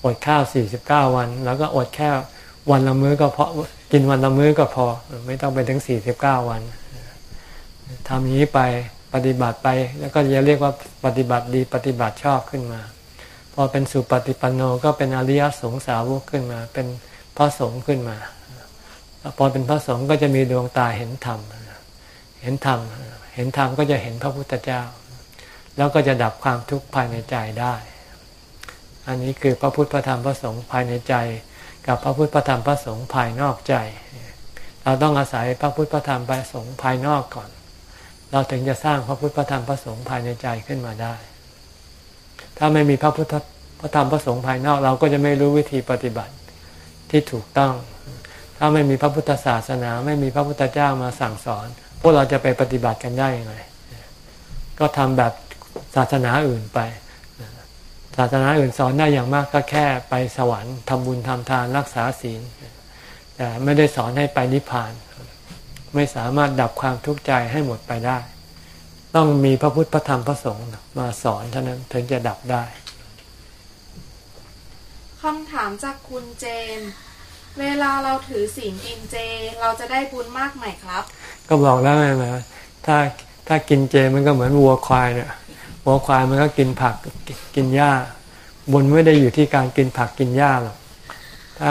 อดข้าวสี่สิบเก้าวัน แล้วก็อดแค่วันละมื้อก็พอกินวันละมื้อก็พอ ไม่ต้องไปถึงสี่สิบเก้าวันทำอย่างนี้ไปปฏิบัติไป แล้วก็จะเรียกว่าปฏิบัติดีปฏิบัติชอบขึ้นมา พอเป็นสุปฏิปันโนก็เป็นอริยสงสาวกขึ้นมา เป็นพระสงฆ์ขึ้นมาพอเป็นพระสงฆ์ก็จะมีดวงตาเห็นธรรมเห็นธรรมเเห็นธรรมก็จะเห็นพระพุทธเจ้า แล้วก็จะดับความทุกข์ภายในใจได้ อันนี้คือพระพุทธพระธรรมพระสงฆ์ภายในใจ กับพระพุทธพระธรรมพระสงฆ์ภายนอกใจ เราต้องอาศัยพระพุทธพระธรรมพระสงฆ์ภายนอกก่อน เราถึงจะสร้างพระพุทธพระธรรมพระสงฆ์ภายในใจขึ้นมาได้ ถ้าไม่มีพระพุทธพระธรรมพระสงฆ์ภายนอกเราก็จะไม่รู้วิธีปฏิบัติที่ถูกต้อง ถ้าไม่มีพระพุทธศาสนา ไม่มีพระพุทธเจ้ามาสั่งสอน พวกเราจะไปปฏิบัติกันได้ยังไงก็ทำแบบศาสนาอื่นไป ศาสนาอื่นสอนได้อย่างมากก็แค่ไปสวรรค์ทำบุญทำทานรักษาศีลแต่ไม่ได้สอนให้ไปนิพพาน ไม่สามารถดับความทุกข์ใจให้หมดไปได้ ต้องมีพระพุทธพระธรรมพระสงฆ์มาสอนเท่านั้นถึงจะดับได้คำถามจากคุณเจม เวลาเราถือศีลกินเจ เราจะได้บุญมากไหมครับ ก็บอกแล้วไงนะถ้าถ้ากินเจมันก็เหมือนวัวควายเนี่ยวัวควายมันก็กินผักกินหญ้า บุญไม่ได้อยู่ที่การกินผักกินหญ้าหรอกถ้า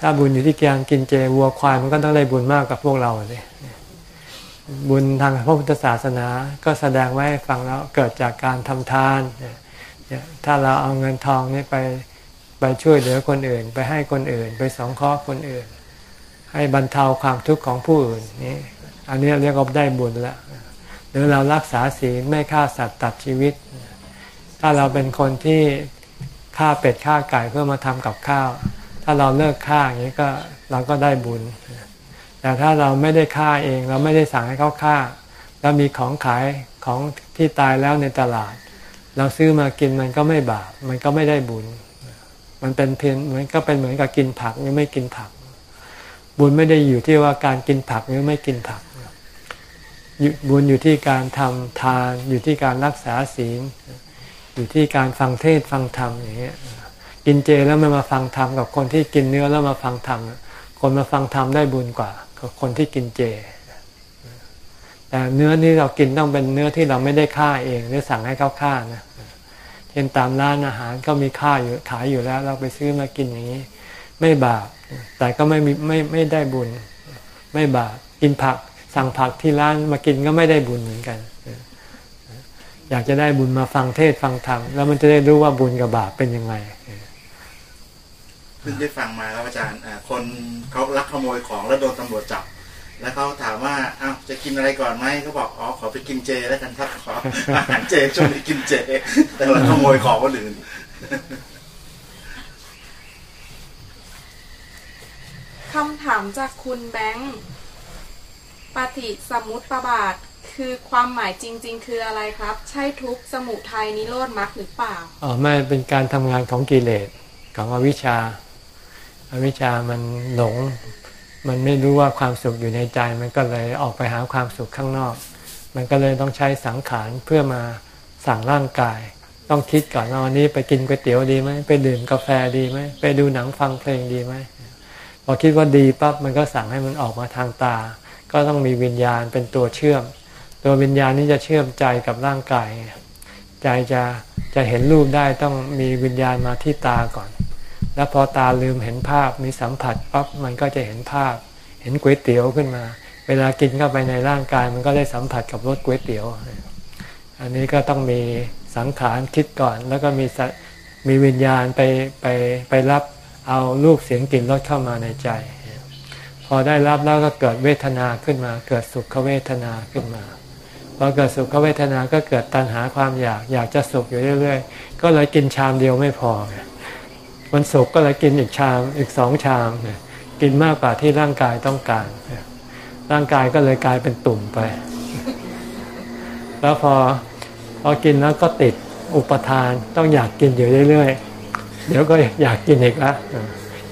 ถ้าบุญอยู่ที่การกินเจวัวควายมันก็ต้องได้บุญมากกับพวกเราเลยบุญทางพระพุทธศาสนาก็แสดงไว้ให้ฟังแล้วเกิดจากการทำทานเนี่ยถ้าเราเอาเงินทองนี่ไป ไปช่วยเหลือคนอื่น ไปให้คนอื่น ไปสองข้อคนอื่น ให้บรรเทาความทุกข์ของผู้อื่นนี่อันนี้เรียกว่าได้บุญล้วหรือเรารักษาศีลไม่ฆ่าสัตว์ตัดชีวิต ถ้าเราเป็นคนที่ฆ่าเป็ดฆ่าไก่เพื่อมาทำกับข้าว ถ้าเราเลิกฆ่าอย่างนี้ก็เราก็ได้บุญ แต่ถ้าเราไม่ได้ฆ่าเองเราไม่ได้สั่งให้เขาฆ่า แล้วมีของขายของที่ตายแล้วในตลาด เราซื้อมากินมันก็ไม่บาปมันก็ไม่ได้บุญ มันเป็นเพียงเหมือนก็เป็นเหมือนกับกินผักหรือไม่กินผัก บุญไม่ได้อยู่ที่ว่าการกินผักหรือไม่กินผัก บุญอยู่ที่การทำทานอยู่ที่การรักษาศีล อยู่ที่การฟังเทศฟังธรรมอย่างเงี้ยกินเจแล้วม่มาฟังธรรมกับคนที่กินเนื้อแล้วมาฟังธรรมคนมาฟังธรรมได้บุญกว่ากับคนที่กินเจ แต่เนื้อที่เรากินต้องเป็นเนื้อที่เราไม่ได้ฆ่าเองหรือสั่งให้เขาฆ่านะ ช่นตามร้านอาหารก็มีค่าอยู่ขายอยู่แล้ว เราไปซื้อมากินอย่างนี้ ไม่บาปแต่ก็ไม่มีไม่ไม่ได้บุญ ไม่บาปกินผัก สั่งผักที่ร้านมากินก็ไม่ได้บุญเหมือนกัน อยากจะได้บุญมาฟังเทศฟังธรรมแล้วมันจะได้รู้ว่าบุญกับบาปเป็นยังไงเพิ่งได้ฟังมาครับอาจารย์คนเขาลักขโมยของแล้วโดนตำรวจจับ แล้วเขาถามว่าอ้าวจะกินอะไรก่อนไหมเขาบอกอ๋อขอไปกินเจแล้วกันครับขออาหารเจช่วงนี้กินเจ แต่เราขโมยของคนอื่นคำถามจากคุณแบงค์ปฏิสมุติประบาทคือความหมายจริง ๆ คืออะไรครับ ใช่ทุกข์สมุทัยนิโรธมรรคหรือเปล่าอ๋อไม่เป็นการทำงานของกิเลสของอวิชชาอวิชชามันหลง มันไม่รู้ว่าความสุขอยู่ในใจ มันก็เลยออกไปหาความสุขข้างนอก มันก็เลยต้องใช้สังขารเพื่อมาสั่งร่างกาย ต้องคิดก่อนว่าวันนี้ไปกินก๋วยเตี๋ยวดีไหมไปดื่มกาแฟดีไหมไปดูหนังฟังเพลงดีไหมพอคิดว่าดีปั๊บมันก็สั่งให้มันออกมาทางตา ก็ต้องมีวิญญาณเป็นตัวเชื่อม ตัววิญญาณนี้จะเชื่อมใจกับร่างกาย ใจจะจะเห็นรูปได้ต้องมีวิญญาณมาที่ตาก่อน แล้วพอตาลืมเห็นภาพมีสัมผัสปั๊บมันก็จะเห็นภาพ เห็นก๋วยเตี๋ยวขึ้นมา เวลากินเข้าไปในร่างกายมันก็ได้สัมผัสกับรสก๋วยเตี๋ยว อันนี้ก็ต้องมีสังขารคิดก่อน แล้วก็มีมีวิญญาณไปไปไปรับเอารูปเสียงกลิ่นรสเข้ามาในใจ พอได้รับแล้วก็เกิดเวทนาขึ้นมา เกิดสุขเวทนาขึ้นมาพอเกิดสุขเวทนาก็เกิดตัณหาความอยากอยากจะสุขอยู่เรื่อย ๆ ก็เลยกินชามเดียวไม่พอ วันสุขก็เลยกินอีกชามอีกสองชามกินมากกว่าที่ร่างกายต้องการ ร่างกายก็เลยกลายเป็นตุ่มไป แล้วพอพอกินแล้วก็ติดอุปทานต้องอยากกินอยู่เรื่อยๆ เดี๋ยวก็อยากกินอีกแล้ว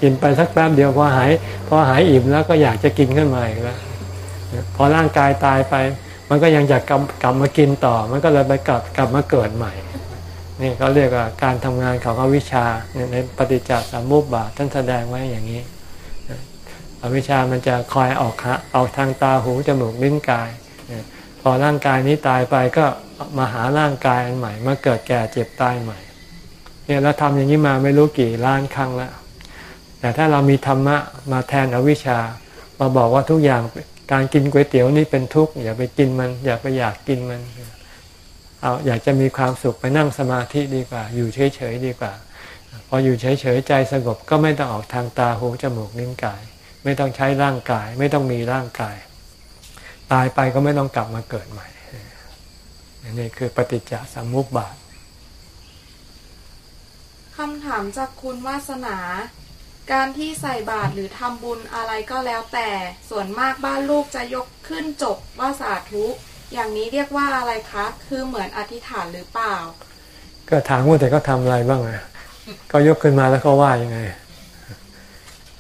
กินไปสักแป๊บเดียวพอหายพอหายอิ่มแล้วก็อยากจะกินขึ้นมาอีกแล้วพอร่างกายตายไป มันก็ยังอยากกลับกลับมากินต่อ มันก็เลยไปกลับกลับมาเกิดใหม่ นี่เขาเรียกว่าการทำงานของอวิชชาในปฏิจจสมุปบาทท่านแสดงไว้อย่างนี้อวิชชามันจะคอยออกออกทางตาหูจมูกลิ้นกาย พอร่างกายนี้ตายไปก็มาหาร่างกายอันใหม่มาเกิดแก่เจ็บตายใหม่เนี่ยเราทำอย่างนี้มาไม่รู้กี่ล้านครั้งแล้ว แต่ถ้าเรามีธรรมะมาแทนอวิชชามาบอกว่าทุกอย่างการกินก๋วยเตี๋ยวนี่เป็นทุกข์อย่าไปกินมัน อย่าไปอยากกินมัน เอาอยากจะมีความสุขไปนั่งสมาธิดีกว่า อยู่เฉยๆดีกว่า พออยู่เฉยๆใจสงบก็ไม่ต้องออกทางตาหูจมูกนิ้วกาย ไม่ต้องใช้ร่างกาย ไม่ต้องมีร่างกาย ตายไปก็ไม่ต้องกลับมาเกิดใหม่นี่คือปฏิจจสมุปบาทคำถามจากคุณวาสนา การที่ใส่บาตรหรือทำบุญอะไรก็แล้วแต่ ส่วนมากบ้านลูกจะยกขึ้นจบว่าสาธุ อย่างนี้เรียกว่าอะไรคะ คือเหมือนอธิษฐานหรือเปล่า ก็ถามว่าแต่ก็ทำอะไรบ้างอะก็ยกขึ้นมาแล้วเขาว่ายังไง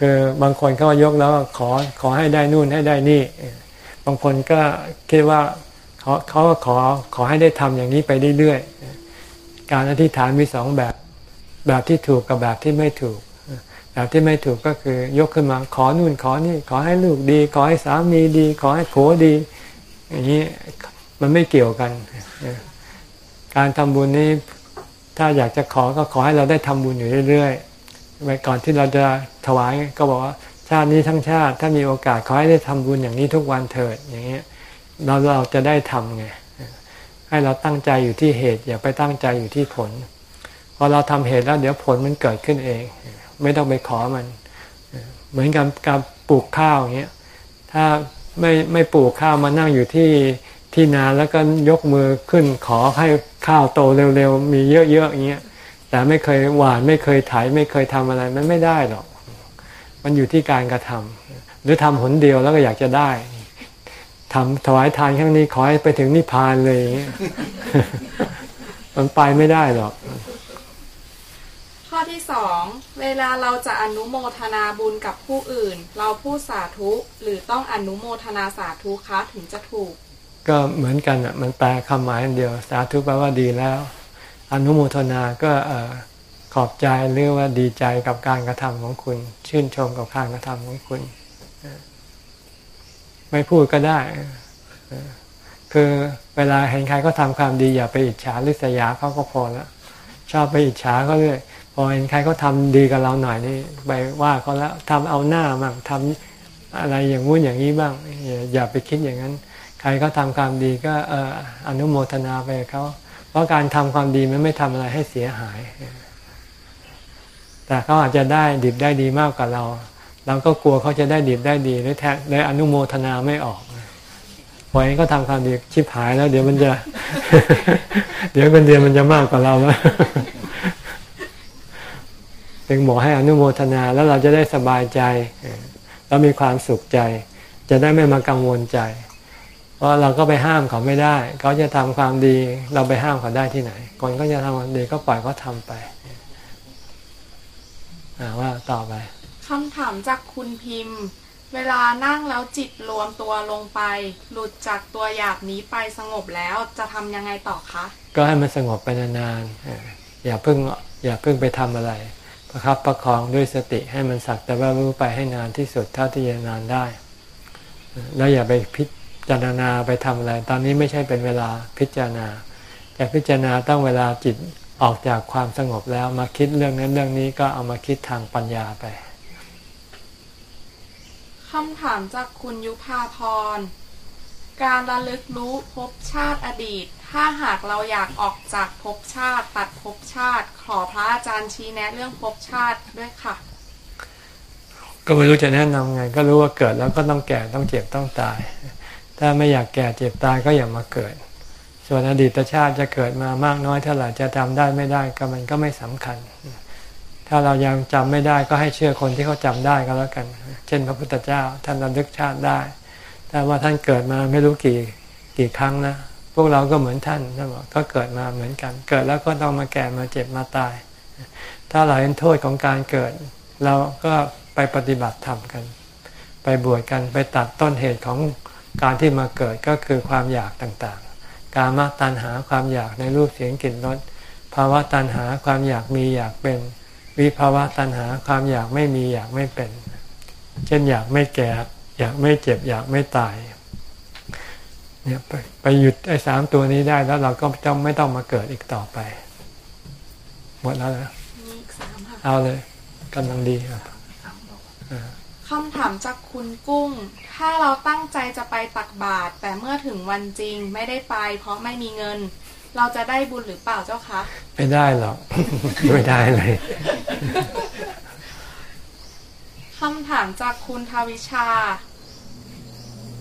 คือบางคนเขายกแล้วขอขอให้ได้นู่นให้ได้นี่ บางคนก็คิดว่าเขาเขาก็ขอขอให้ได้ทำอย่างนี้ไปเรื่อยๆการอธิษฐานมีสองแบบ แบบที่ถูกกับแบบที่ไม่ถูก แบบที่ไม่ถูกก็คือยกขึ้นมา ขอนู่นขอนี่ ขอให้ลูกดี ขอให้สามีดี ขอให้โขดี อย่างนี้มันไม่เกี่ยวกัน การทำบุญนี้ถ้าอยากจะขอก็ขอให้เราได้ทำบุญอยู่เรื่อยๆไว้ก่อนที่เราจะถวายก็บอกว่าชาตินี้ทั้งชาติถ้ามีโอกาสขอให้ได้ทำบุญอย่างนี้ทุกวันเถิดอย่างเงี้ยเราเราจะได้ทำไงให้เราตั้งใจอยู่ที่เหตุ อย่าไปตั้งใจอยู่ที่ผลพอเราทำเหตุแล้วเดี๋ยวผลมันเกิดขึ้นเอง ไม่ต้องไปขอมัน เหมือนกับการปลูกข้าวอย่างเงี้ยถ้า ไม่ไม่ปลูกข้าวมานั่งอยู่ที่ที่นาแล้วก็ยกมือขึ้นขอให้ข้าวโตเร็วๆมีเยอะๆอย่างเงี้ยแต่ไม่เคยหวานไม่เคยไถไม่เคยทำอะไรมันไม่ได้หรอก มันอยู่ที่การกระทำหรือทำหนเดียวแล้วก็อยากจะได้ทำถวายทานครั้งนี้ขอให้ไปถึงนิพพานเลยอย่างเงี้ยมันไปไม่ได้หรอก ที่สองเวลาเราจะอนุโมทนาบุญกับผู้อื่น เราพูดสาธุหรือต้องอนุโมทนาสาธุคะถึงจะถูก ก็เหมือนกันอะมันแปลคำหมายเดียวสาธุแปลว่าดีแล้ว อนุโมทนาก็ขอบใจหรือว่าดีใจกับการกระทำของคุณ ชื่นชมกับการกระทำของคุณ ไม่พูดก็ได้ คือเวลาเห็นใครก็ทำความดีอย่าไปอิจฉาริษยาเขาก็พอแล้วชอบไปอิจฉาเขาเลย พอเห็นใครเขาทาดีกับเราหน่อยนี่ไปว่าเขาแล้วทำเอาหน้ามั่งทำอะไรอย่างงู้นอย่างนี้บ้างอย่าอย่าไปคิดอย่างนั้น ใครเขาทาความดีก็เอออนุโมทนาไปเขาเพราะการทำความดีมันไม่ทำอะไรให้เสียหาย แต่เขาอาจจะได้ดิบได้ดีมากกว่าเรา เราก็กลัวเขาจะได้ดิบได้ดีหรือแท้ได้อนุโมทนาไม่ออกพอเองก็ทำความดีชิบหายแล้ว เดี๋ยวมันจะ เดี๋ยวกันเดียวมันจะมากกว่าเราแล้ว จึงบอกให้อนุโมทนาแล้วเราจะได้สบายใจ แล้วมีความสุขใจ จะได้ไม่มากังวลใจ เพราะเราก็ไปห้ามเขาไม่ได้ เขาจะทำความดีเราไปห้ามเขาได้ที่ไหนคนก็จะทำความดีก็ปล่อยเขาทาไปว่าต่อไปคำถามจากคุณพิมพ์ เวลานั่งแล้วจิตรวมตัวลงไป หลุดจากตัวอยากนี้ไปสงบแล้วจะทำยังไงต่อคะ ก็ให้มันสงบไปนานๆอย่าเพิ่งอย่าเพิ่งไปทำอะไร ประครับประคองด้วยสติให้มันสักแต่ว่ารู้ไปให้นานที่สุดเท่าที่จะนานได้ แล้วอย่าไปพิจารณาไปทำอะไร ตอนนี้ไม่ใช่เป็นเวลาพิจารณาแต่พิจารณาต้องเวลาจิตออกจากความสงบแล้วมาคิดเรื่องนั้นเรื่องนี้ก็เอามาคิดทางปัญญาไปคำถามจากคุณยุพาพร การระลึกรู้ภพชาติอดีต ถ้าหากเราอยากออกจากภพชาติ ตัดภพชาติ ขอพระอาจารย์ชี้แนะเรื่องภพชาติด้วยค่ะ ก็ไม่รู้จะแนะนำไง ก็รู้ว่าเกิดแล้วก็ต้องแก่ต้องเจ็บต้องตาย ถ้าไม่อยากแก่เจ็บตายก็อย่ามาเกิด ส่วนอดีตชาติจะเกิดมามากน้อยเท่าไหร่จะจำได้ไม่ได้ก็มันก็ไม่สำคัญ ถ้าเรายังจำไม่ได้ก็ให้เชื่อคนที่เขาจำได้ก็แล้วกัน เช่น พระพุทธเจ้าท่านระลึกชาติได้ แต่ว่าท่านเกิดมาไม่รู้กี่กี่ครั้งนะ พวกเราก็เหมือนท่านท่านบอกก็เกิดมาเหมือนกัน เกิดแล้วก็ต้องมาแก่มาเจ็บมาตาย ถ้าเราเห็นโทษของการเกิด เราก็ไปปฏิบัติธรรมกัน ไปบวชกันไปตัดต้นเหตุของการที่มาเกิดก็คือความอยากต่างๆ การมาตัณหาความอยากในรูปเสียงกลิ่นรสภาวะตัณหาความอยากมีอยากเป็น วิภาวะตัณหาความอยากไม่มีอยากไม่เป็น เช่นอยากไม่แก่อยากไม่เจ็บอยากไม่ตาย เนี่ยไปไปหยุดไอ้สามตัวนี้ได้แล้วเราก็จะไม่ต้องมาเกิดอีกต่อไป หมดแล้วนะมีอีกสามค่ะเอาเลยกำลังดีครับคำถามจากคุณกุ้ง ถ้าเราตั้งใจจะไปตักบาตรแต่เมื่อถึงวันจริงไม่ได้ไป เพราะไม่มีเงิน เราจะได้บุญหรือเปล่าเจ้าคะไม่ได้หรอกไม่ได้เลยคำถามจากคุณทวิชา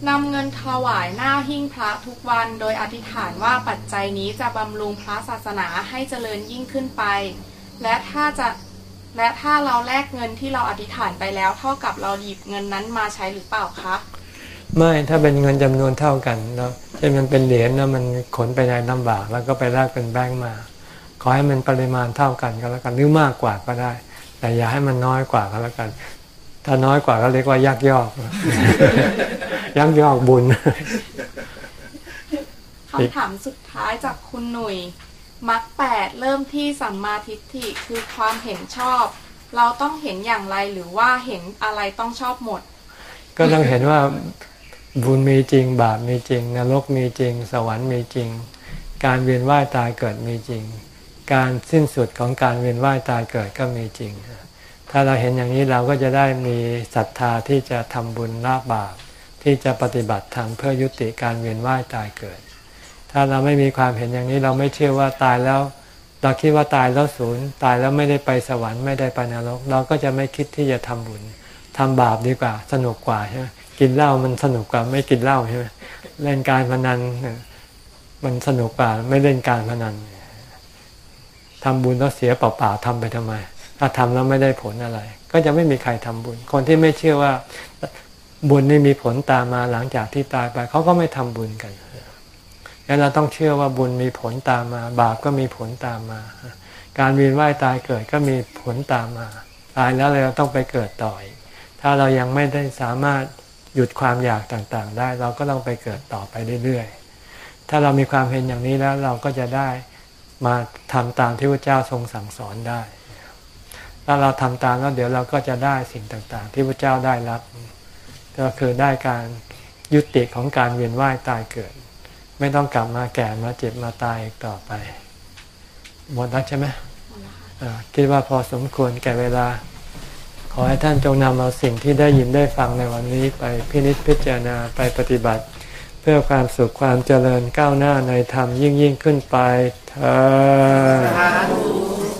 นำเงินถวายหน้าหิ้งพระทุกวัน โดยอธิษฐานว่าปัจจัยนี้จะบำรุงพระศาสนาให้เจริญยิ่งขึ้นไป และถ้าจะและถ้าเราแลกเงินที่เราอธิษฐานไปแล้ว เท่ากับเราหยิบเงินนั้นมาใช้หรือเปล่าคะ ไม่ถ้าเป็นเงินจำนวนเท่ากันแล้วเช่นมันเป็นเหรียญแล้วมันขนไปในลำบาก แล้วก็ไปแลกเป็นแบงก์มา ขอให้มันปริมาณเท่ากันก็แล้วกันหรือมากกว่าก็ได้ แต่อย่าให้มันน้อยกว่าก็แล้วกัน ถ้าน้อยกว่าก็เรียกว่ายักยอก ยักยอกบุญคำถามสุดท้ายจากคุณหนุ่ยมรรคแปดเริ่มที่สัมมาทิฏฐิคือความเห็นชอบ เราต้องเห็นอย่างไรหรือว่าเห็นอะไรต้องชอบหมด ก็ต้องเห็นว่าบุญมีจริง บาปมีจริง นรกมีจริง สวรรค์มีจริง การเวียนว่ายตายเกิดมีจริง การสิ้นสุดของการเวียนว่ายตายเกิดก็มีจริง ถ้าเราเห็นอย่างนี้เราก็จะได้มีศรัทธาที่จะทำบุญละบาปที่จะปฏิบัติธรรมเพื่อยุติการเวียนว่ายตายเกิด ถ้าเราไม่มีความเห็นอย่างนี้เราไม่เชื่อว่าตายแล้ว เราคิดว่าตายแล้วศูนย์ตายแล้วไม่ได้ไปสวรรค์ไม่ได้ไปนรก เราก็จะไม่คิดที่จะทำบุญทำบาปดีกว่า สนุกกว่าใช่ไหมกินเหล้ามันสนุกกว่าไม่กินเหล้าใช่ไหมเล่นการพนันมันสนุกกว่าไม่เล่นการพนันทำบุญแล้วเสียเปล่าๆทำไปทำไม ถ้าทำแล้วไม่ได้ผลอะไร ก็จะไม่มีใครทำบุญ คนที่ไม่เชื่อว่าบุญนี่มีผลตามมาหลังจากที่ตายไป เขาก็ไม่ทำบุญกันแล้วเราต้องเชื่อว่าบุญมีผลตามมา บาปก็มีผลตามมา การเวียนว่ายตายเกิดก็มีผลตามมา ตายแล้วเราต้องไปเกิดต่ออีกถ้าเรายังไม่ได้สามารถหยุดความอยากต่างๆ ได้ เราก็ต้องไปเกิดต่อไปเรื่อยๆ ถ้าเรามีความเห็นอย่างนี้แล้วเราก็จะได้มาทำตามที่พระเจ้าทรงสั่งสอนได้ ถ้าเราทำตามแล้วเดี๋ยวเราก็จะได้สิ่งต่างๆ ที่พระเจ้าได้รับ ก็คือได้การยุติของการเวียนว่ายตายเกิด ไม่ต้องกลับมาแก่มาเจ็บมาตายอีกต่อไป หมดแล้วใช่ไหมคิดว่าพอสมควรแก่เวลา ขอให้ท่านจงนำเอาสิ่งที่ได้ยินได้ฟังในวันนี้ไปพินิจพิจารณาไปปฏิบัติ เพื่อความสุขความเจริญก้าวหน้าในธรรมยิ่งยิ่งขึ้นไปเธอสาธุ